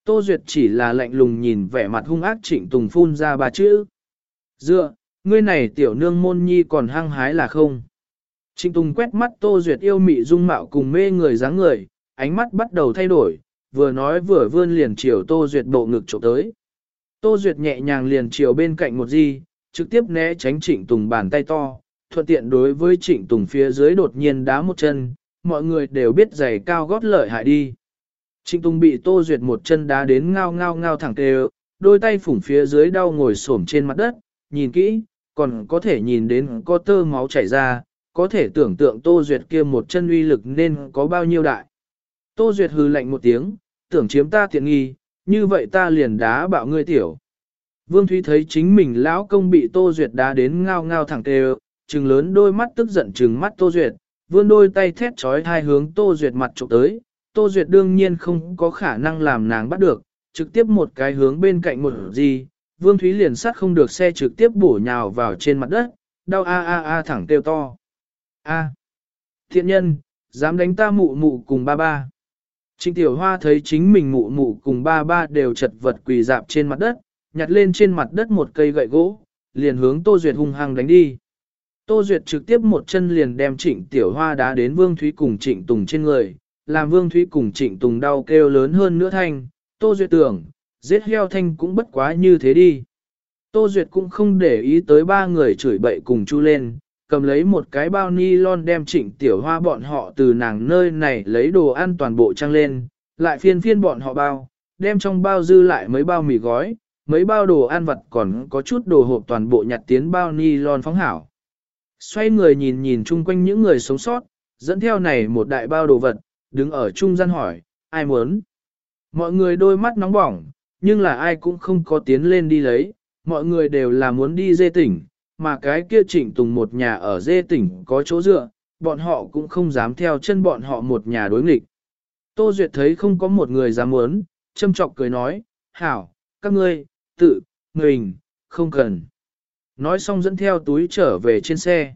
Tô Duyệt chỉ là lạnh lùng nhìn vẻ mặt hung ác trịnh tùng phun ra ba chữ. Dựa, ngươi này tiểu nương môn nhi còn hăng hái là không? Trịnh Tùng quét mắt Tô Duyệt yêu mị dung mạo cùng mê người dáng người, ánh mắt bắt đầu thay đổi, vừa nói vừa vươn liền chiều Tô Duyệt bộ ngực trộm tới. Tô Duyệt nhẹ nhàng liền chiều bên cạnh một di, trực tiếp né tránh Trịnh Tùng bàn tay to, thuận tiện đối với Trịnh Tùng phía dưới đột nhiên đá một chân, mọi người đều biết giày cao gót lợi hại đi. Trịnh Tùng bị Tô Duyệt một chân đá đến ngao ngao ngao thẳng tê đôi tay phủng phía dưới đau ngồi xổm trên mặt đất, nhìn kỹ, còn có thể nhìn đến có tơ máu chảy ra, có thể tưởng tượng Tô Duyệt kia một chân uy lực nên có bao nhiêu đại. Tô Duyệt hừ lạnh một tiếng, tưởng chiếm ta tiện nghi, như vậy ta liền đá bạo ngươi tiểu. Vương Thúy thấy chính mình lão công bị Tô Duyệt đá đến ngao ngao thẳng tê trừng lớn đôi mắt tức giận trừng mắt Tô Duyệt, vươn đôi tay thét trói hai hướng Tô Duyệt mặt chụp tới, Tô Duyệt đương nhiên không có khả năng làm nàng bắt được, trực tiếp một cái hướng bên cạnh một gì, Vương Thúy liền sát không được xe trực tiếp bổ nhào vào trên mặt đất, đau a a a thẳng kêu to. A. Thiện nhân, dám đánh ta mụ mụ cùng ba ba. Trịnh Tiểu Hoa thấy chính mình mụ mụ cùng ba ba đều chật vật quỳ dạp trên mặt đất, nhặt lên trên mặt đất một cây gậy gỗ, liền hướng Tô Duyệt hung hăng đánh đi. Tô Duyệt trực tiếp một chân liền đem Trịnh Tiểu Hoa đá đến Vương Thúy cùng Trịnh Tùng trên người, làm Vương Thúy cùng Trịnh Tùng đau kêu lớn hơn nữa thanh. Tô Duyệt tưởng, giết heo thanh cũng bất quá như thế đi. Tô Duyệt cũng không để ý tới ba người chửi bậy cùng chu lên, cầm lấy một cái bao ni lon đem trịnh tiểu hoa bọn họ từ nàng nơi này lấy đồ ăn toàn bộ trăng lên, lại phiên phiên bọn họ bao, đem trong bao dư lại mấy bao mì gói, mấy bao đồ ăn vặt còn có chút đồ hộp toàn bộ nhặt tiến bao ni lon phóng hảo. Xoay người nhìn nhìn chung quanh những người sống sót, dẫn theo này một đại bao đồ vật, đứng ở trung gian hỏi, ai muốn? Mọi người đôi mắt nóng bỏng, nhưng là ai cũng không có tiến lên đi lấy, mọi người đều là muốn đi dê tỉnh, mà cái kia trịnh tùng một nhà ở dê tỉnh có chỗ dựa, bọn họ cũng không dám theo chân bọn họ một nhà đối nghịch. Tô Duyệt thấy không có một người dám muốn, châm trọc cười nói, hảo, các ngươi, tự, mình, không cần. Nói xong dẫn theo túi trở về trên xe.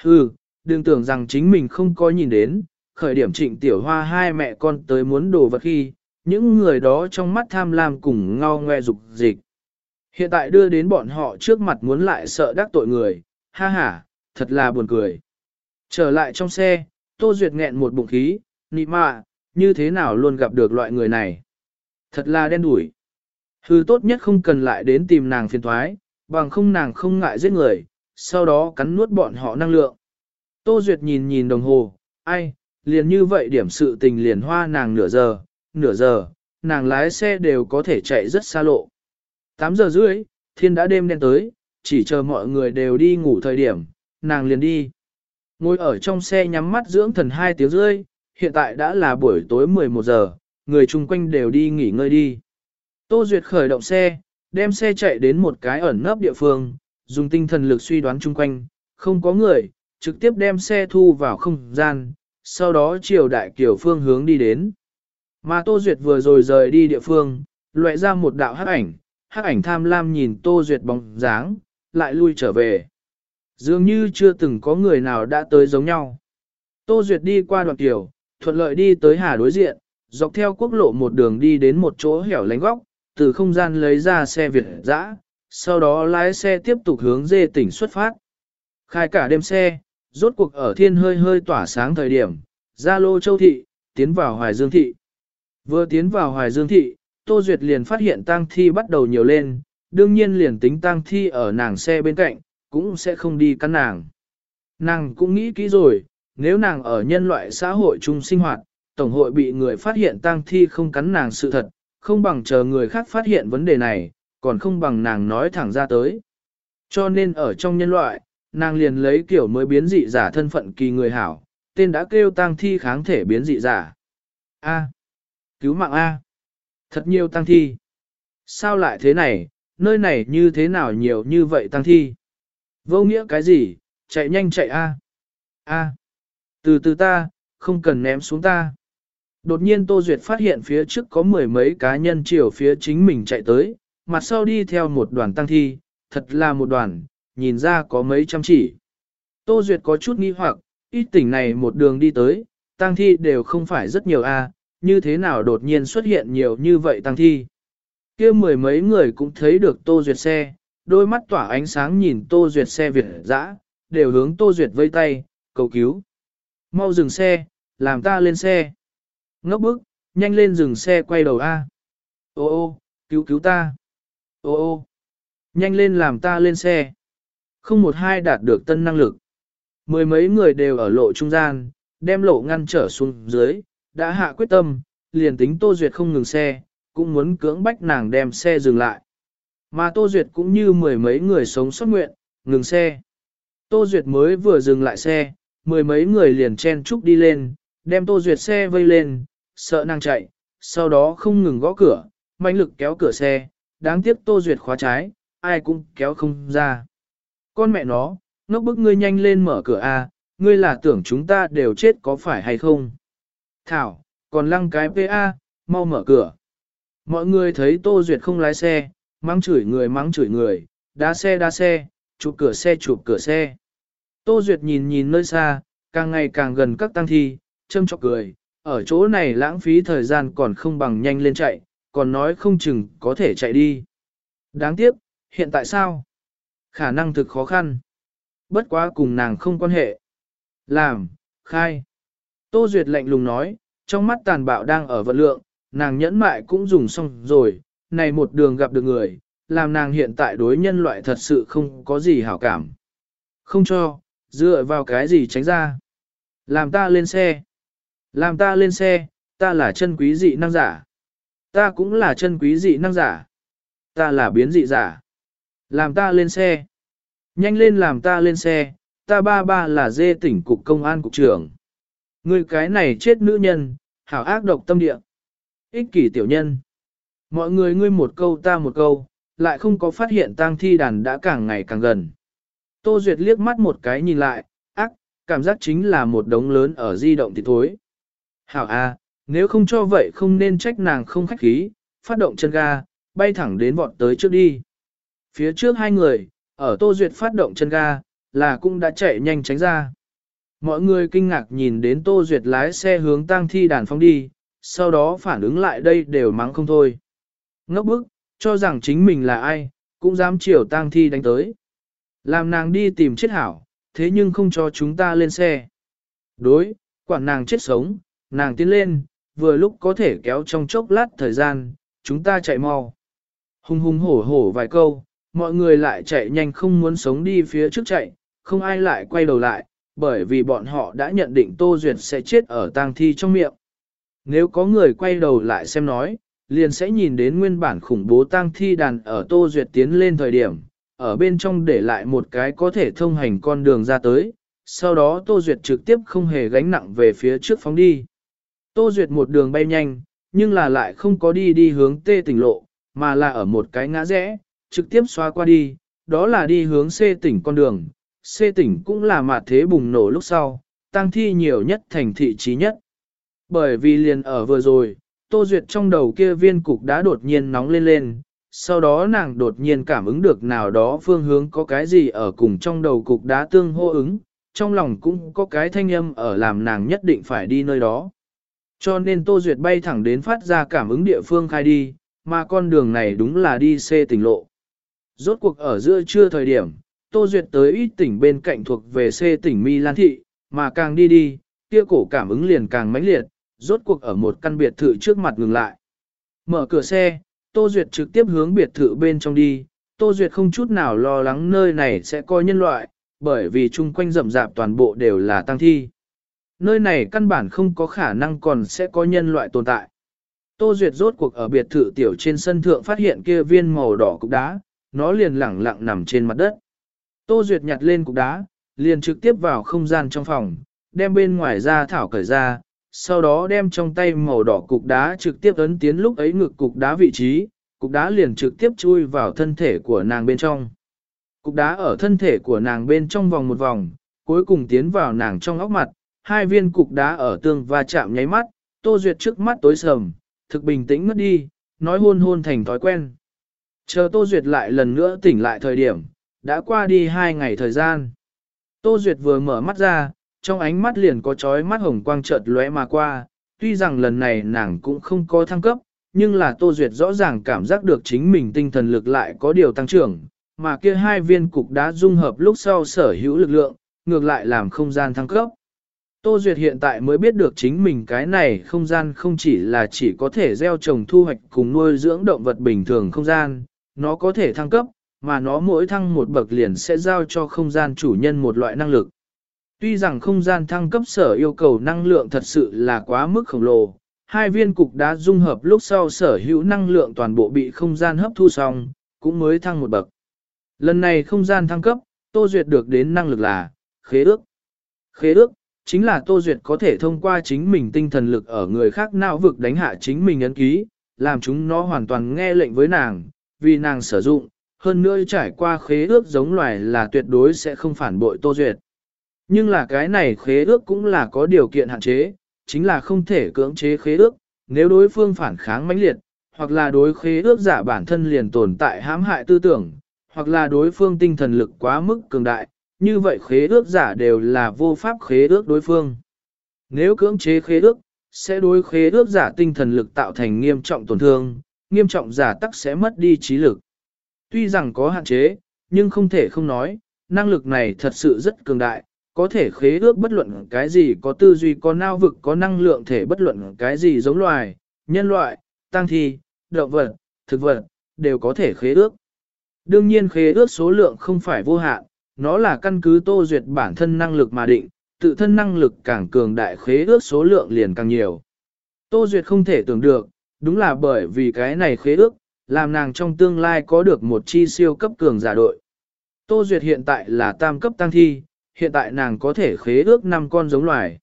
Hừ, đừng tưởng rằng chính mình không có nhìn đến, khởi điểm trịnh tiểu hoa hai mẹ con tới muốn đồ vật khi, những người đó trong mắt tham lam cùng ngao ngoe dục dịch. Hiện tại đưa đến bọn họ trước mặt muốn lại sợ đắc tội người, ha ha, thật là buồn cười. Trở lại trong xe, Tô Duyệt nghẹn một bụng khí, nị mạ, như thế nào luôn gặp được loại người này. Thật là đen đủi. Hư tốt nhất không cần lại đến tìm nàng phiền thoái, bằng không nàng không ngại giết người, sau đó cắn nuốt bọn họ năng lượng. Tô Duyệt nhìn nhìn đồng hồ, ai, liền như vậy điểm sự tình liền hoa nàng nửa giờ, nửa giờ, nàng lái xe đều có thể chạy rất xa lộ. 8 giờ rưỡi, thiên đã đêm đen tới, chỉ chờ mọi người đều đi ngủ thời điểm, nàng liền đi. Ngồi ở trong xe nhắm mắt dưỡng thần hai tiếng rưỡi, hiện tại đã là buổi tối 11 giờ, người chung quanh đều đi nghỉ ngơi đi. Tô Duyệt khởi động xe, đem xe chạy đến một cái ẩn nấp địa phương, dùng tinh thần lực suy đoán chung quanh, không có người, trực tiếp đem xe thu vào không gian, sau đó chiều đại kiểu phương hướng đi đến. Mà Tô Duyệt vừa rồi rời đi địa phương, loại ra một đạo hắc ảnh, hắc ảnh tham lam nhìn Tô Duyệt bóng dáng, lại lui trở về. Dường như chưa từng có người nào đã tới giống nhau. Tô Duyệt đi qua đoạn tiểu, thuận lợi đi tới hà đối diện, dọc theo quốc lộ một đường đi đến một chỗ hẻo lánh góc, từ không gian lấy ra xe Việt dã, sau đó lái xe tiếp tục hướng dê tỉnh xuất phát. Khai cả đêm xe, rốt cuộc ở thiên hơi hơi tỏa sáng thời điểm, ra lô châu thị, tiến vào Hoài Dương thị. Vừa tiến vào Hoài Dương thị, Tô Duyệt liền phát hiện tang thi bắt đầu nhiều lên, đương nhiên liền tính tang thi ở nàng xe bên cạnh, cũng sẽ không đi cắn nàng. Nàng cũng nghĩ kỹ rồi, nếu nàng ở nhân loại xã hội chung sinh hoạt, tổng hội bị người phát hiện tang thi không cắn nàng sự thật, không bằng chờ người khác phát hiện vấn đề này, còn không bằng nàng nói thẳng ra tới. Cho nên ở trong nhân loại, nàng liền lấy kiểu mới biến dị giả thân phận kỳ người hảo, tên đã kêu tang thi kháng thể biến dị giả. A. Cứu mạng A. Thật nhiều tăng thi. Sao lại thế này, nơi này như thế nào nhiều như vậy tăng thi? Vô nghĩa cái gì, chạy nhanh chạy A. A. Từ từ ta, không cần ném xuống ta. Đột nhiên Tô Duyệt phát hiện phía trước có mười mấy cá nhân chiều phía chính mình chạy tới, mặt sau đi theo một đoàn tăng thi, thật là một đoàn, nhìn ra có mấy trăm chỉ. Tô Duyệt có chút nghi hoặc, ít tỉnh này một đường đi tới, tang thi đều không phải rất nhiều a, như thế nào đột nhiên xuất hiện nhiều như vậy tang thi. kia mười mấy người cũng thấy được Tô Duyệt xe, đôi mắt tỏa ánh sáng nhìn Tô Duyệt xe Việt dã, đều hướng Tô Duyệt vây tay, cầu cứu. Mau dừng xe, làm ta lên xe. Ngốc bức, nhanh lên dừng xe quay đầu A. Ô ô, cứu cứu ta. Ô ô, nhanh lên làm ta lên xe. Không một hai đạt được tân năng lực. Mười mấy người đều ở lộ trung gian, đem lộ ngăn trở xuống dưới, đã hạ quyết tâm, liền tính Tô Duyệt không ngừng xe, cũng muốn cưỡng bách nàng đem xe dừng lại. Mà Tô Duyệt cũng như mười mấy người sống sót nguyện, ngừng xe. Tô Duyệt mới vừa dừng lại xe, mười mấy người liền chen trúc đi lên, đem Tô Duyệt xe vây lên, sợ nàng chạy, sau đó không ngừng gõ cửa, mạnh lực kéo cửa xe, đáng tiếc Tô Duyệt khóa trái, ai cũng kéo không ra. Con mẹ nó, ngốc bức ngươi nhanh lên mở cửa A, ngươi là tưởng chúng ta đều chết có phải hay không? Thảo, còn lăng cái PA, mau mở cửa. Mọi người thấy Tô Duyệt không lái xe, mắng chửi người mắng chửi người, đá xe đá xe, chụp cửa xe chụp cửa xe. Tô Duyệt nhìn nhìn nơi xa, càng ngày càng gần các tăng thi, châm chọc cười, ở chỗ này lãng phí thời gian còn không bằng nhanh lên chạy, còn nói không chừng có thể chạy đi. Đáng tiếc, hiện tại sao? Khả năng thực khó khăn. Bất quá cùng nàng không quan hệ. Làm, khai. Tô Duyệt lạnh lùng nói, trong mắt tàn bạo đang ở vận lượng, nàng nhẫn mại cũng dùng xong rồi, này một đường gặp được người, làm nàng hiện tại đối nhân loại thật sự không có gì hảo cảm. Không cho, dựa vào cái gì tránh ra. Làm ta lên xe. Làm ta lên xe, ta là chân quý dị năng giả. Ta cũng là chân quý dị năng giả. Ta là biến dị giả. Làm ta lên xe. Nhanh lên làm ta lên xe, ta ba ba là dê tỉnh cục công an cục trưởng. Ngươi cái này chết nữ nhân, hảo ác độc tâm địa. Ích kỷ tiểu nhân. Mọi người ngươi một câu ta một câu, lại không có phát hiện tang thi đàn đã càng ngày càng gần. Tô Duyệt liếc mắt một cái nhìn lại, ác, cảm giác chính là một đống lớn ở di động thì thối. Hảo a, nếu không cho vậy không nên trách nàng không khách khí, phát động chân ga, bay thẳng đến vọt tới trước đi. Phía trước hai người, ở Tô Duyệt phát động chân ga, là cũng đã chạy nhanh tránh ra. Mọi người kinh ngạc nhìn đến Tô Duyệt lái xe hướng tang thi đàn phong đi, sau đó phản ứng lại đây đều mắng không thôi. Ngốc bức, cho rằng chính mình là ai, cũng dám chiều tang thi đánh tới. Làm nàng đi tìm chết hảo, thế nhưng không cho chúng ta lên xe. Đối, quản nàng chết sống, nàng tiến lên, vừa lúc có thể kéo trong chốc lát thời gian, chúng ta chạy mau. Hùng hùng hổ hổ vài câu, mọi người lại chạy nhanh không muốn sống đi phía trước chạy, không ai lại quay đầu lại, bởi vì bọn họ đã nhận định Tô Duyệt sẽ chết ở tang thi trong miệng. Nếu có người quay đầu lại xem nói, liền sẽ nhìn đến nguyên bản khủng bố tang thi đàn ở Tô Duyệt tiến lên thời điểm, ở bên trong để lại một cái có thể thông hành con đường ra tới, sau đó Tô Duyệt trực tiếp không hề gánh nặng về phía trước phóng đi. Tô Duyệt một đường bay nhanh, nhưng là lại không có đi đi hướng tê tỉnh lộ, mà là ở một cái ngã rẽ, trực tiếp xóa qua đi, đó là đi hướng C tỉnh con đường. C tỉnh cũng là mạt thế bùng nổ lúc sau, tăng thi nhiều nhất thành thị trí nhất. Bởi vì liền ở vừa rồi, Tô Duyệt trong đầu kia viên cục đã đột nhiên nóng lên lên, sau đó nàng đột nhiên cảm ứng được nào đó phương hướng có cái gì ở cùng trong đầu cục đá tương hô ứng, trong lòng cũng có cái thanh âm ở làm nàng nhất định phải đi nơi đó. Cho nên Tô Duyệt bay thẳng đến phát ra cảm ứng địa phương khai đi, mà con đường này đúng là đi C tỉnh lộ. Rốt cuộc ở giữa trưa thời điểm, Tô Duyệt tới ít tỉnh bên cạnh thuộc về C tỉnh Milan Thị, mà càng đi đi, kia cổ cảm ứng liền càng mãnh liệt, rốt cuộc ở một căn biệt thự trước mặt ngừng lại. Mở cửa xe, Tô Duyệt trực tiếp hướng biệt thự bên trong đi, Tô Duyệt không chút nào lo lắng nơi này sẽ có nhân loại, bởi vì chung quanh rậm rạp toàn bộ đều là tăng thi. Nơi này căn bản không có khả năng còn sẽ có nhân loại tồn tại. Tô Duyệt rốt cuộc ở biệt thự tiểu trên sân thượng phát hiện kia viên màu đỏ cục đá, nó liền lẳng lặng nằm trên mặt đất. Tô Duyệt nhặt lên cục đá, liền trực tiếp vào không gian trong phòng, đem bên ngoài ra thảo cởi ra, sau đó đem trong tay màu đỏ cục đá trực tiếp ấn tiến lúc ấy ngực cục đá vị trí, cục đá liền trực tiếp chui vào thân thể của nàng bên trong. Cục đá ở thân thể của nàng bên trong vòng một vòng, cuối cùng tiến vào nàng trong óc mặt, hai viên cục đá ở tương va chạm nháy mắt, Tô Duyệt trước mắt tối sầm, thực bình tĩnh ngất đi, nói hôn hôn thành thói quen. Chờ Tô Duyệt lại lần nữa tỉnh lại thời điểm, đã qua đi hai ngày thời gian. Tô Duyệt vừa mở mắt ra, trong ánh mắt liền có chói mắt hồng quang chợt lóe mà qua, tuy rằng lần này nàng cũng không có thăng cấp, nhưng là Tô Duyệt rõ ràng cảm giác được chính mình tinh thần lực lại có điều tăng trưởng, mà kia hai viên cục đã dung hợp lúc sau sở hữu lực lượng, ngược lại làm không gian thăng cấp. Tô Duyệt hiện tại mới biết được chính mình cái này không gian không chỉ là chỉ có thể gieo trồng thu hoạch cùng nuôi dưỡng động vật bình thường không gian, nó có thể thăng cấp, mà nó mỗi thăng một bậc liền sẽ giao cho không gian chủ nhân một loại năng lực. Tuy rằng không gian thăng cấp sở yêu cầu năng lượng thật sự là quá mức khổng lồ, hai viên cục đá dung hợp lúc sau sở hữu năng lượng toàn bộ bị không gian hấp thu xong, cũng mới thăng một bậc. Lần này không gian thăng cấp, Tô Duyệt được đến năng lực là khế ước. Khế ước, chính là Tô Duyệt có thể thông qua chính mình tinh thần lực ở người khác não vực đánh hạ chính mình ấn ký, làm chúng nó hoàn toàn nghe lệnh với nàng, vì nàng sử dụng, hơn nữa trải qua khế ước giống loài là tuyệt đối sẽ không phản bội Tô Duyệt. Nhưng là cái này khế ước cũng là có điều kiện hạn chế, chính là không thể cưỡng chế khế ước, nếu đối phương phản kháng mãnh liệt, hoặc là đối khế ước giả bản thân liền tồn tại hãm hại tư tưởng, hoặc là đối phương tinh thần lực quá mức cường đại, như vậy khế ước giả đều là vô pháp khế ước đối phương. Nếu cưỡng chế khế ước, sẽ đối khế ước giả tinh thần lực tạo thành nghiêm trọng tổn thương, nghiêm trọng giả tắc sẽ mất đi trí lực. Tuy rằng có hạn chế, nhưng không thể không nói, năng lực này thật sự rất cường đại, có thể khế ước bất luận cái gì có tư duy có nao vực có năng lượng thể bất luận cái gì giống loài, nhân loại, tăng thi, động vật, thực vật, đều có thể khế ước. Đương nhiên khế ước số lượng không phải vô hạn, nó là căn cứ tô duyệt bản thân năng lực mà định, tự thân năng lực càng cường đại khế ước số lượng liền càng nhiều. Tô duyệt không thể tưởng được, đúng là bởi vì cái này khế ước, làm nàng trong tương lai có được một chi siêu cấp cường giả đội. Tô duyệt hiện tại là tam cấp tăng thi, hiện tại nàng có thể khế ước năm con giống loài.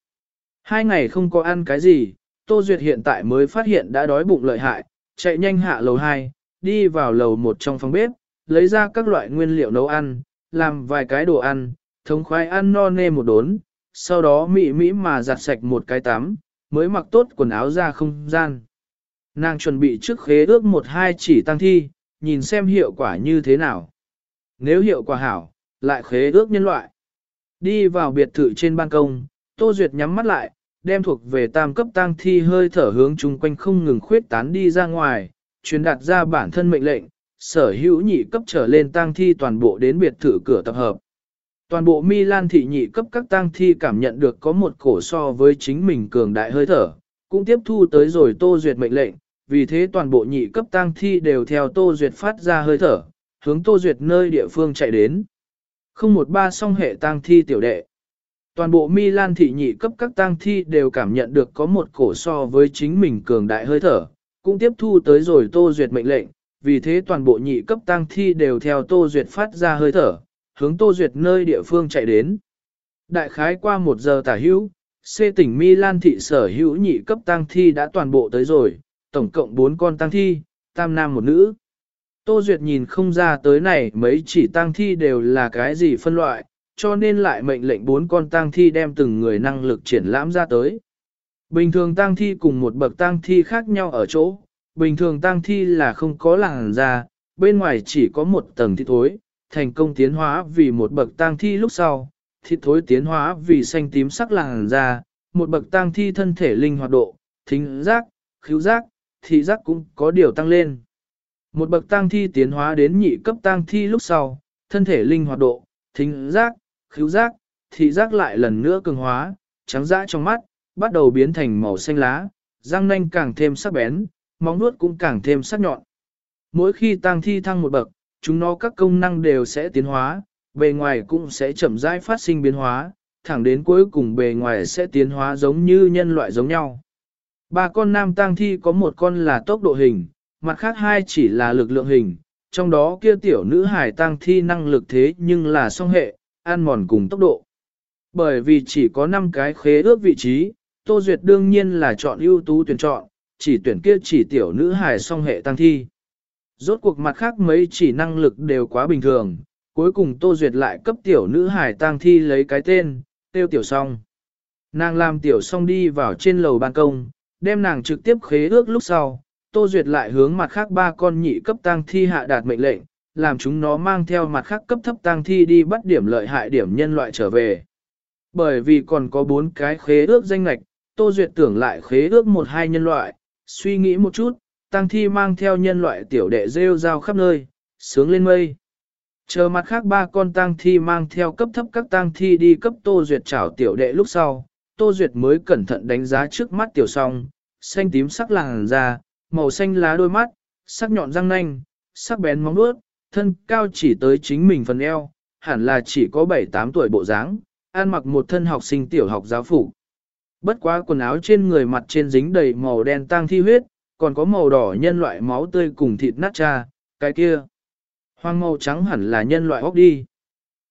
Hai ngày không có ăn cái gì, Tô Duyệt hiện tại mới phát hiện đã đói bụng lợi hại, chạy nhanh hạ lầu 2, đi vào lầu 1 trong phòng bếp, lấy ra các loại nguyên liệu nấu ăn, làm vài cái đồ ăn, thống khoái ăn no nê một đốn, sau đó mị mỹ mà giặt sạch một cái tắm, mới mặc tốt quần áo ra không gian. Nàng chuẩn bị trước khế ước một hai chỉ tăng thi, nhìn xem hiệu quả như thế nào. Nếu hiệu quả hảo, lại khế ước nhân loại. Đi vào biệt thự trên ban công, Tô Duyệt nhắm mắt lại, đem thuộc về tam cấp tăng thi hơi thở hướng chung quanh không ngừng khuyết tán đi ra ngoài, truyền đạt ra bản thân mệnh lệnh, sở hữu nhị cấp trở lên tăng thi toàn bộ đến biệt thự cửa tập hợp. Toàn bộ Milan thị nhị cấp các tang thi cảm nhận được có một cổ so với chính mình cường đại hơi thở, cũng tiếp thu tới rồi Tô Duyệt mệnh lệnh, vì thế toàn bộ nhị cấp tang thi đều theo Tô Duyệt phát ra hơi thở, hướng Tô Duyệt nơi địa phương chạy đến. Không một ba song hệ tang thi tiểu đệ. Toàn bộ Milan thị nhị cấp các tang thi đều cảm nhận được có một cổ so với chính mình cường đại hơi thở, cũng tiếp thu tới rồi Tô Duyệt mệnh lệnh, vì thế toàn bộ nhị cấp tang thi đều theo Tô Duyệt phát ra hơi thở, hướng Tô Duyệt nơi địa phương chạy đến. Đại khái qua một giờ tả hữu, C tỉnh Milan thị sở hữu nhị cấp tang thi đã toàn bộ tới rồi, tổng cộng 4 con tang thi, tam nam một nữ. Tô Duyệt nhìn không ra tới này mấy chỉ tang thi đều là cái gì phân loại, cho nên lại mệnh lệnh bốn con tang thi đem từng người năng lực triển lãm ra tới. Bình thường tang thi cùng một bậc tang thi khác nhau ở chỗ, bình thường tang thi là không có làn da, bên ngoài chỉ có một tầng thịt thối, thành công tiến hóa vì một bậc tang thi lúc sau, thịt thối tiến hóa vì xanh tím sắc làn da, một bậc tang thi thân thể linh hoạt độ, thính giác, khứu giác, thị giác cũng có điều tăng lên. Một bậc tăng thi tiến hóa đến nhị cấp tăng thi lúc sau, thân thể linh hoạt độ, thính giác, khứu giác, thị giác lại lần nữa cường hóa, trắng dã trong mắt, bắt đầu biến thành màu xanh lá, răng nanh càng thêm sắc bén, móng nuốt cũng càng thêm sắc nhọn. Mỗi khi tăng thi thăng một bậc, chúng nó các công năng đều sẽ tiến hóa, bề ngoài cũng sẽ chậm rãi phát sinh biến hóa, thẳng đến cuối cùng bề ngoài sẽ tiến hóa giống như nhân loại giống nhau. Ba con nam tang thi có một con là tốc độ hình, mặt khác hai chỉ là lực lượng hình, trong đó kia tiểu nữ hải tang thi năng lực thế nhưng là song hệ, ăn mòn cùng tốc độ. Bởi vì chỉ có 5 cái khế ước vị trí, Tô Duyệt đương nhiên là chọn ưu tú tuyển chọn, chỉ tuyển kia chỉ tiểu nữ hải song hệ tăng thi. Rốt cuộc mặt khác mấy chỉ năng lực đều quá bình thường, cuối cùng Tô Duyệt lại cấp tiểu nữ hải tăng thi lấy cái tên, tiêu tiểu song. Nàng làm tiểu song đi vào trên lầu ban công, đem nàng trực tiếp khế ước lúc sau, Tô Duyệt lại hướng mặt khác ba con nhị cấp tang thi hạ đạt mệnh lệnh, làm chúng nó mang theo mặt khác cấp thấp tang thi đi bắt điểm lợi hại điểm nhân loại trở về. Bởi vì còn có bốn cái khế ước danh lạch, Tô Duyệt tưởng lại khế ước một hai nhân loại, suy nghĩ một chút, tang thi mang theo nhân loại tiểu đệ rêu rao khắp nơi, sướng lên mây. Chờ mặt khác ba con tang thi mang theo cấp thấp các tang thi đi cấp Tô Duyệt chảo tiểu đệ lúc sau, Tô Duyệt mới cẩn thận đánh giá trước mắt tiểu song, xanh tím sắc làng da, màu xanh lá đôi mắt, sắc nhọn răng nanh, sắc bén móng vuốt, thân cao chỉ tới chính mình phần eo, hẳn là chỉ có 7-8 tuổi bộ dáng, ăn mặc một thân học sinh tiểu học giáo phủ. Bất quá quần áo trên người mặt trên dính đầy màu đen tang thi huyết, còn có màu đỏ nhân loại máu tươi cùng thịt nát cha, cái kia. Hoang màu trắng hẳn là nhân loại ốc đi.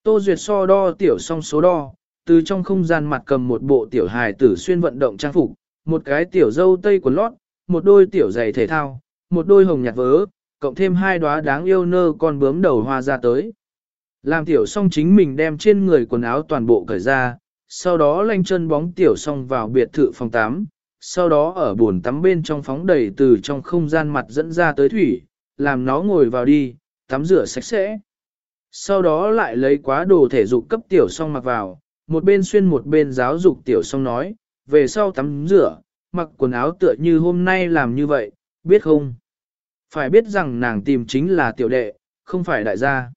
Tô Duyệt so đo tiểu song số đo, từ trong không gian mặt cầm một bộ tiểu hài tử xuyên vận động trang phục, một cái tiểu dâu tây quần lót, một đôi tiểu giày thể thao, một đôi hồng nhạt vớ, cộng thêm hai đóa đáng yêu nơ con bướm đầu hoa ra tới. Làm tiểu song chính mình đem trên người quần áo toàn bộ cởi ra, sau đó lanh chân bóng tiểu song vào biệt thự phòng 8, sau đó ở buồn tắm bên trong phóng đầy từ trong không gian mặt dẫn ra tới thủy, làm nó ngồi vào đi, tắm rửa sạch sẽ. Sau đó lại lấy quá đồ thể dục cấp tiểu song mặc vào, một bên xuyên một bên giáo dục tiểu song nói, về sau tắm rửa, mặc quần áo tựa như hôm nay làm như vậy, biết không? Phải biết rằng nàng tìm chính là tiểu đệ, không phải đại gia.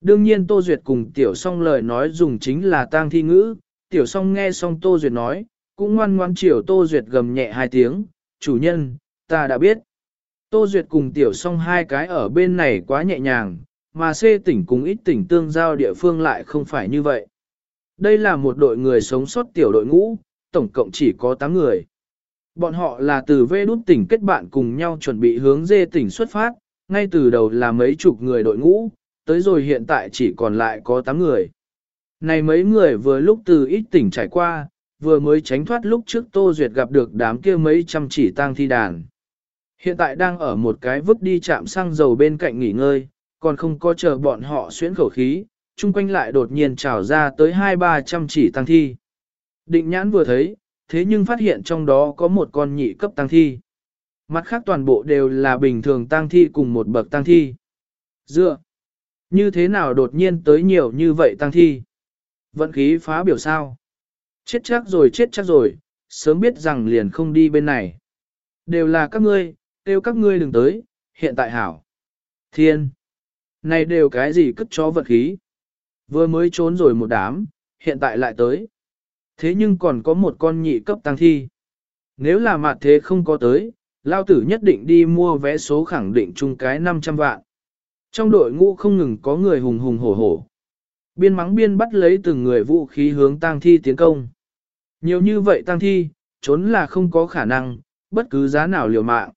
Đương nhiên Tô Duyệt cùng tiểu song lời nói dùng chính là tang thi ngữ, tiểu song nghe xong Tô Duyệt nói, cũng ngoan ngoan chiều Tô Duyệt gầm nhẹ hai tiếng, chủ nhân, ta đã biết. Tô Duyệt cùng tiểu song hai cái ở bên này quá nhẹ nhàng, mà C tỉnh cùng ít tỉnh tương giao địa phương lại không phải như vậy. Đây là một đội người sống sót tiểu đội ngũ, tổng cộng chỉ có 8 người. Bọn họ là từ vê đút tỉnh kết bạn cùng nhau chuẩn bị hướng dê tỉnh xuất phát, ngay từ đầu là mấy chục người đội ngũ, tới rồi hiện tại chỉ còn lại có 8 người. Này mấy người vừa lúc từ ít tỉnh trải qua, vừa mới tránh thoát lúc trước Tô Duyệt gặp được đám kia mấy trăm chỉ tang thi đàn. Hiện tại đang ở một cái vứt đi chạm xăng dầu bên cạnh nghỉ ngơi, còn không có chờ bọn họ xuyến khẩu khí, chung quanh lại đột nhiên trào ra tới hai ba trăm chỉ tăng thi. Định nhãn vừa thấy, thế nhưng phát hiện trong đó có một con nhị cấp tăng thi. Mặt khác toàn bộ đều là bình thường tăng thi cùng một bậc tăng thi. Dựa, như thế nào đột nhiên tới nhiều như vậy tăng thi? Vận khí phá biểu sao? Chết chắc rồi chết chắc rồi, sớm biết rằng liền không đi bên này. Đều là các ngươi, kêu các ngươi đừng tới, hiện tại hảo. Thiên! Này đều cái gì cất cho vật khí? Vừa mới trốn rồi một đám, hiện tại lại tới. Thế nhưng còn có một con nhị cấp tăng thi. Nếu là mặt thế không có tới, lao tử nhất định đi mua vé số khẳng định chung cái 500 vạn. Trong đội ngũ không ngừng có người hùng hùng hổ hổ. Biên mắng biên bắt lấy từng người vũ khí hướng tang thi tiến công. Nhiều như vậy tang thi, trốn là không có khả năng, bất cứ giá nào liều mạng.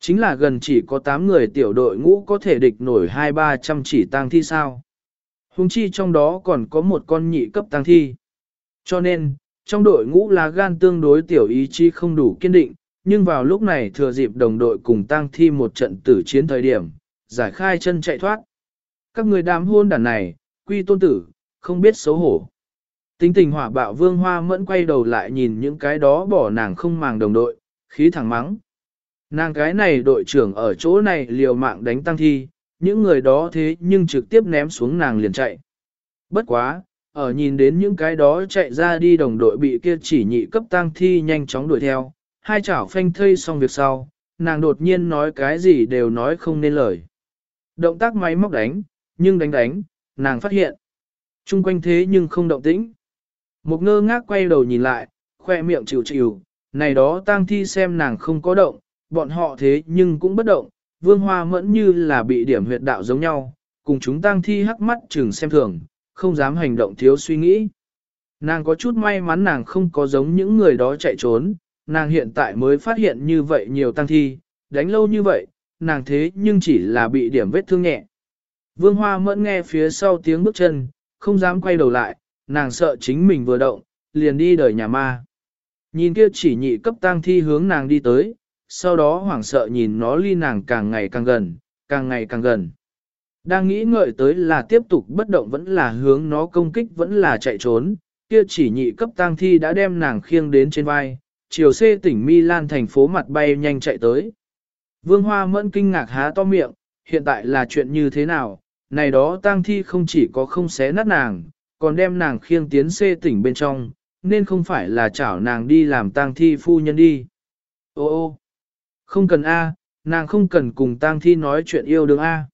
Chính là gần chỉ có 8 người tiểu đội ngũ có thể địch nổi 2-300 chỉ tang thi sao. Hùng chi trong đó còn có một con nhị cấp tang thi. Cho nên, trong đội ngũ là gan tương đối tiểu ý chí không đủ kiên định, nhưng vào lúc này thừa dịp đồng đội cùng tang thi một trận tử chiến thời điểm, giải khai chân chạy thoát. Các người đám hôn đàn này, quy tôn tử, không biết xấu hổ. Tính tình hỏa bạo vương hoa mẫn quay đầu lại nhìn những cái đó bỏ nàng không màng đồng đội, khí thẳng mắng. Nàng cái này đội trưởng ở chỗ này liều mạng đánh tăng thi, những người đó thế nhưng trực tiếp ném xuống nàng liền chạy. Bất quá, ở nhìn đến những cái đó chạy ra đi đồng đội bị kia chỉ nhị cấp tang thi nhanh chóng đuổi theo, hai chảo phanh thây xong việc sau, nàng đột nhiên nói cái gì đều nói không nên lời. Động tác máy móc đánh, nhưng đánh đánh, nàng phát hiện. Trung quanh thế nhưng không động tĩnh. Một ngơ ngác quay đầu nhìn lại, khoe miệng chịu chịu, này đó tang thi xem nàng không có động, bọn họ thế nhưng cũng bất động, vương hoa mẫn như là bị điểm huyệt đạo giống nhau, cùng chúng tang thi hắc mắt chừng xem thường, không dám hành động thiếu suy nghĩ. Nàng có chút may mắn nàng không có giống những người đó chạy trốn, nàng hiện tại mới phát hiện như vậy nhiều tăng thi, đánh lâu như vậy, nàng thế nhưng chỉ là bị điểm vết thương nhẹ. Vương Hoa mẫn nghe phía sau tiếng bước chân, không dám quay đầu lại, nàng sợ chính mình vừa động, liền đi đời nhà ma. Nhìn kia chỉ nhị cấp tang thi hướng nàng đi tới, sau đó hoảng sợ nhìn nó ly nàng càng ngày càng gần, càng ngày càng gần. Đang nghĩ ngợi tới là tiếp tục bất động vẫn là hướng nó công kích vẫn là chạy trốn, kia chỉ nhị cấp tang thi đã đem nàng khiêng đến trên vai, chiều xê tỉnh Milan thành phố mặt bay nhanh chạy tới. Vương Hoa mẫn kinh ngạc há to miệng, hiện tại là chuyện như thế nào, này đó tang thi không chỉ có không xé nát nàng, còn đem nàng khiêng tiến xê tỉnh bên trong, nên không phải là chảo nàng đi làm tang thi phu nhân đi. Ô ô, không cần A, nàng không cần cùng tang thi nói chuyện yêu đương A.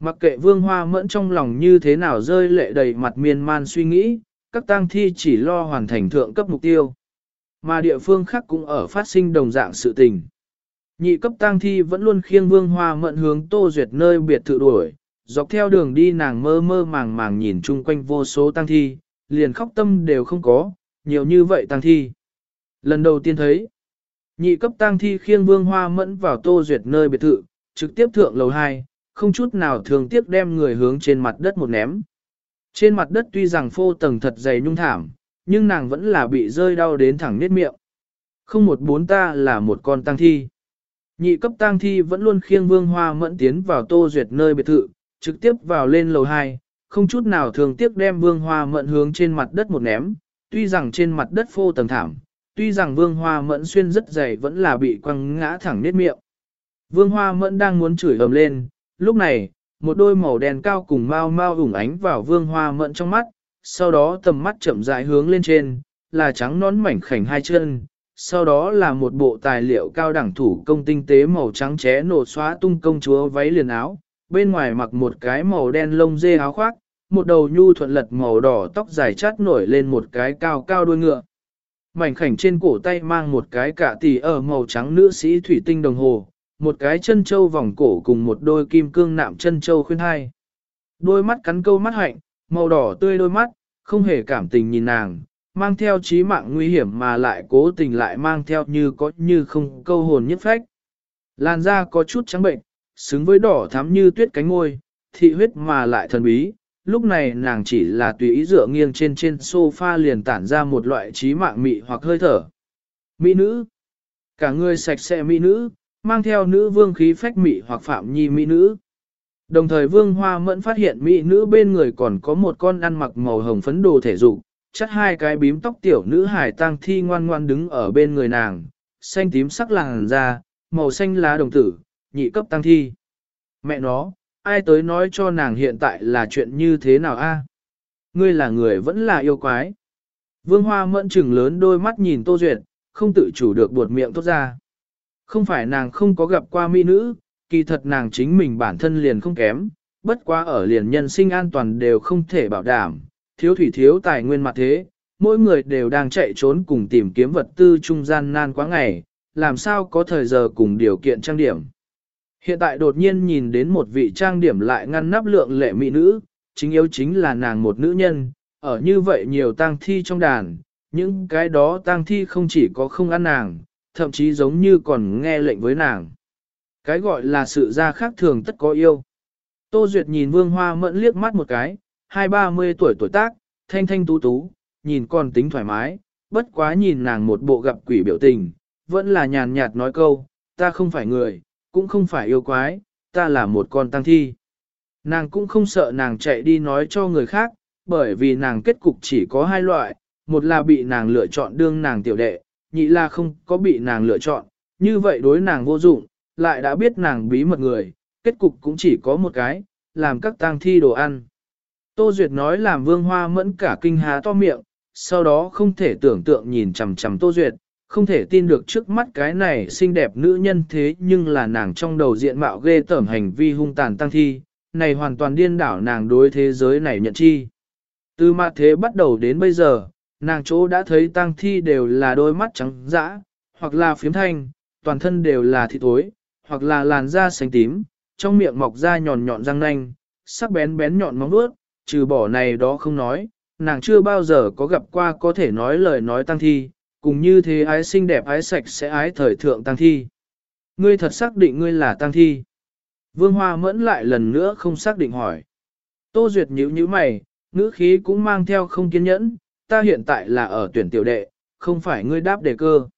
Mặc kệ vương hoa mẫn trong lòng như thế nào rơi lệ đầy mặt miên man suy nghĩ, các tang thi chỉ lo hoàn thành thượng cấp mục tiêu. Mà địa phương khác cũng ở phát sinh đồng dạng sự tình. Nhị cấp tang thi vẫn luôn khiêng vương hoa mẫn hướng tô duyệt nơi biệt thự đuổi, dọc theo đường đi nàng mơ mơ màng màng nhìn chung quanh vô số tang thi, liền khóc tâm đều không có, nhiều như vậy tang thi. Lần đầu tiên thấy, nhị cấp tang thi khiêng vương hoa mẫn vào tô duyệt nơi biệt thự, trực tiếp thượng lầu 2, không chút nào thường tiếc đem người hướng trên mặt đất một ném. Trên mặt đất tuy rằng phô tầng thật dày nhung thảm, nhưng nàng vẫn là bị rơi đau đến thẳng nết miệng. Không một bốn ta là một con tang thi. Nhị cấp tang thi vẫn luôn khiêng vương hoa mẫn tiến vào tô duyệt nơi biệt thự, trực tiếp vào lên lầu 2, không chút nào thường tiếc đem vương hoa mẫn hướng trên mặt đất một ném, tuy rằng trên mặt đất phô tầng thảm, tuy rằng vương hoa mẫn xuyên rất dày vẫn là bị quăng ngã thẳng nết miệng. Vương hoa mẫn đang muốn chửi ầm lên, lúc này, một đôi màu đen cao cùng mau mau ủng ánh vào vương hoa mận trong mắt, sau đó tầm mắt chậm rãi hướng lên trên, là trắng nón mảnh khảnh hai chân, sau đó là một bộ tài liệu cao đẳng thủ công tinh tế màu trắng ché nổ xóa tung công chúa váy liền áo, bên ngoài mặc một cái màu đen lông dê áo khoác, một đầu nhu thuận lật màu đỏ tóc dài chát nổi lên một cái cao cao đuôi ngựa. Mảnh khảnh trên cổ tay mang một cái cả tỷ ở màu trắng nữ sĩ thủy tinh đồng hồ, một cái chân châu vòng cổ cùng một đôi kim cương nạm chân châu khuyên hai. Đôi mắt cắn câu mắt hạnh, màu đỏ tươi đôi mắt, không hề cảm tình nhìn nàng, mang theo trí mạng nguy hiểm mà lại cố tình lại mang theo như có như không câu hồn nhất phách. Làn da có chút trắng bệnh, xứng với đỏ thắm như tuyết cánh môi, thị huyết mà lại thần bí. Lúc này nàng chỉ là tùy ý dựa nghiêng trên trên sofa liền tản ra một loại trí mạng mị hoặc hơi thở. Mỹ nữ. Cả người sạch sẽ mỹ nữ, mang theo nữ vương khí phách mị hoặc phạm nhi mỹ nữ. Đồng thời vương hoa mẫn phát hiện mỹ nữ bên người còn có một con ăn mặc màu hồng phấn đồ thể dục, chất hai cái bím tóc tiểu nữ hải tang thi ngoan ngoan đứng ở bên người nàng, xanh tím sắc làng da, màu xanh lá đồng tử, nhị cấp tăng thi. Mẹ nó, ai tới nói cho nàng hiện tại là chuyện như thế nào a? Ngươi là người vẫn là yêu quái. Vương Hoa mẫn trừng lớn đôi mắt nhìn Tô Duyệt, không tự chủ được buột miệng tốt ra. Không phải nàng không có gặp qua mỹ nữ, kỳ thật nàng chính mình bản thân liền không kém, bất quá ở liền nhân sinh an toàn đều không thể bảo đảm, thiếu thủy thiếu tài nguyên mặt thế, mỗi người đều đang chạy trốn cùng tìm kiếm vật tư trung gian nan quá ngày, làm sao có thời giờ cùng điều kiện trang điểm. Hiện tại đột nhiên nhìn đến một vị trang điểm lại ngăn nắp lượng lệ mỹ nữ, chính yếu chính là nàng một nữ nhân, ở như vậy nhiều tang thi trong đàn, những cái đó tang thi không chỉ có không ăn nàng, thậm chí giống như còn nghe lệnh với nàng. Cái gọi là sự ra khác thường tất có yêu. Tô Duyệt nhìn Vương Hoa Mẫn liếc mắt một cái, hai ba mươi tuổi tuổi tác, thanh thanh tú tú, nhìn còn tính thoải mái, bất quá nhìn nàng một bộ gặp quỷ biểu tình, vẫn là nhàn nhạt nói câu, ta không phải người, cũng không phải yêu quái, ta là một con tăng thi. Nàng cũng không sợ nàng chạy đi nói cho người khác, bởi vì nàng kết cục chỉ có hai loại, một là bị nàng lựa chọn đương nàng tiểu đệ, nhị là không có bị nàng lựa chọn, như vậy đối nàng vô dụng, lại đã biết nàng bí mật người, kết cục cũng chỉ có một cái, làm các tang thi đồ ăn. Tô Duyệt nói làm vương hoa mẫn cả kinh há to miệng, sau đó không thể tưởng tượng nhìn chằm chằm Tô Duyệt, không thể tin được trước mắt cái này xinh đẹp nữ nhân thế nhưng là nàng trong đầu diện mạo ghê tởm hành vi hung tàn tăng thi, này hoàn toàn điên đảo nàng đối thế giới này nhận chi. Từ mặt thế bắt đầu đến bây giờ, nàng chỗ đã thấy tang thi đều là đôi mắt trắng dã, hoặc là phiếm thanh, toàn thân đều là thịt tối, hoặc là làn da xanh tím, trong miệng mọc ra nhọn nhọn răng nanh, sắc bén bén nhọn móng vuốt, trừ bỏ này đó không nói, nàng chưa bao giờ có gặp qua có thể nói lời nói tăng thi, cùng như thế ái xinh đẹp ái sạch sẽ ái thời thượng tăng thi. Ngươi thật xác định ngươi là tăng thi. Vương Hoa mẫn lại lần nữa không xác định hỏi. Tô Duyệt nhíu nhíu mày, ngữ khí cũng mang theo không kiên nhẫn, ta hiện tại là ở tuyển tiểu đệ, không phải ngươi đáp đề cơ.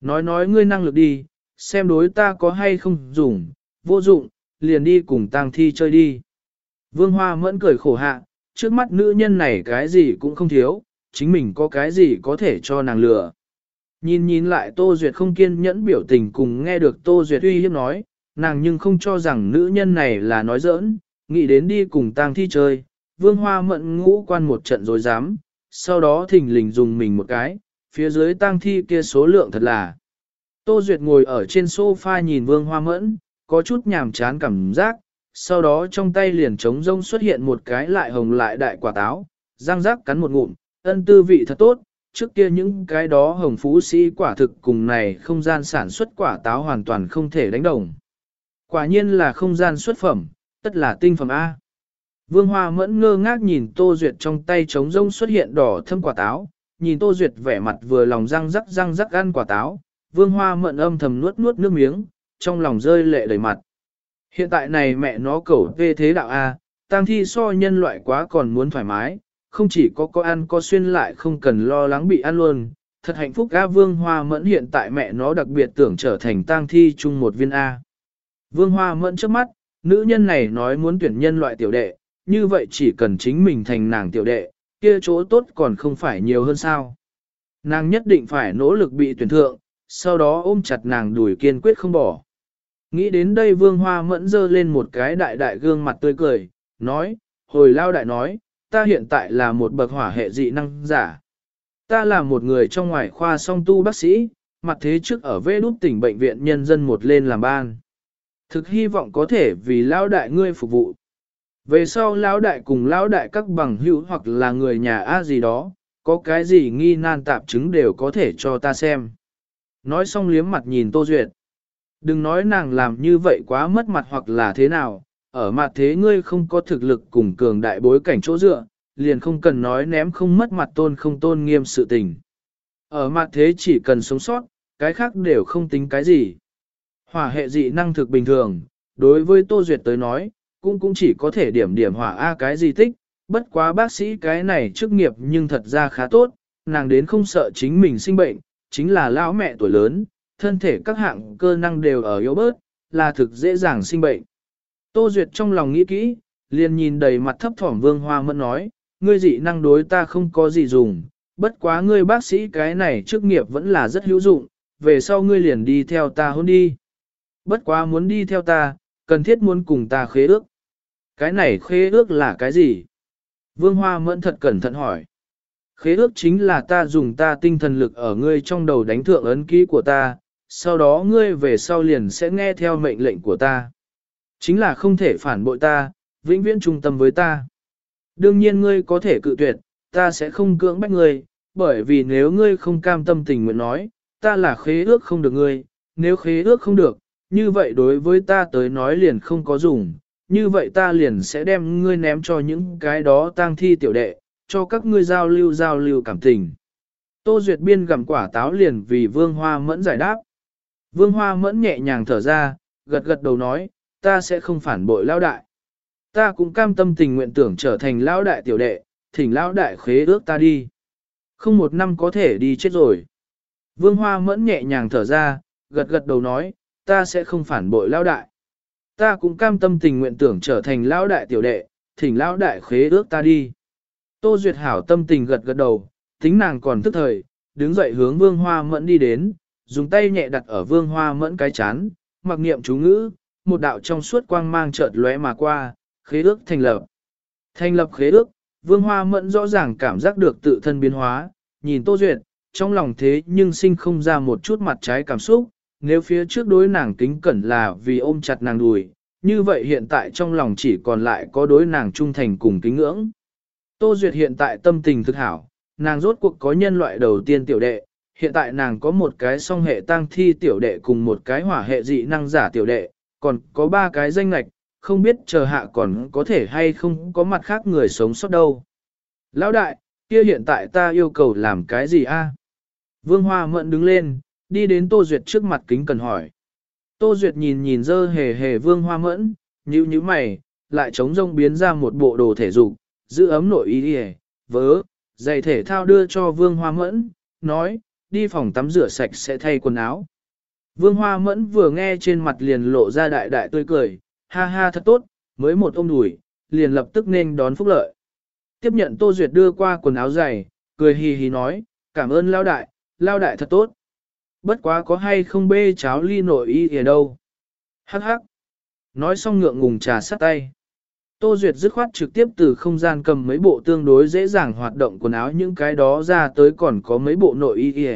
Nói nói ngươi năng lực đi, xem đối ta có hay không dùng, vô dụng, liền đi cùng tang thi chơi đi. Vương Hoa mẫn cười khổ hạ, trước mắt nữ nhân này cái gì cũng không thiếu, chính mình có cái gì có thể cho nàng lừa. Nhìn nhìn lại Tô Duyệt không kiên nhẫn biểu tình cùng nghe được Tô Duyệt uy hiếp nói, nàng nhưng không cho rằng nữ nhân này là nói giỡn, nghĩ đến đi cùng tang thi chơi, vương hoa mận ngũ quan một trận rồi dám, sau đó thình lình dùng mình một cái, phía dưới tang thi kia số lượng thật là. Tô Duyệt ngồi ở trên sofa nhìn vương hoa mẫn, có chút nhàm chán cảm giác, sau đó trong tay liền trống rông xuất hiện một cái lại hồng lại đại quả táo, răng rác cắn một ngụm, ân tư vị thật tốt, trước kia những cái đó hồng phú sĩ quả thực cùng này không gian sản xuất quả táo hoàn toàn không thể đánh đồng. Quả nhiên là không gian xuất phẩm, tất là tinh phẩm A. Vương Hoa mẫn ngơ ngác nhìn Tô Duyệt trong tay trống rông xuất hiện đỏ thâm quả táo, nhìn Tô Duyệt vẻ mặt vừa lòng răng rắc răng rắc ăn quả táo, Vương Hoa mẫn âm thầm nuốt nuốt nước miếng, trong lòng rơi lệ đầy mặt. Hiện tại này mẹ nó cầu về thế đạo A, tang thi so nhân loại quá còn muốn thoải mái, không chỉ có có ăn có xuyên lại không cần lo lắng bị ăn luôn. Thật hạnh phúc A Vương Hoa Mẫn hiện tại mẹ nó đặc biệt tưởng trở thành tang thi chung một viên A. Vương Hoa Mẫn trước mắt, nữ nhân này nói muốn tuyển nhân loại tiểu đệ, như vậy chỉ cần chính mình thành nàng tiểu đệ, kia chỗ tốt còn không phải nhiều hơn sao. Nàng nhất định phải nỗ lực bị tuyển thượng, sau đó ôm chặt nàng đuổi kiên quyết không bỏ. Nghĩ đến đây vương hoa mẫn dơ lên một cái đại đại gương mặt tươi cười, nói, hồi lao đại nói, ta hiện tại là một bậc hỏa hệ dị năng giả. Ta là một người trong ngoài khoa song tu bác sĩ, mặt thế trước ở vê đút tỉnh bệnh viện nhân dân một lên làm ban. Thực hy vọng có thể vì lao đại ngươi phục vụ. Về sau lão đại cùng lão đại các bằng hữu hoặc là người nhà A gì đó, có cái gì nghi nan tạp chứng đều có thể cho ta xem. Nói xong liếm mặt nhìn Tô Duyệt. Đừng nói nàng làm như vậy quá mất mặt hoặc là thế nào, ở mặt thế ngươi không có thực lực cùng cường đại bối cảnh chỗ dựa, liền không cần nói ném không mất mặt tôn không tôn nghiêm sự tình. Ở mặt thế chỉ cần sống sót, cái khác đều không tính cái gì. Hỏa hệ dị năng thực bình thường, đối với Tô Duyệt tới nói, cũng cũng chỉ có thể điểm điểm hỏa A cái gì tích, bất quá bác sĩ cái này chức nghiệp nhưng thật ra khá tốt, nàng đến không sợ chính mình sinh bệnh, chính là lão mẹ tuổi lớn, thân thể các hạng cơ năng đều ở yếu bớt, là thực dễ dàng sinh bệnh. Tô Duyệt trong lòng nghĩ kỹ, liền nhìn đầy mặt thấp thỏm vương hoa mẫn nói, ngươi dị năng đối ta không có gì dùng, bất quá ngươi bác sĩ cái này chức nghiệp vẫn là rất hữu dụng, về sau ngươi liền đi theo ta hôn đi. Bất quá muốn đi theo ta, cần thiết muốn cùng ta khế ước. Cái này khế ước là cái gì? Vương Hoa Mẫn thật cẩn thận hỏi. Khế ước chính là ta dùng ta tinh thần lực ở ngươi trong đầu đánh thượng ấn ký của ta, sau đó ngươi về sau liền sẽ nghe theo mệnh lệnh của ta. Chính là không thể phản bội ta, vĩnh viễn trung tâm với ta. Đương nhiên ngươi có thể cự tuyệt, ta sẽ không cưỡng bách ngươi, bởi vì nếu ngươi không cam tâm tình nguyện nói, ta là khế ước không được ngươi, nếu khế ước không được, như vậy đối với ta tới nói liền không có dùng, như vậy ta liền sẽ đem ngươi ném cho những cái đó tang thi tiểu đệ, cho các ngươi giao lưu giao lưu cảm tình. Tô Duyệt Biên gặm quả táo liền vì Vương Hoa Mẫn giải đáp. Vương Hoa Mẫn nhẹ nhàng thở ra, gật gật đầu nói, ta sẽ không phản bội lão đại. Ta cũng cam tâm tình nguyện tưởng trở thành lão đại tiểu đệ, thỉnh lão đại khế ước ta đi. Không một năm có thể đi chết rồi. Vương Hoa Mẫn nhẹ nhàng thở ra, gật gật đầu nói, ta sẽ không phản bội lão đại. Ta cũng cam tâm tình nguyện tưởng trở thành lão đại tiểu đệ, thỉnh lão đại khế ước ta đi. Tô Duyệt Hảo tâm tình gật gật đầu, tính nàng còn tức thời, đứng dậy hướng vương hoa mẫn đi đến, dùng tay nhẹ đặt ở vương hoa mẫn cái chán, mặc niệm chú ngữ, một đạo trong suốt quang mang chợt lóe mà qua, khế ước thành lập. Thành lập khế ước, vương hoa mẫn rõ ràng cảm giác được tự thân biến hóa, nhìn Tô Duyệt, trong lòng thế nhưng sinh không ra một chút mặt trái cảm xúc, nếu phía trước đối nàng kính cẩn là vì ôm chặt nàng đùi, như vậy hiện tại trong lòng chỉ còn lại có đối nàng trung thành cùng kính ngưỡng. Tô Duyệt hiện tại tâm tình thực hảo, nàng rốt cuộc có nhân loại đầu tiên tiểu đệ, hiện tại nàng có một cái song hệ tăng thi tiểu đệ cùng một cái hỏa hệ dị năng giả tiểu đệ, còn có ba cái danh lạch, không biết chờ hạ còn có thể hay không có mặt khác người sống sót đâu. Lão đại, kia hiện tại ta yêu cầu làm cái gì a? Vương Hoa Mẫn đứng lên, đi đến Tô Duyệt trước mặt kính cần hỏi. Tô Duyệt nhìn nhìn dơ hề hề Vương Hoa Mẫn, như như mày, lại chống rông biến ra một bộ đồ thể dục, giữ ấm nội y đi vớ, giày thể thao đưa cho Vương Hoa Mẫn, nói, đi phòng tắm rửa sạch sẽ thay quần áo. Vương Hoa Mẫn vừa nghe trên mặt liền lộ ra đại đại tươi cười, ha ha thật tốt, mới một ôm đùi, liền lập tức nên đón phúc lợi. Tiếp nhận Tô Duyệt đưa qua quần áo giày, cười hì hì nói, cảm ơn lao đại, lao đại thật tốt. Bất quá có hay không bê cháo ly nội y ở đâu. Hắc hắc. Nói xong ngượng ngùng trà sắt tay. Tô Duyệt dứt khoát trực tiếp từ không gian cầm mấy bộ tương đối dễ dàng hoạt động quần áo những cái đó ra tới còn có mấy bộ nội y y,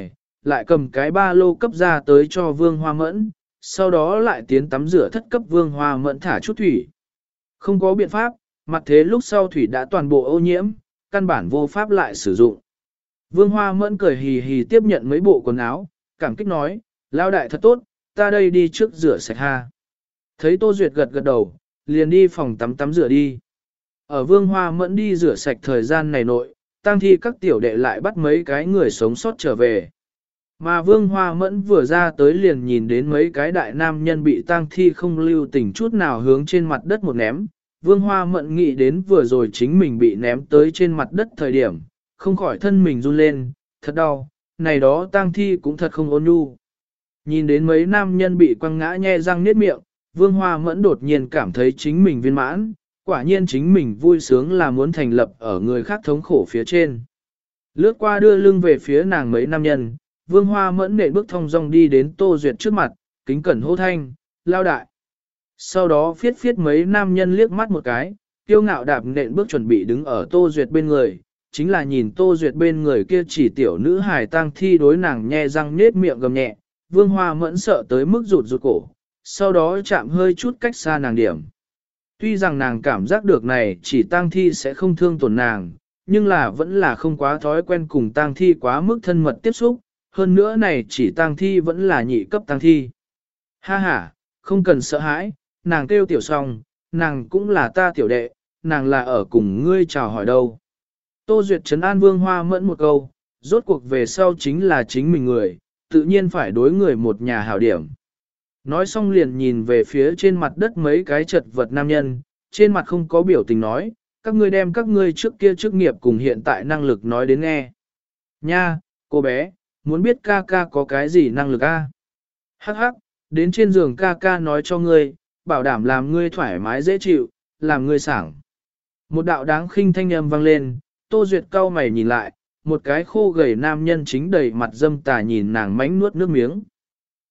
lại cầm cái ba lô cấp ra tới cho Vương Hoa Mẫn, sau đó lại tiến tắm rửa thất cấp Vương Hoa Mẫn thả chút thủy. Không có biện pháp, mặt thế lúc sau thủy đã toàn bộ ô nhiễm, căn bản vô pháp lại sử dụng. Vương Hoa Mẫn cười hì hì tiếp nhận mấy bộ quần áo, cảm kích nói, lao đại thật tốt, ta đây đi trước rửa sạch ha. Thấy Tô Duyệt gật gật đầu, liền đi phòng tắm tắm rửa đi. Ở Vương Hoa Mẫn đi rửa sạch thời gian này nội, tăng thi các tiểu đệ lại bắt mấy cái người sống sót trở về. Mà Vương Hoa Mẫn vừa ra tới liền nhìn đến mấy cái đại nam nhân bị tang thi không lưu tình chút nào hướng trên mặt đất một ném. Vương Hoa Mẫn nghĩ đến vừa rồi chính mình bị ném tới trên mặt đất thời điểm, không khỏi thân mình run lên, thật đau, này đó tang thi cũng thật không ôn nhu. Nhìn đến mấy nam nhân bị quăng ngã nhe răng niết miệng, Vương Hoa Mẫn đột nhiên cảm thấy chính mình viên mãn, quả nhiên chính mình vui sướng là muốn thành lập ở người khác thống khổ phía trên. Lướt qua đưa lưng về phía nàng mấy nam nhân, Vương Hoa Mẫn nện bước thông dong đi đến Tô Duyệt trước mặt, kính cẩn hô thanh, lao đại. Sau đó phiết phiết mấy nam nhân liếc mắt một cái, kiêu ngạo đạp nện bước chuẩn bị đứng ở Tô Duyệt bên người, chính là nhìn Tô Duyệt bên người kia chỉ tiểu nữ hài tang thi đối nàng nhe răng nết miệng gầm nhẹ, Vương Hoa Mẫn sợ tới mức rụt rụt cổ, sau đó chạm hơi chút cách xa nàng điểm. Tuy rằng nàng cảm giác được này chỉ tang thi sẽ không thương tổn nàng, nhưng là vẫn là không quá thói quen cùng tang thi quá mức thân mật tiếp xúc, hơn nữa này chỉ tang thi vẫn là nhị cấp tang thi. Ha ha, không cần sợ hãi, nàng kêu tiểu song, nàng cũng là ta tiểu đệ, nàng là ở cùng ngươi chào hỏi đâu. Tô Duyệt Trấn An Vương Hoa mẫn một câu, rốt cuộc về sau chính là chính mình người, tự nhiên phải đối người một nhà hảo điểm. Nói xong liền nhìn về phía trên mặt đất mấy cái chật vật nam nhân, trên mặt không có biểu tình nói, các ngươi đem các ngươi trước kia chức nghiệp cùng hiện tại năng lực nói đến nghe. Nha, cô bé, muốn biết ca ca có cái gì năng lực a? Hắc hắc, đến trên giường ca ca nói cho ngươi, bảo đảm làm ngươi thoải mái dễ chịu, làm ngươi sảng. Một đạo đáng khinh thanh âm vang lên, Tô Duyệt cau mày nhìn lại, một cái khô gầy nam nhân chính đầy mặt dâm tà nhìn nàng mánh nuốt nước miếng.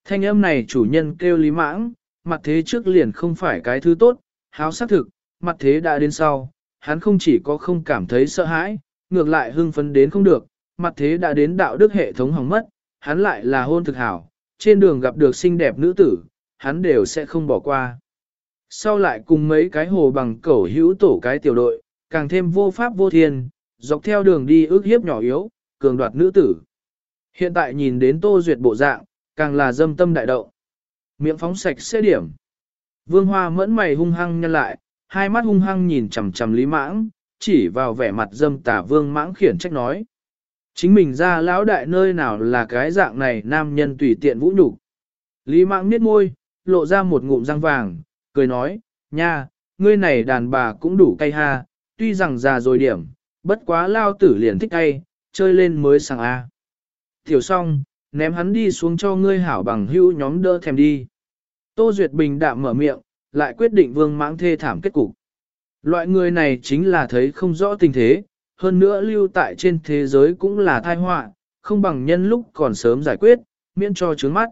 Thanh âm này chủ nhân kêu lý mãng, mặt thế trước liền không phải cái thứ tốt, háo xác thực, mặt thế đã đến sau, hắn không chỉ có không cảm thấy sợ hãi, ngược lại hưng phấn đến không được, mặt thế đã đến đạo đức hệ thống hỏng mất, hắn lại là hôn thực hảo, trên đường gặp được xinh đẹp nữ tử, hắn đều sẽ không bỏ qua. Sau lại cùng mấy cái hồ bằng cẩu hữu tổ cái tiểu đội, càng thêm vô pháp vô thiên, dọc theo đường đi ước hiếp nhỏ yếu, cường đoạt nữ tử. Hiện tại nhìn đến tô duyệt bộ dạng, càng là dâm tâm đại động. Miệng phóng sạch sẽ điểm. Vương Hoa mẫn mày hung hăng nhân lại, hai mắt hung hăng nhìn chằm chằm Lý Mãng, chỉ vào vẻ mặt dâm tả Vương Mãng khiển trách nói. Chính mình ra lão đại nơi nào là cái dạng này nam nhân tùy tiện vũ nhục. Lý Mãng niết môi, lộ ra một ngụm răng vàng, cười nói, nha, ngươi này đàn bà cũng đủ cay ha, tuy rằng già rồi điểm, bất quá lao tử liền thích cay, chơi lên mới sang A. Tiểu song, ném hắn đi xuống cho ngươi hảo bằng hữu nhóm đỡ thèm đi. Tô Duyệt Bình đạm mở miệng, lại quyết định vương mãng thê thảm kết cục. Loại người này chính là thấy không rõ tình thế, hơn nữa lưu tại trên thế giới cũng là tai họa, không bằng nhân lúc còn sớm giải quyết, miễn cho trướng mắt.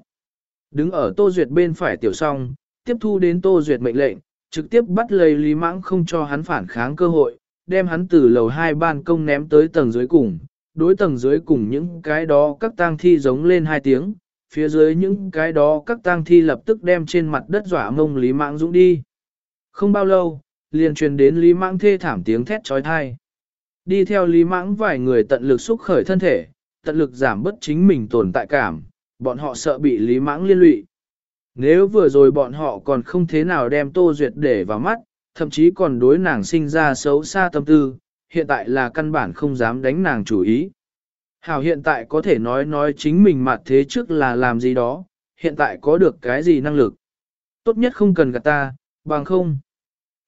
Đứng ở Tô Duyệt bên phải tiểu song, tiếp thu đến Tô Duyệt mệnh lệnh, trực tiếp bắt lấy Lý Mãng không cho hắn phản kháng cơ hội, đem hắn từ lầu hai ban công ném tới tầng dưới cùng, đối tầng dưới cùng những cái đó các tang thi giống lên hai tiếng, phía dưới những cái đó các tang thi lập tức đem trên mặt đất dọa mông Lý Mãng dũng đi. Không bao lâu, liền truyền đến Lý Mãng thê thảm tiếng thét trói thai. Đi theo Lý Mãng vài người tận lực xúc khởi thân thể, tận lực giảm bớt chính mình tồn tại cảm, bọn họ sợ bị lý mãng liên lụy. Nếu vừa rồi bọn họ còn không thế nào đem Tô Duyệt để vào mắt, thậm chí còn đối nàng sinh ra xấu xa tâm tư, hiện tại là căn bản không dám đánh nàng chủ ý. Hảo hiện tại có thể nói nói chính mình mặt thế trước là làm gì đó, hiện tại có được cái gì năng lực. Tốt nhất không cần gạt ta, bằng không.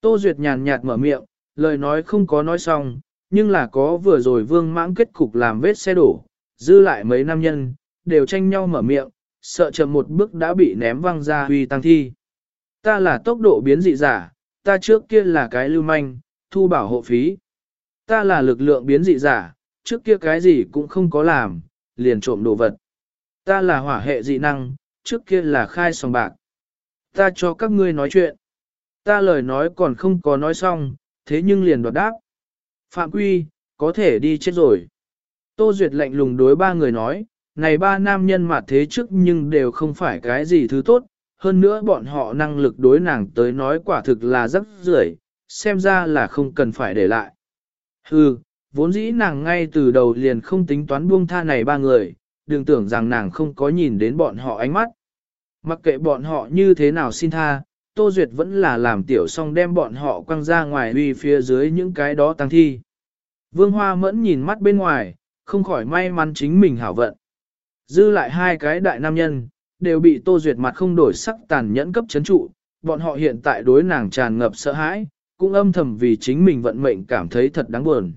Tô Duyệt nhàn nhạt mở miệng, lời nói không có nói xong, nhưng là có vừa rồi vương mãng kết cục làm vết xe đổ, dư lại mấy nam nhân, đều tranh nhau mở miệng, sợ chậm một bước đã bị ném văng ra huy tăng thi. Ta là tốc độ biến dị giả, ta trước kia là cái lưu manh, thu bảo hộ phí. Ta là lực lượng biến dị giả, trước kia cái gì cũng không có làm, liền trộm đồ vật. Ta là hỏa hệ dị năng, trước kia là khai sòng bạc. Ta cho các ngươi nói chuyện. Ta lời nói còn không có nói xong, thế nhưng liền đoạt đáp. Phạm quy, có thể đi chết rồi. Tô Duyệt lạnh lùng đối ba người nói, này ba nam nhân mà thế trước nhưng đều không phải cái gì thứ tốt, hơn nữa bọn họ năng lực đối nàng tới nói quả thực là rất rưởi, xem ra là không cần phải để lại. Hừ, vốn dĩ nàng ngay từ đầu liền không tính toán buông tha này ba người, đừng tưởng rằng nàng không có nhìn đến bọn họ ánh mắt. Mặc kệ bọn họ như thế nào xin tha, Tô Duyệt vẫn là làm tiểu song đem bọn họ quăng ra ngoài uy phía dưới những cái đó tăng thi. Vương Hoa mẫn nhìn mắt bên ngoài, không khỏi may mắn chính mình hảo vận. Dư lại hai cái đại nam nhân, đều bị Tô Duyệt mặt không đổi sắc tàn nhẫn cấp chấn trụ, bọn họ hiện tại đối nàng tràn ngập sợ hãi, cũng âm thầm vì chính mình vận mệnh cảm thấy thật đáng buồn.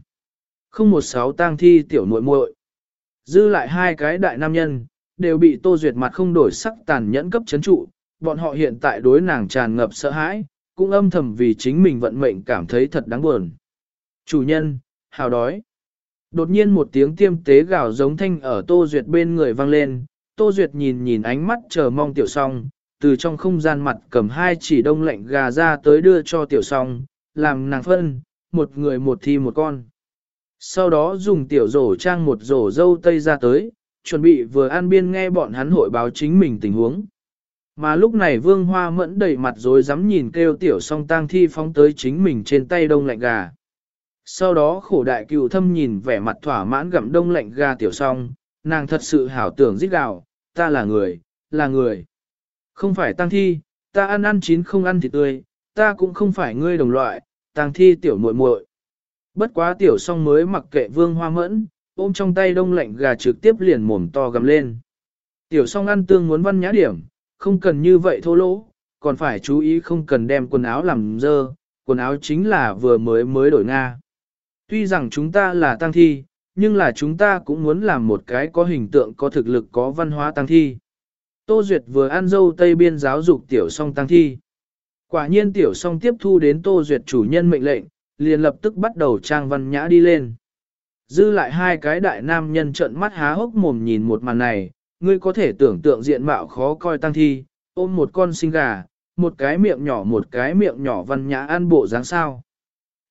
Không một sáu tang thi tiểu muội muội. Dư lại hai cái đại nam nhân, đều bị Tô Duyệt mặt không đổi sắc tàn nhẫn cấp chấn trụ, bọn họ hiện tại đối nàng tràn ngập sợ hãi, cũng âm thầm vì chính mình vận mệnh cảm thấy thật đáng buồn. Chủ nhân, hào đói. Đột nhiên một tiếng tiêm tế gào giống thanh ở Tô Duyệt bên người vang lên, Tô Duyệt nhìn nhìn ánh mắt chờ mong tiểu song, từ trong không gian mặt cầm hai chỉ đông lạnh gà ra tới đưa cho tiểu song, làm nàng phân, một người một thi một con. Sau đó dùng tiểu rổ trang một rổ dâu tây ra tới, chuẩn bị vừa an biên nghe bọn hắn hội báo chính mình tình huống. Mà lúc này vương hoa mẫn đầy mặt rồi dám nhìn kêu tiểu song tang thi phóng tới chính mình trên tay đông lạnh gà. Sau đó khổ đại cựu thâm nhìn vẻ mặt thỏa mãn gặm đông lạnh gà tiểu song, nàng thật sự hảo tưởng giết gạo, ta là người, là người. Không phải tăng thi, ta ăn ăn chín không ăn thịt tươi, ta cũng không phải ngươi đồng loại, tăng thi tiểu muội muội. Bất quá tiểu song mới mặc kệ vương hoa mẫn, ôm trong tay đông lạnh gà trực tiếp liền mồm to gầm lên. Tiểu song ăn tương muốn văn nhã điểm, không cần như vậy thô lỗ, còn phải chú ý không cần đem quần áo làm dơ, quần áo chính là vừa mới mới đổi Nga. Tuy rằng chúng ta là tăng thi, nhưng là chúng ta cũng muốn làm một cái có hình tượng có thực lực có văn hóa tăng thi. Tô Duyệt vừa ăn dâu Tây Biên giáo dục tiểu song tăng thi. Quả nhiên tiểu song tiếp thu đến Tô Duyệt chủ nhân mệnh lệnh, liền lập tức bắt đầu trang văn nhã đi lên. Dư lại hai cái đại nam nhân trợn mắt há hốc mồm nhìn một màn này, ngươi có thể tưởng tượng diện mạo khó coi tăng thi, ôm một con sinh gà, một cái miệng nhỏ một cái miệng nhỏ văn nhã ăn bộ dáng sao.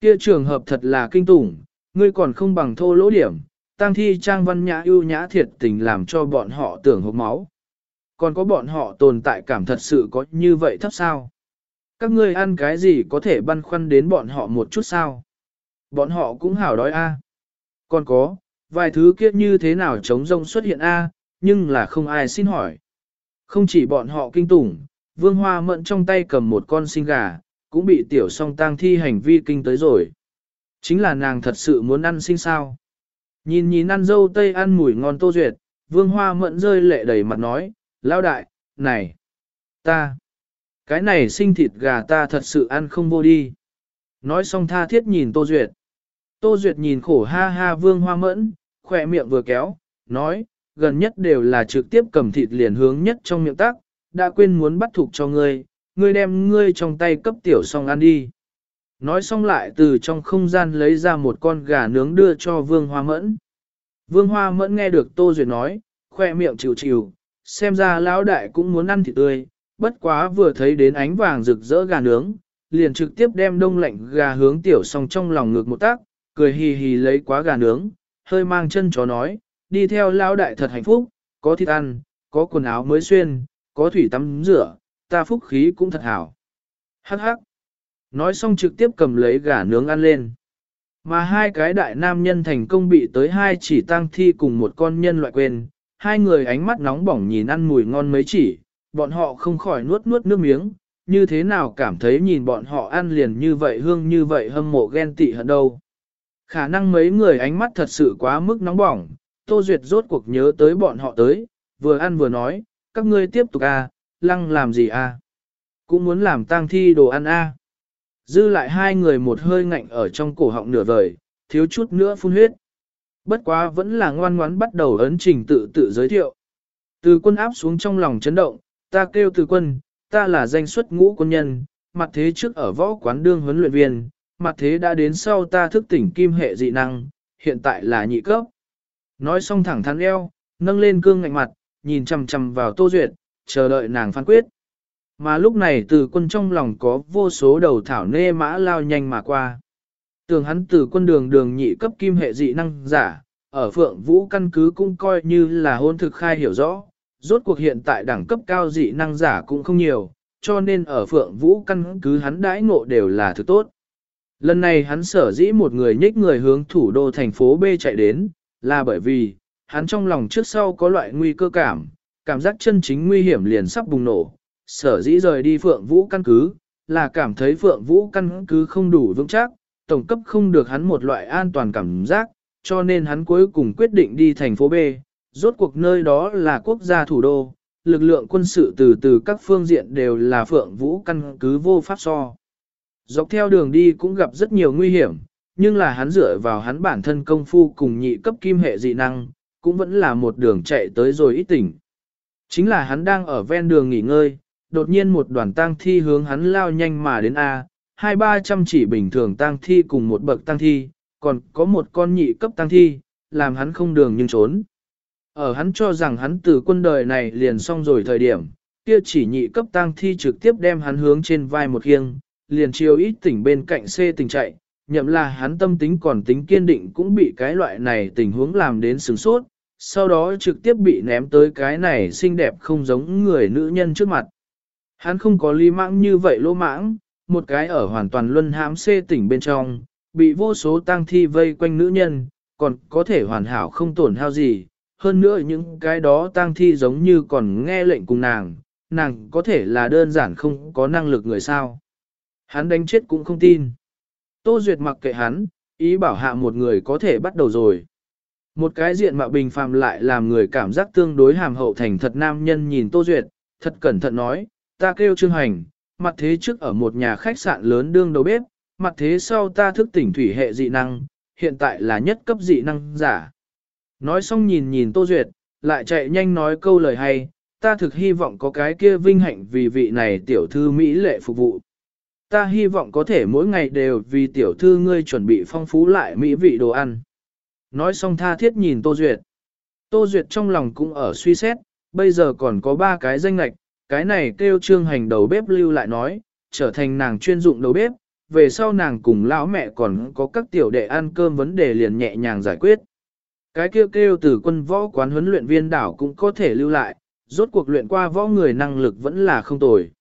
Kia trường hợp thật là kinh tủng, ngươi còn không bằng thô lỗ điểm, tăng thi trang văn nhã ưu nhã thiệt tình làm cho bọn họ tưởng hộp máu. Còn có bọn họ tồn tại cảm thật sự có như vậy thấp sao? Các ngươi ăn cái gì có thể băn khoăn đến bọn họ một chút sao? Bọn họ cũng hảo đói a. Còn có, vài thứ kia như thế nào chống rông xuất hiện a, nhưng là không ai xin hỏi. Không chỉ bọn họ kinh tủng, vương hoa mận trong tay cầm một con sinh gà, cũng bị tiểu song tang thi hành vi kinh tới rồi. Chính là nàng thật sự muốn ăn sinh sao. Nhìn nhìn ăn dâu tây ăn mùi ngon tô duyệt, vương hoa mẫn rơi lệ đầy mặt nói, lao đại, này, ta, cái này sinh thịt gà ta thật sự ăn không vô đi. Nói xong tha thiết nhìn tô duyệt. Tô duyệt nhìn khổ ha ha vương hoa mẫn, khỏe miệng vừa kéo, nói, gần nhất đều là trực tiếp cầm thịt liền hướng nhất trong miệng tác, đã quên muốn bắt thục cho ngươi, ngươi đem ngươi trong tay cấp tiểu xong ăn đi. Nói xong lại từ trong không gian lấy ra một con gà nướng đưa cho Vương Hoa Mẫn. Vương Hoa Mẫn nghe được Tô Duyệt nói, khoe miệng chịu chịu, xem ra lão đại cũng muốn ăn thịt tươi, bất quá vừa thấy đến ánh vàng rực rỡ gà nướng, liền trực tiếp đem đông lạnh gà hướng tiểu song trong lòng ngược một tác, cười hì hì lấy quá gà nướng, hơi mang chân chó nói, đi theo lão đại thật hạnh phúc, có thịt ăn, có quần áo mới xuyên, có thủy tắm rửa, ta phúc khí cũng thật hảo. Hắc hắc. Nói xong trực tiếp cầm lấy gà nướng ăn lên. Mà hai cái đại nam nhân thành công bị tới hai chỉ tang thi cùng một con nhân loại quên, hai người ánh mắt nóng bỏng nhìn ăn mùi ngon mấy chỉ, bọn họ không khỏi nuốt nuốt nước miếng, như thế nào cảm thấy nhìn bọn họ ăn liền như vậy hương như vậy hâm mộ ghen tị hận đâu. Khả năng mấy người ánh mắt thật sự quá mức nóng bỏng, Tô Duyệt rốt cuộc nhớ tới bọn họ tới, vừa ăn vừa nói, các ngươi tiếp tục à, lăng làm gì à? Cũng muốn làm tang thi đồ ăn à? Dư lại hai người một hơi ngạnh ở trong cổ họng nửa vời, thiếu chút nữa phun huyết. Bất quá vẫn là ngoan ngoãn bắt đầu ấn trình tự tự giới thiệu. Từ quân áp xuống trong lòng chấn động, ta kêu từ quân, ta là danh xuất ngũ quân nhân, mặt thế trước ở võ quán đương huấn luyện viên, mặt thế đã đến sau ta thức tỉnh kim hệ dị năng, hiện tại là nhị cấp. Nói xong thẳng thắn eo, nâng lên cương ngạnh mặt, nhìn chằm chằm vào Tô Duyệt, chờ đợi nàng phán quyết. Mà lúc này từ quân trong lòng có vô số đầu thảo nê mã lao nhanh mà qua. Tường hắn từ quân đường đường nhị cấp kim hệ dị năng giả, ở phượng vũ căn cứ cũng coi như là hôn thực khai hiểu rõ, rốt cuộc hiện tại đẳng cấp cao dị năng giả cũng không nhiều, cho nên ở phượng vũ căn cứ hắn đãi ngộ đều là thứ tốt. Lần này hắn sở dĩ một người nhích người hướng thủ đô thành phố B chạy đến, là bởi vì, hắn trong lòng trước sau có loại nguy cơ cảm, cảm giác chân chính nguy hiểm liền sắp bùng nổ, sở dĩ rời đi Phượng Vũ căn cứ, là cảm thấy Phượng Vũ căn cứ không đủ vững chắc, tổng cấp không được hắn một loại an toàn cảm giác, cho nên hắn cuối cùng quyết định đi thành phố B, rốt cuộc nơi đó là quốc gia thủ đô, lực lượng quân sự từ từ các phương diện đều là Phượng Vũ căn cứ vô pháp so. Dọc theo đường đi cũng gặp rất nhiều nguy hiểm, nhưng là hắn dựa vào hắn bản thân công phu cùng nhị cấp kim hệ dị năng, cũng vẫn là một đường chạy tới rồi ít tỉnh. Chính là hắn đang ở ven đường nghỉ ngơi, đột nhiên một đoàn tang thi hướng hắn lao nhanh mà đến A, hai ba trăm chỉ bình thường tang thi cùng một bậc tang thi, còn có một con nhị cấp tang thi, làm hắn không đường nhưng trốn. Ở hắn cho rằng hắn từ quân đời này liền xong rồi thời điểm, kia chỉ nhị cấp tang thi trực tiếp đem hắn hướng trên vai một khiêng, liền chiều ít tỉnh bên cạnh C tỉnh chạy, nhậm là hắn tâm tính còn tính kiên định cũng bị cái loại này tình huống làm đến sừng sốt, sau đó trực tiếp bị ném tới cái này xinh đẹp không giống người nữ nhân trước mặt. Hắn không có lý mãng như vậy lỗ mãng, một cái ở hoàn toàn luân hãm xê tỉnh bên trong, bị vô số tang thi vây quanh nữ nhân, còn có thể hoàn hảo không tổn hao gì. Hơn nữa những cái đó tang thi giống như còn nghe lệnh cùng nàng, nàng có thể là đơn giản không có năng lực người sao. Hắn đánh chết cũng không tin. Tô Duyệt mặc kệ hắn, ý bảo hạ một người có thể bắt đầu rồi. Một cái diện mạo bình phàm lại làm người cảm giác tương đối hàm hậu thành thật nam nhân nhìn Tô Duyệt, thật cẩn thận nói, ta kêu Trương Hành, mặt thế trước ở một nhà khách sạn lớn đương đầu bếp, mặt thế sau ta thức tỉnh thủy hệ dị năng, hiện tại là nhất cấp dị năng giả. Nói xong nhìn nhìn Tô Duyệt, lại chạy nhanh nói câu lời hay, ta thực hy vọng có cái kia vinh hạnh vì vị này tiểu thư Mỹ lệ phục vụ. Ta hy vọng có thể mỗi ngày đều vì tiểu thư ngươi chuẩn bị phong phú lại mỹ vị đồ ăn. Nói xong tha thiết nhìn Tô Duyệt. Tô Duyệt trong lòng cũng ở suy xét, bây giờ còn có ba cái danh lạch, cái này kêu trương hành đầu bếp lưu lại nói, trở thành nàng chuyên dụng đầu bếp, về sau nàng cùng lão mẹ còn có các tiểu đệ ăn cơm vấn đề liền nhẹ nhàng giải quyết. Cái kêu kêu từ quân võ quán huấn luyện viên đảo cũng có thể lưu lại, rốt cuộc luyện qua võ người năng lực vẫn là không tồi.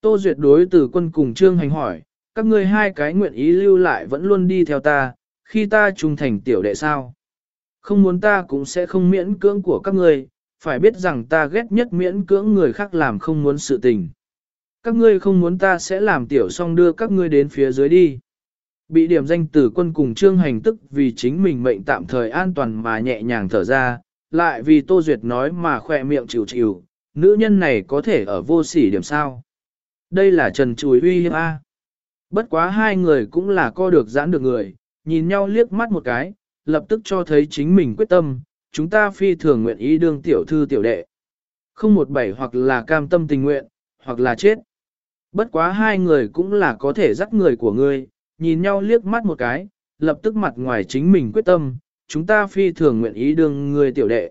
Tô Duyệt đối từ quân cùng trương hành hỏi, các ngươi hai cái nguyện ý lưu lại vẫn luôn đi theo ta, khi ta trung thành tiểu đệ sao. Không muốn ta cũng sẽ không miễn cưỡng của các ngươi, phải biết rằng ta ghét nhất miễn cưỡng người khác làm không muốn sự tình. Các ngươi không muốn ta sẽ làm tiểu song đưa các ngươi đến phía dưới đi. Bị điểm danh tử quân cùng trương hành tức vì chính mình mệnh tạm thời an toàn mà nhẹ nhàng thở ra, lại vì Tô Duyệt nói mà khỏe miệng chịu chịu, nữ nhân này có thể ở vô sỉ điểm sao. Đây là trần chùi uy hiếp A. Bất quá hai người cũng là co được giãn được người, nhìn nhau liếc mắt một cái, lập tức cho thấy chính mình quyết tâm, chúng ta phi thường nguyện ý đương tiểu thư tiểu đệ. Không một bảy hoặc là cam tâm tình nguyện, hoặc là chết. Bất quá hai người cũng là có thể dắt người của ngươi, nhìn nhau liếc mắt một cái, lập tức mặt ngoài chính mình quyết tâm, chúng ta phi thường nguyện ý đương người tiểu đệ.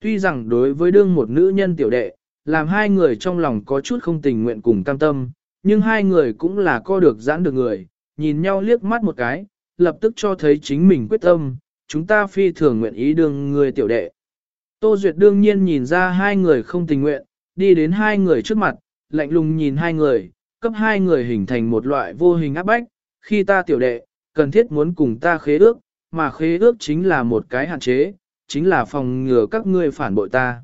Tuy rằng đối với đương một nữ nhân tiểu đệ, làm hai người trong lòng có chút không tình nguyện cùng cam tâm, nhưng hai người cũng là co được giãn được người, nhìn nhau liếc mắt một cái, lập tức cho thấy chính mình quyết tâm, chúng ta phi thường nguyện ý đương người tiểu đệ. Tô Duyệt đương nhiên nhìn ra hai người không tình nguyện, đi đến hai người trước mặt, lạnh lùng nhìn hai người, cấp hai người hình thành một loại vô hình áp bách, khi ta tiểu đệ, cần thiết muốn cùng ta khế ước, mà khế ước chính là một cái hạn chế, chính là phòng ngừa các ngươi phản bội ta.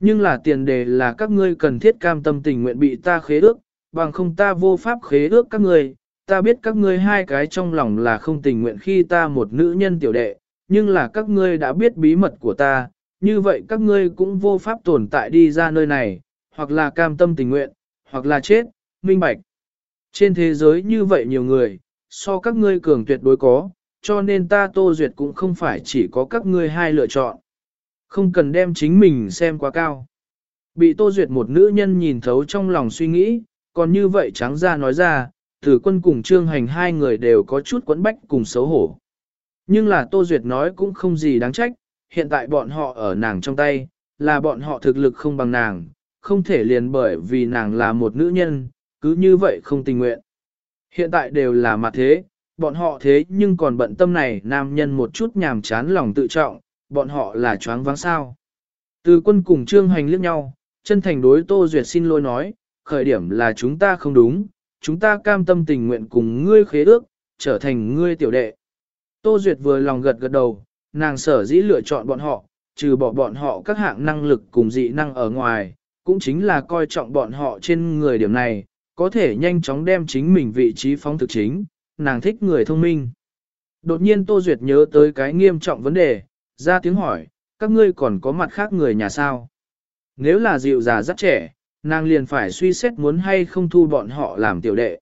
Nhưng là tiền đề là các ngươi cần thiết cam tâm tình nguyện bị ta khế ước, bằng không ta vô pháp khế ước các ngươi, ta biết các ngươi hai cái trong lòng là không tình nguyện khi ta một nữ nhân tiểu đệ, nhưng là các ngươi đã biết bí mật của ta, như vậy các ngươi cũng vô pháp tồn tại đi ra nơi này, hoặc là cam tâm tình nguyện, hoặc là chết, minh bạch. Trên thế giới như vậy nhiều người, so các ngươi cường tuyệt đối có, cho nên ta tô duyệt cũng không phải chỉ có các ngươi hai lựa chọn. Không cần đem chính mình xem quá cao. Bị tô duyệt một nữ nhân nhìn thấu trong lòng suy nghĩ, còn như vậy trắng ra nói ra, tử quân cùng trương hành hai người đều có chút quẫn bách cùng xấu hổ. Nhưng là tô duyệt nói cũng không gì đáng trách, hiện tại bọn họ ở nàng trong tay, là bọn họ thực lực không bằng nàng, không thể liền bởi vì nàng là một nữ nhân, cứ như vậy không tình nguyện. Hiện tại đều là mặt thế, bọn họ thế nhưng còn bận tâm này nam nhân một chút nhàm chán lòng tự trọng, bọn họ là choáng váng sao. Từ quân cùng trương hành liếc nhau, chân thành đối Tô Duyệt xin lỗi nói, khởi điểm là chúng ta không đúng, chúng ta cam tâm tình nguyện cùng ngươi khế ước, trở thành ngươi tiểu đệ. Tô Duyệt vừa lòng gật gật đầu, nàng sở dĩ lựa chọn bọn họ, trừ bỏ bọn họ các hạng năng lực cùng dị năng ở ngoài, cũng chính là coi trọng bọn họ trên người điểm này, có thể nhanh chóng đem chính mình vị trí phóng thực chính, nàng thích người thông minh. Đột nhiên Tô Duyệt nhớ tới cái nghiêm trọng vấn đề, ra tiếng hỏi, các ngươi còn có mặt khác người nhà sao? Nếu là dịu già rất trẻ, nàng liền phải suy xét muốn hay không thu bọn họ làm tiểu đệ.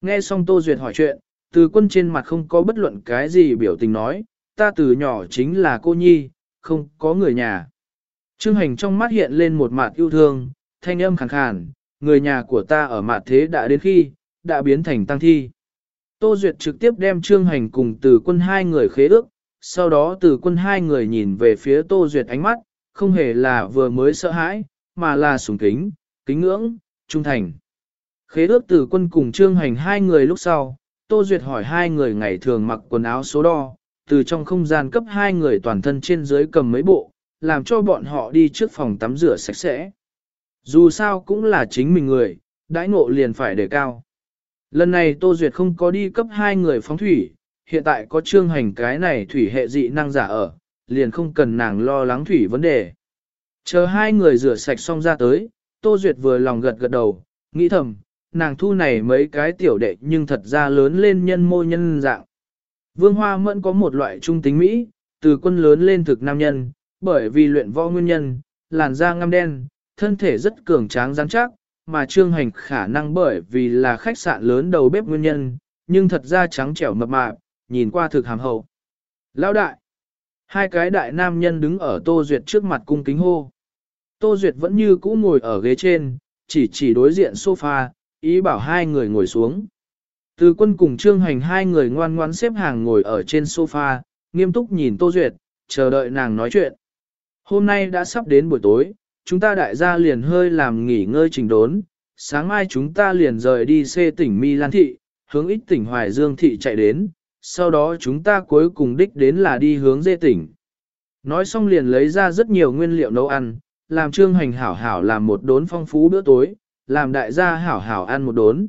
Nghe xong Tô Duyệt hỏi chuyện, từ quân trên mặt không có bất luận cái gì biểu tình nói, ta từ nhỏ chính là cô nhi, không có người nhà. Trương hành trong mắt hiện lên một mặt yêu thương, thanh âm khàn khàn, người nhà của ta ở mặt thế đã đến khi, đã biến thành tăng thi. Tô Duyệt trực tiếp đem Trương Hành cùng từ quân hai người khế ước, sau đó từ quân hai người nhìn về phía Tô Duyệt ánh mắt, không hề là vừa mới sợ hãi, mà là sùng kính, kính ngưỡng, trung thành. Khế ước từ quân cùng Trương Hành hai người lúc sau, Tô Duyệt hỏi hai người ngày thường mặc quần áo số đo, từ trong không gian cấp hai người toàn thân trên dưới cầm mấy bộ, làm cho bọn họ đi trước phòng tắm rửa sạch sẽ. Dù sao cũng là chính mình người, đãi ngộ liền phải đề cao. Lần này Tô Duyệt không có đi cấp hai người phóng thủy, hiện tại có trương hành cái này thủy hệ dị năng giả ở, liền không cần nàng lo lắng thủy vấn đề. Chờ hai người rửa sạch xong ra tới, Tô Duyệt vừa lòng gật gật đầu, nghĩ thầm, nàng thu này mấy cái tiểu đệ nhưng thật ra lớn lên nhân mô nhân dạng. Vương Hoa Mẫn có một loại trung tính Mỹ, từ quân lớn lên thực nam nhân, bởi vì luyện võ nguyên nhân, làn da ngăm đen, thân thể rất cường tráng rắn chắc, mà trương hành khả năng bởi vì là khách sạn lớn đầu bếp nguyên nhân, nhưng thật ra trắng trẻo mập mạp, nhìn qua thực hàm hậu. Lão đại! Hai cái đại nam nhân đứng ở Tô Duyệt trước mặt cung kính hô. Tô Duyệt vẫn như cũ ngồi ở ghế trên, chỉ chỉ đối diện sofa, ý bảo hai người ngồi xuống. Từ quân cùng trương hành hai người ngoan ngoãn xếp hàng ngồi ở trên sofa, nghiêm túc nhìn Tô Duyệt, chờ đợi nàng nói chuyện. Hôm nay đã sắp đến buổi tối, chúng ta đại gia liền hơi làm nghỉ ngơi trình đốn, sáng mai chúng ta liền rời đi xe tỉnh Milan thị, hướng ít tỉnh Hoài Dương thị chạy đến, sau đó chúng ta cuối cùng đích đến là đi hướng dê tỉnh. Nói xong liền lấy ra rất nhiều nguyên liệu nấu ăn, làm trương hành hảo hảo làm một đốn phong phú bữa tối, làm đại gia hảo hảo ăn một đốn.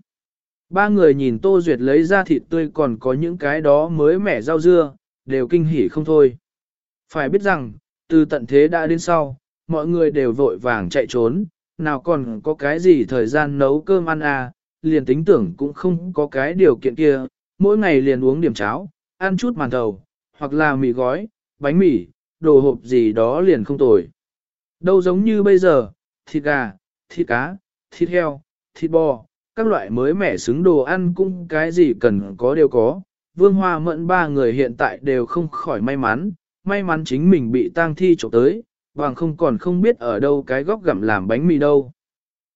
Ba người nhìn Tô Duyệt lấy ra thịt tươi còn có những cái đó mới mẻ rau dưa, đều kinh hỉ không thôi. Phải biết rằng, từ tận thế đã đến sau, mọi người đều vội vàng chạy trốn, nào còn có cái gì thời gian nấu cơm ăn à, liền tính tưởng cũng không có cái điều kiện kia, mỗi ngày liền uống điểm cháo, ăn chút màn thầu, hoặc là mì gói, bánh mì, đồ hộp gì đó liền không tồi. Đâu giống như bây giờ, thịt gà, thịt cá, thịt heo, thịt bò, các loại mới mẻ xứng đồ ăn cũng cái gì cần có đều có. Vương Hoa Mẫn ba người hiện tại đều không khỏi may mắn, may mắn chính mình bị tang thi trộm tới, bằng không còn không biết ở đâu cái góc gặm làm bánh mì đâu.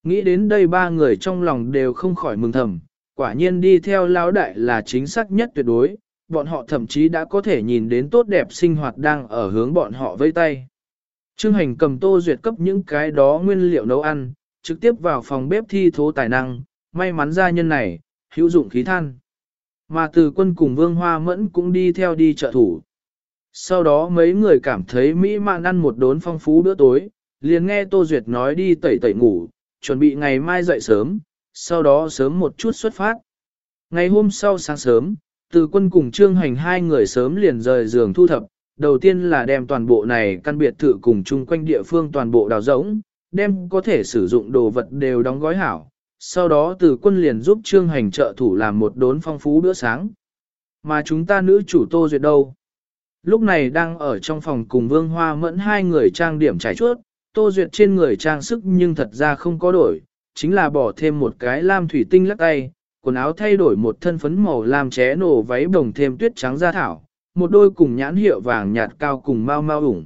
Nghĩ đến đây ba người trong lòng đều không khỏi mừng thầm, quả nhiên đi theo lão đại là chính xác nhất tuyệt đối, bọn họ thậm chí đã có thể nhìn đến tốt đẹp sinh hoạt đang ở hướng bọn họ vây tay. Trương Hành cầm tô duyệt cấp những cái đó nguyên liệu nấu ăn, trực tiếp vào phòng bếp thi thố tài năng, may mắn gia nhân này, hữu dụng khí than. Mà từ quân cùng Vương Hoa Mẫn cũng đi theo đi trợ thủ. Sau đó mấy người cảm thấy mỹ mạn ăn một đốn phong phú bữa tối, liền nghe Tô Duyệt nói đi tẩy tẩy ngủ, chuẩn bị ngày mai dậy sớm, sau đó sớm một chút xuất phát. Ngày hôm sau sáng sớm, từ quân cùng trương hành hai người sớm liền rời giường thu thập, đầu tiên là đem toàn bộ này căn biệt thự cùng chung quanh địa phương toàn bộ đào rỗng, đem có thể sử dụng đồ vật đều đóng gói hảo. Sau đó từ quân liền giúp trương hành trợ thủ làm một đốn phong phú bữa sáng. Mà chúng ta nữ chủ tô duyệt đâu? Lúc này đang ở trong phòng cùng vương hoa mẫn hai người trang điểm trải chuốt, tô duyệt trên người trang sức nhưng thật ra không có đổi, chính là bỏ thêm một cái lam thủy tinh lắc tay, quần áo thay đổi một thân phấn màu làm ché nổ váy bồng thêm tuyết trắng da thảo, một đôi cùng nhãn hiệu vàng nhạt cao cùng mau mau ủng.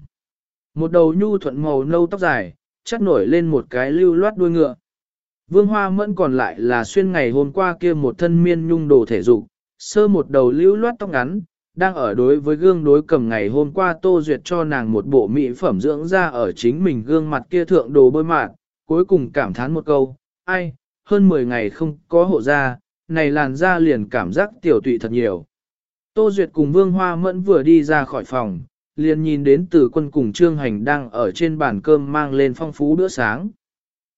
Một đầu nhu thuận màu nâu tóc dài, chắc nổi lên một cái lưu loát đuôi ngựa. Vương Hoa Mẫn còn lại là xuyên ngày hôm qua kia một thân miên nhung đồ thể dục, sơ một đầu lưu loát tóc ngắn, đang ở đối với gương đối cầm ngày hôm qua Tô Duyệt cho nàng một bộ mỹ phẩm dưỡng da ở chính mình gương mặt kia thượng đồ bôi mạt, cuối cùng cảm thán một câu, ai, hơn 10 ngày không có hộ da, này làn da liền cảm giác tiểu tụy thật nhiều. Tô Duyệt cùng Vương Hoa Mẫn vừa đi ra khỏi phòng, liền nhìn đến từ quân cùng Trương Hành đang ở trên bàn cơm mang lên phong phú bữa sáng.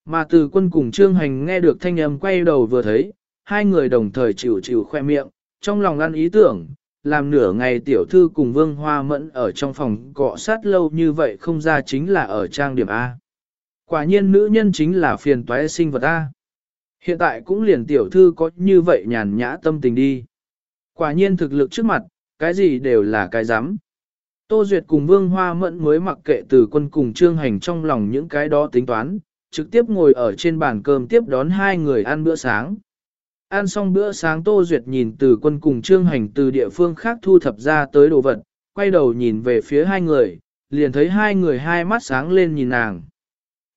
Mà từ quân cùng Trương Hành nghe được thanh âm quay đầu vừa thấy, hai người đồng thời chịu chịu khoe miệng, trong lòng ăn ý tưởng, làm nửa ngày tiểu thư cùng Vương Hoa Mẫn ở trong phòng cọ sát lâu như vậy không ra chính là ở trang điểm A. Quả nhiên nữ nhân chính là phiền toái sinh vật A. Hiện tại cũng liền tiểu thư có như vậy nhàn nhã tâm tình đi. Quả nhiên thực lực trước mặt, cái gì đều là cái dám. Tô Duyệt cùng Vương Hoa Mẫn mới mặc kệ từ quân cùng trương hành trong lòng những cái đó tính toán, trực tiếp ngồi ở trên bàn cơm tiếp đón hai người ăn bữa sáng. Ăn xong bữa sáng Tô Duyệt nhìn từ quân cùng trương hành từ địa phương khác thu thập ra tới đồ vật, quay đầu nhìn về phía hai người, liền thấy hai người hai mắt sáng lên nhìn nàng.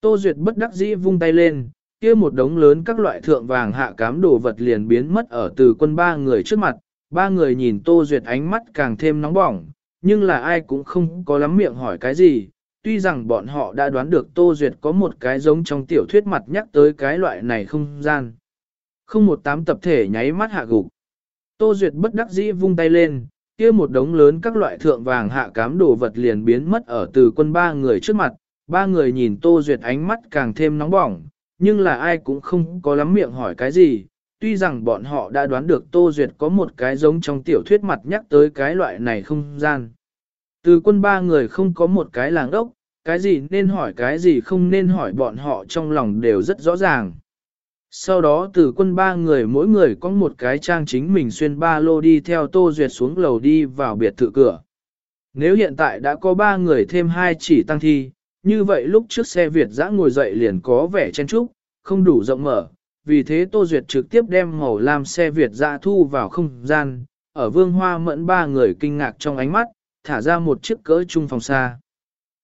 Tô Duyệt bất đắc dĩ vung tay lên, kia một đống lớn các loại thượng vàng hạ cám đồ vật liền biến mất ở từ quân ba người trước mặt, ba người nhìn Tô Duyệt ánh mắt càng thêm nóng bỏng, nhưng là ai cũng không có lắm miệng hỏi cái gì, tuy rằng bọn họ đã đoán được Tô Duyệt có một cái giống trong tiểu thuyết mặt nhắc tới cái loại này không gian. Không một tám tập thể nháy mắt hạ gục. Tô Duyệt bất đắc dĩ vung tay lên, kia một đống lớn các loại thượng vàng hạ cám đồ vật liền biến mất ở từ quân ba người trước mặt, ba người nhìn Tô Duyệt ánh mắt càng thêm nóng bỏng, nhưng là ai cũng không có lắm miệng hỏi cái gì, tuy rằng bọn họ đã đoán được Tô Duyệt có một cái giống trong tiểu thuyết mặt nhắc tới cái loại này không gian. Từ quân ba người không có một cái làng ốc, cái gì nên hỏi cái gì không nên hỏi bọn họ trong lòng đều rất rõ ràng. Sau đó từ quân ba người mỗi người có một cái trang chính mình xuyên ba lô đi theo Tô Duyệt xuống lầu đi vào biệt thự cửa. Nếu hiện tại đã có ba người thêm hai chỉ tăng thi, như vậy lúc trước xe Việt dã ngồi dậy liền có vẻ chen trúc, không đủ rộng mở, vì thế Tô Duyệt trực tiếp đem màu lam xe Việt dạ thu vào không gian, ở vương hoa mẫn ba người kinh ngạc trong ánh mắt, thả ra một chiếc cỡ trung phòng xa.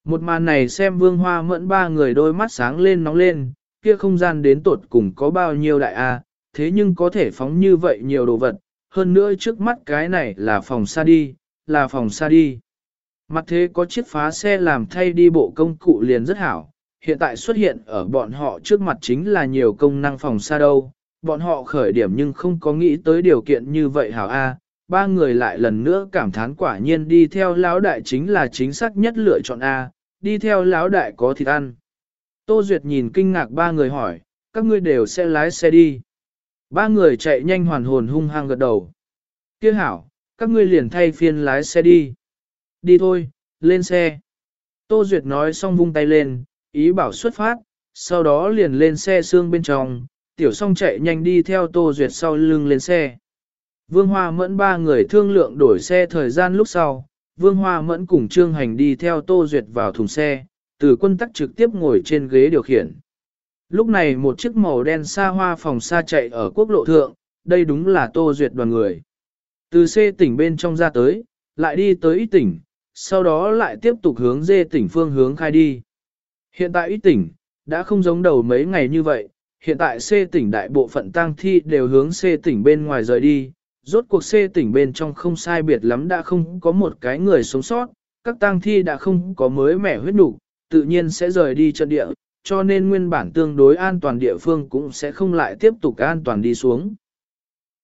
Một màn này xem vương hoa mẫn ba người đôi mắt sáng lên nóng lên, kia không gian đến tột cùng có bao nhiêu đại a thế nhưng có thể phóng như vậy nhiều đồ vật, hơn nữa trước mắt cái này là phòng xa đi, là phòng xa đi. Mặt thế có chiếc phá xe làm thay đi bộ công cụ liền rất hảo, hiện tại xuất hiện ở bọn họ trước mặt chính là nhiều công năng phòng xa đâu, bọn họ khởi điểm nhưng không có nghĩ tới điều kiện như vậy hảo A, ba người lại lần nữa cảm thán quả nhiên đi theo lão đại chính là chính xác nhất lựa chọn A, đi theo lão đại có thịt ăn. Tô Duyệt nhìn kinh ngạc ba người hỏi, các ngươi đều sẽ lái xe đi. Ba người chạy nhanh hoàn hồn hung hăng gật đầu. Kia hảo, các ngươi liền thay phiên lái xe đi. Đi thôi, lên xe. Tô Duyệt nói xong vung tay lên, ý bảo xuất phát, sau đó liền lên xe xương bên trong, tiểu song chạy nhanh đi theo Tô Duyệt sau lưng lên xe. Vương Hoa Mẫn ba người thương lượng đổi xe thời gian lúc sau, Vương Hoa Mẫn cùng Trương Hành đi theo Tô Duyệt vào thùng xe, từ quân tắc trực tiếp ngồi trên ghế điều khiển. Lúc này một chiếc màu đen xa hoa phòng xa chạy ở quốc lộ thượng, đây đúng là Tô Duyệt đoàn người. Từ C tỉnh bên trong ra tới, lại đi tới Y tỉnh, sau đó lại tiếp tục hướng D tỉnh phương hướng khai đi. Hiện tại ít tỉnh, đã không giống đầu mấy ngày như vậy, hiện tại C tỉnh đại bộ phận tang thi đều hướng C tỉnh bên ngoài rời đi, rốt cuộc C tỉnh bên trong không sai biệt lắm đã không có một cái người sống sót, các tang thi đã không có mới mẻ huyết đủ, tự nhiên sẽ rời đi trận địa, cho nên nguyên bản tương đối an toàn địa phương cũng sẽ không lại tiếp tục an toàn đi xuống.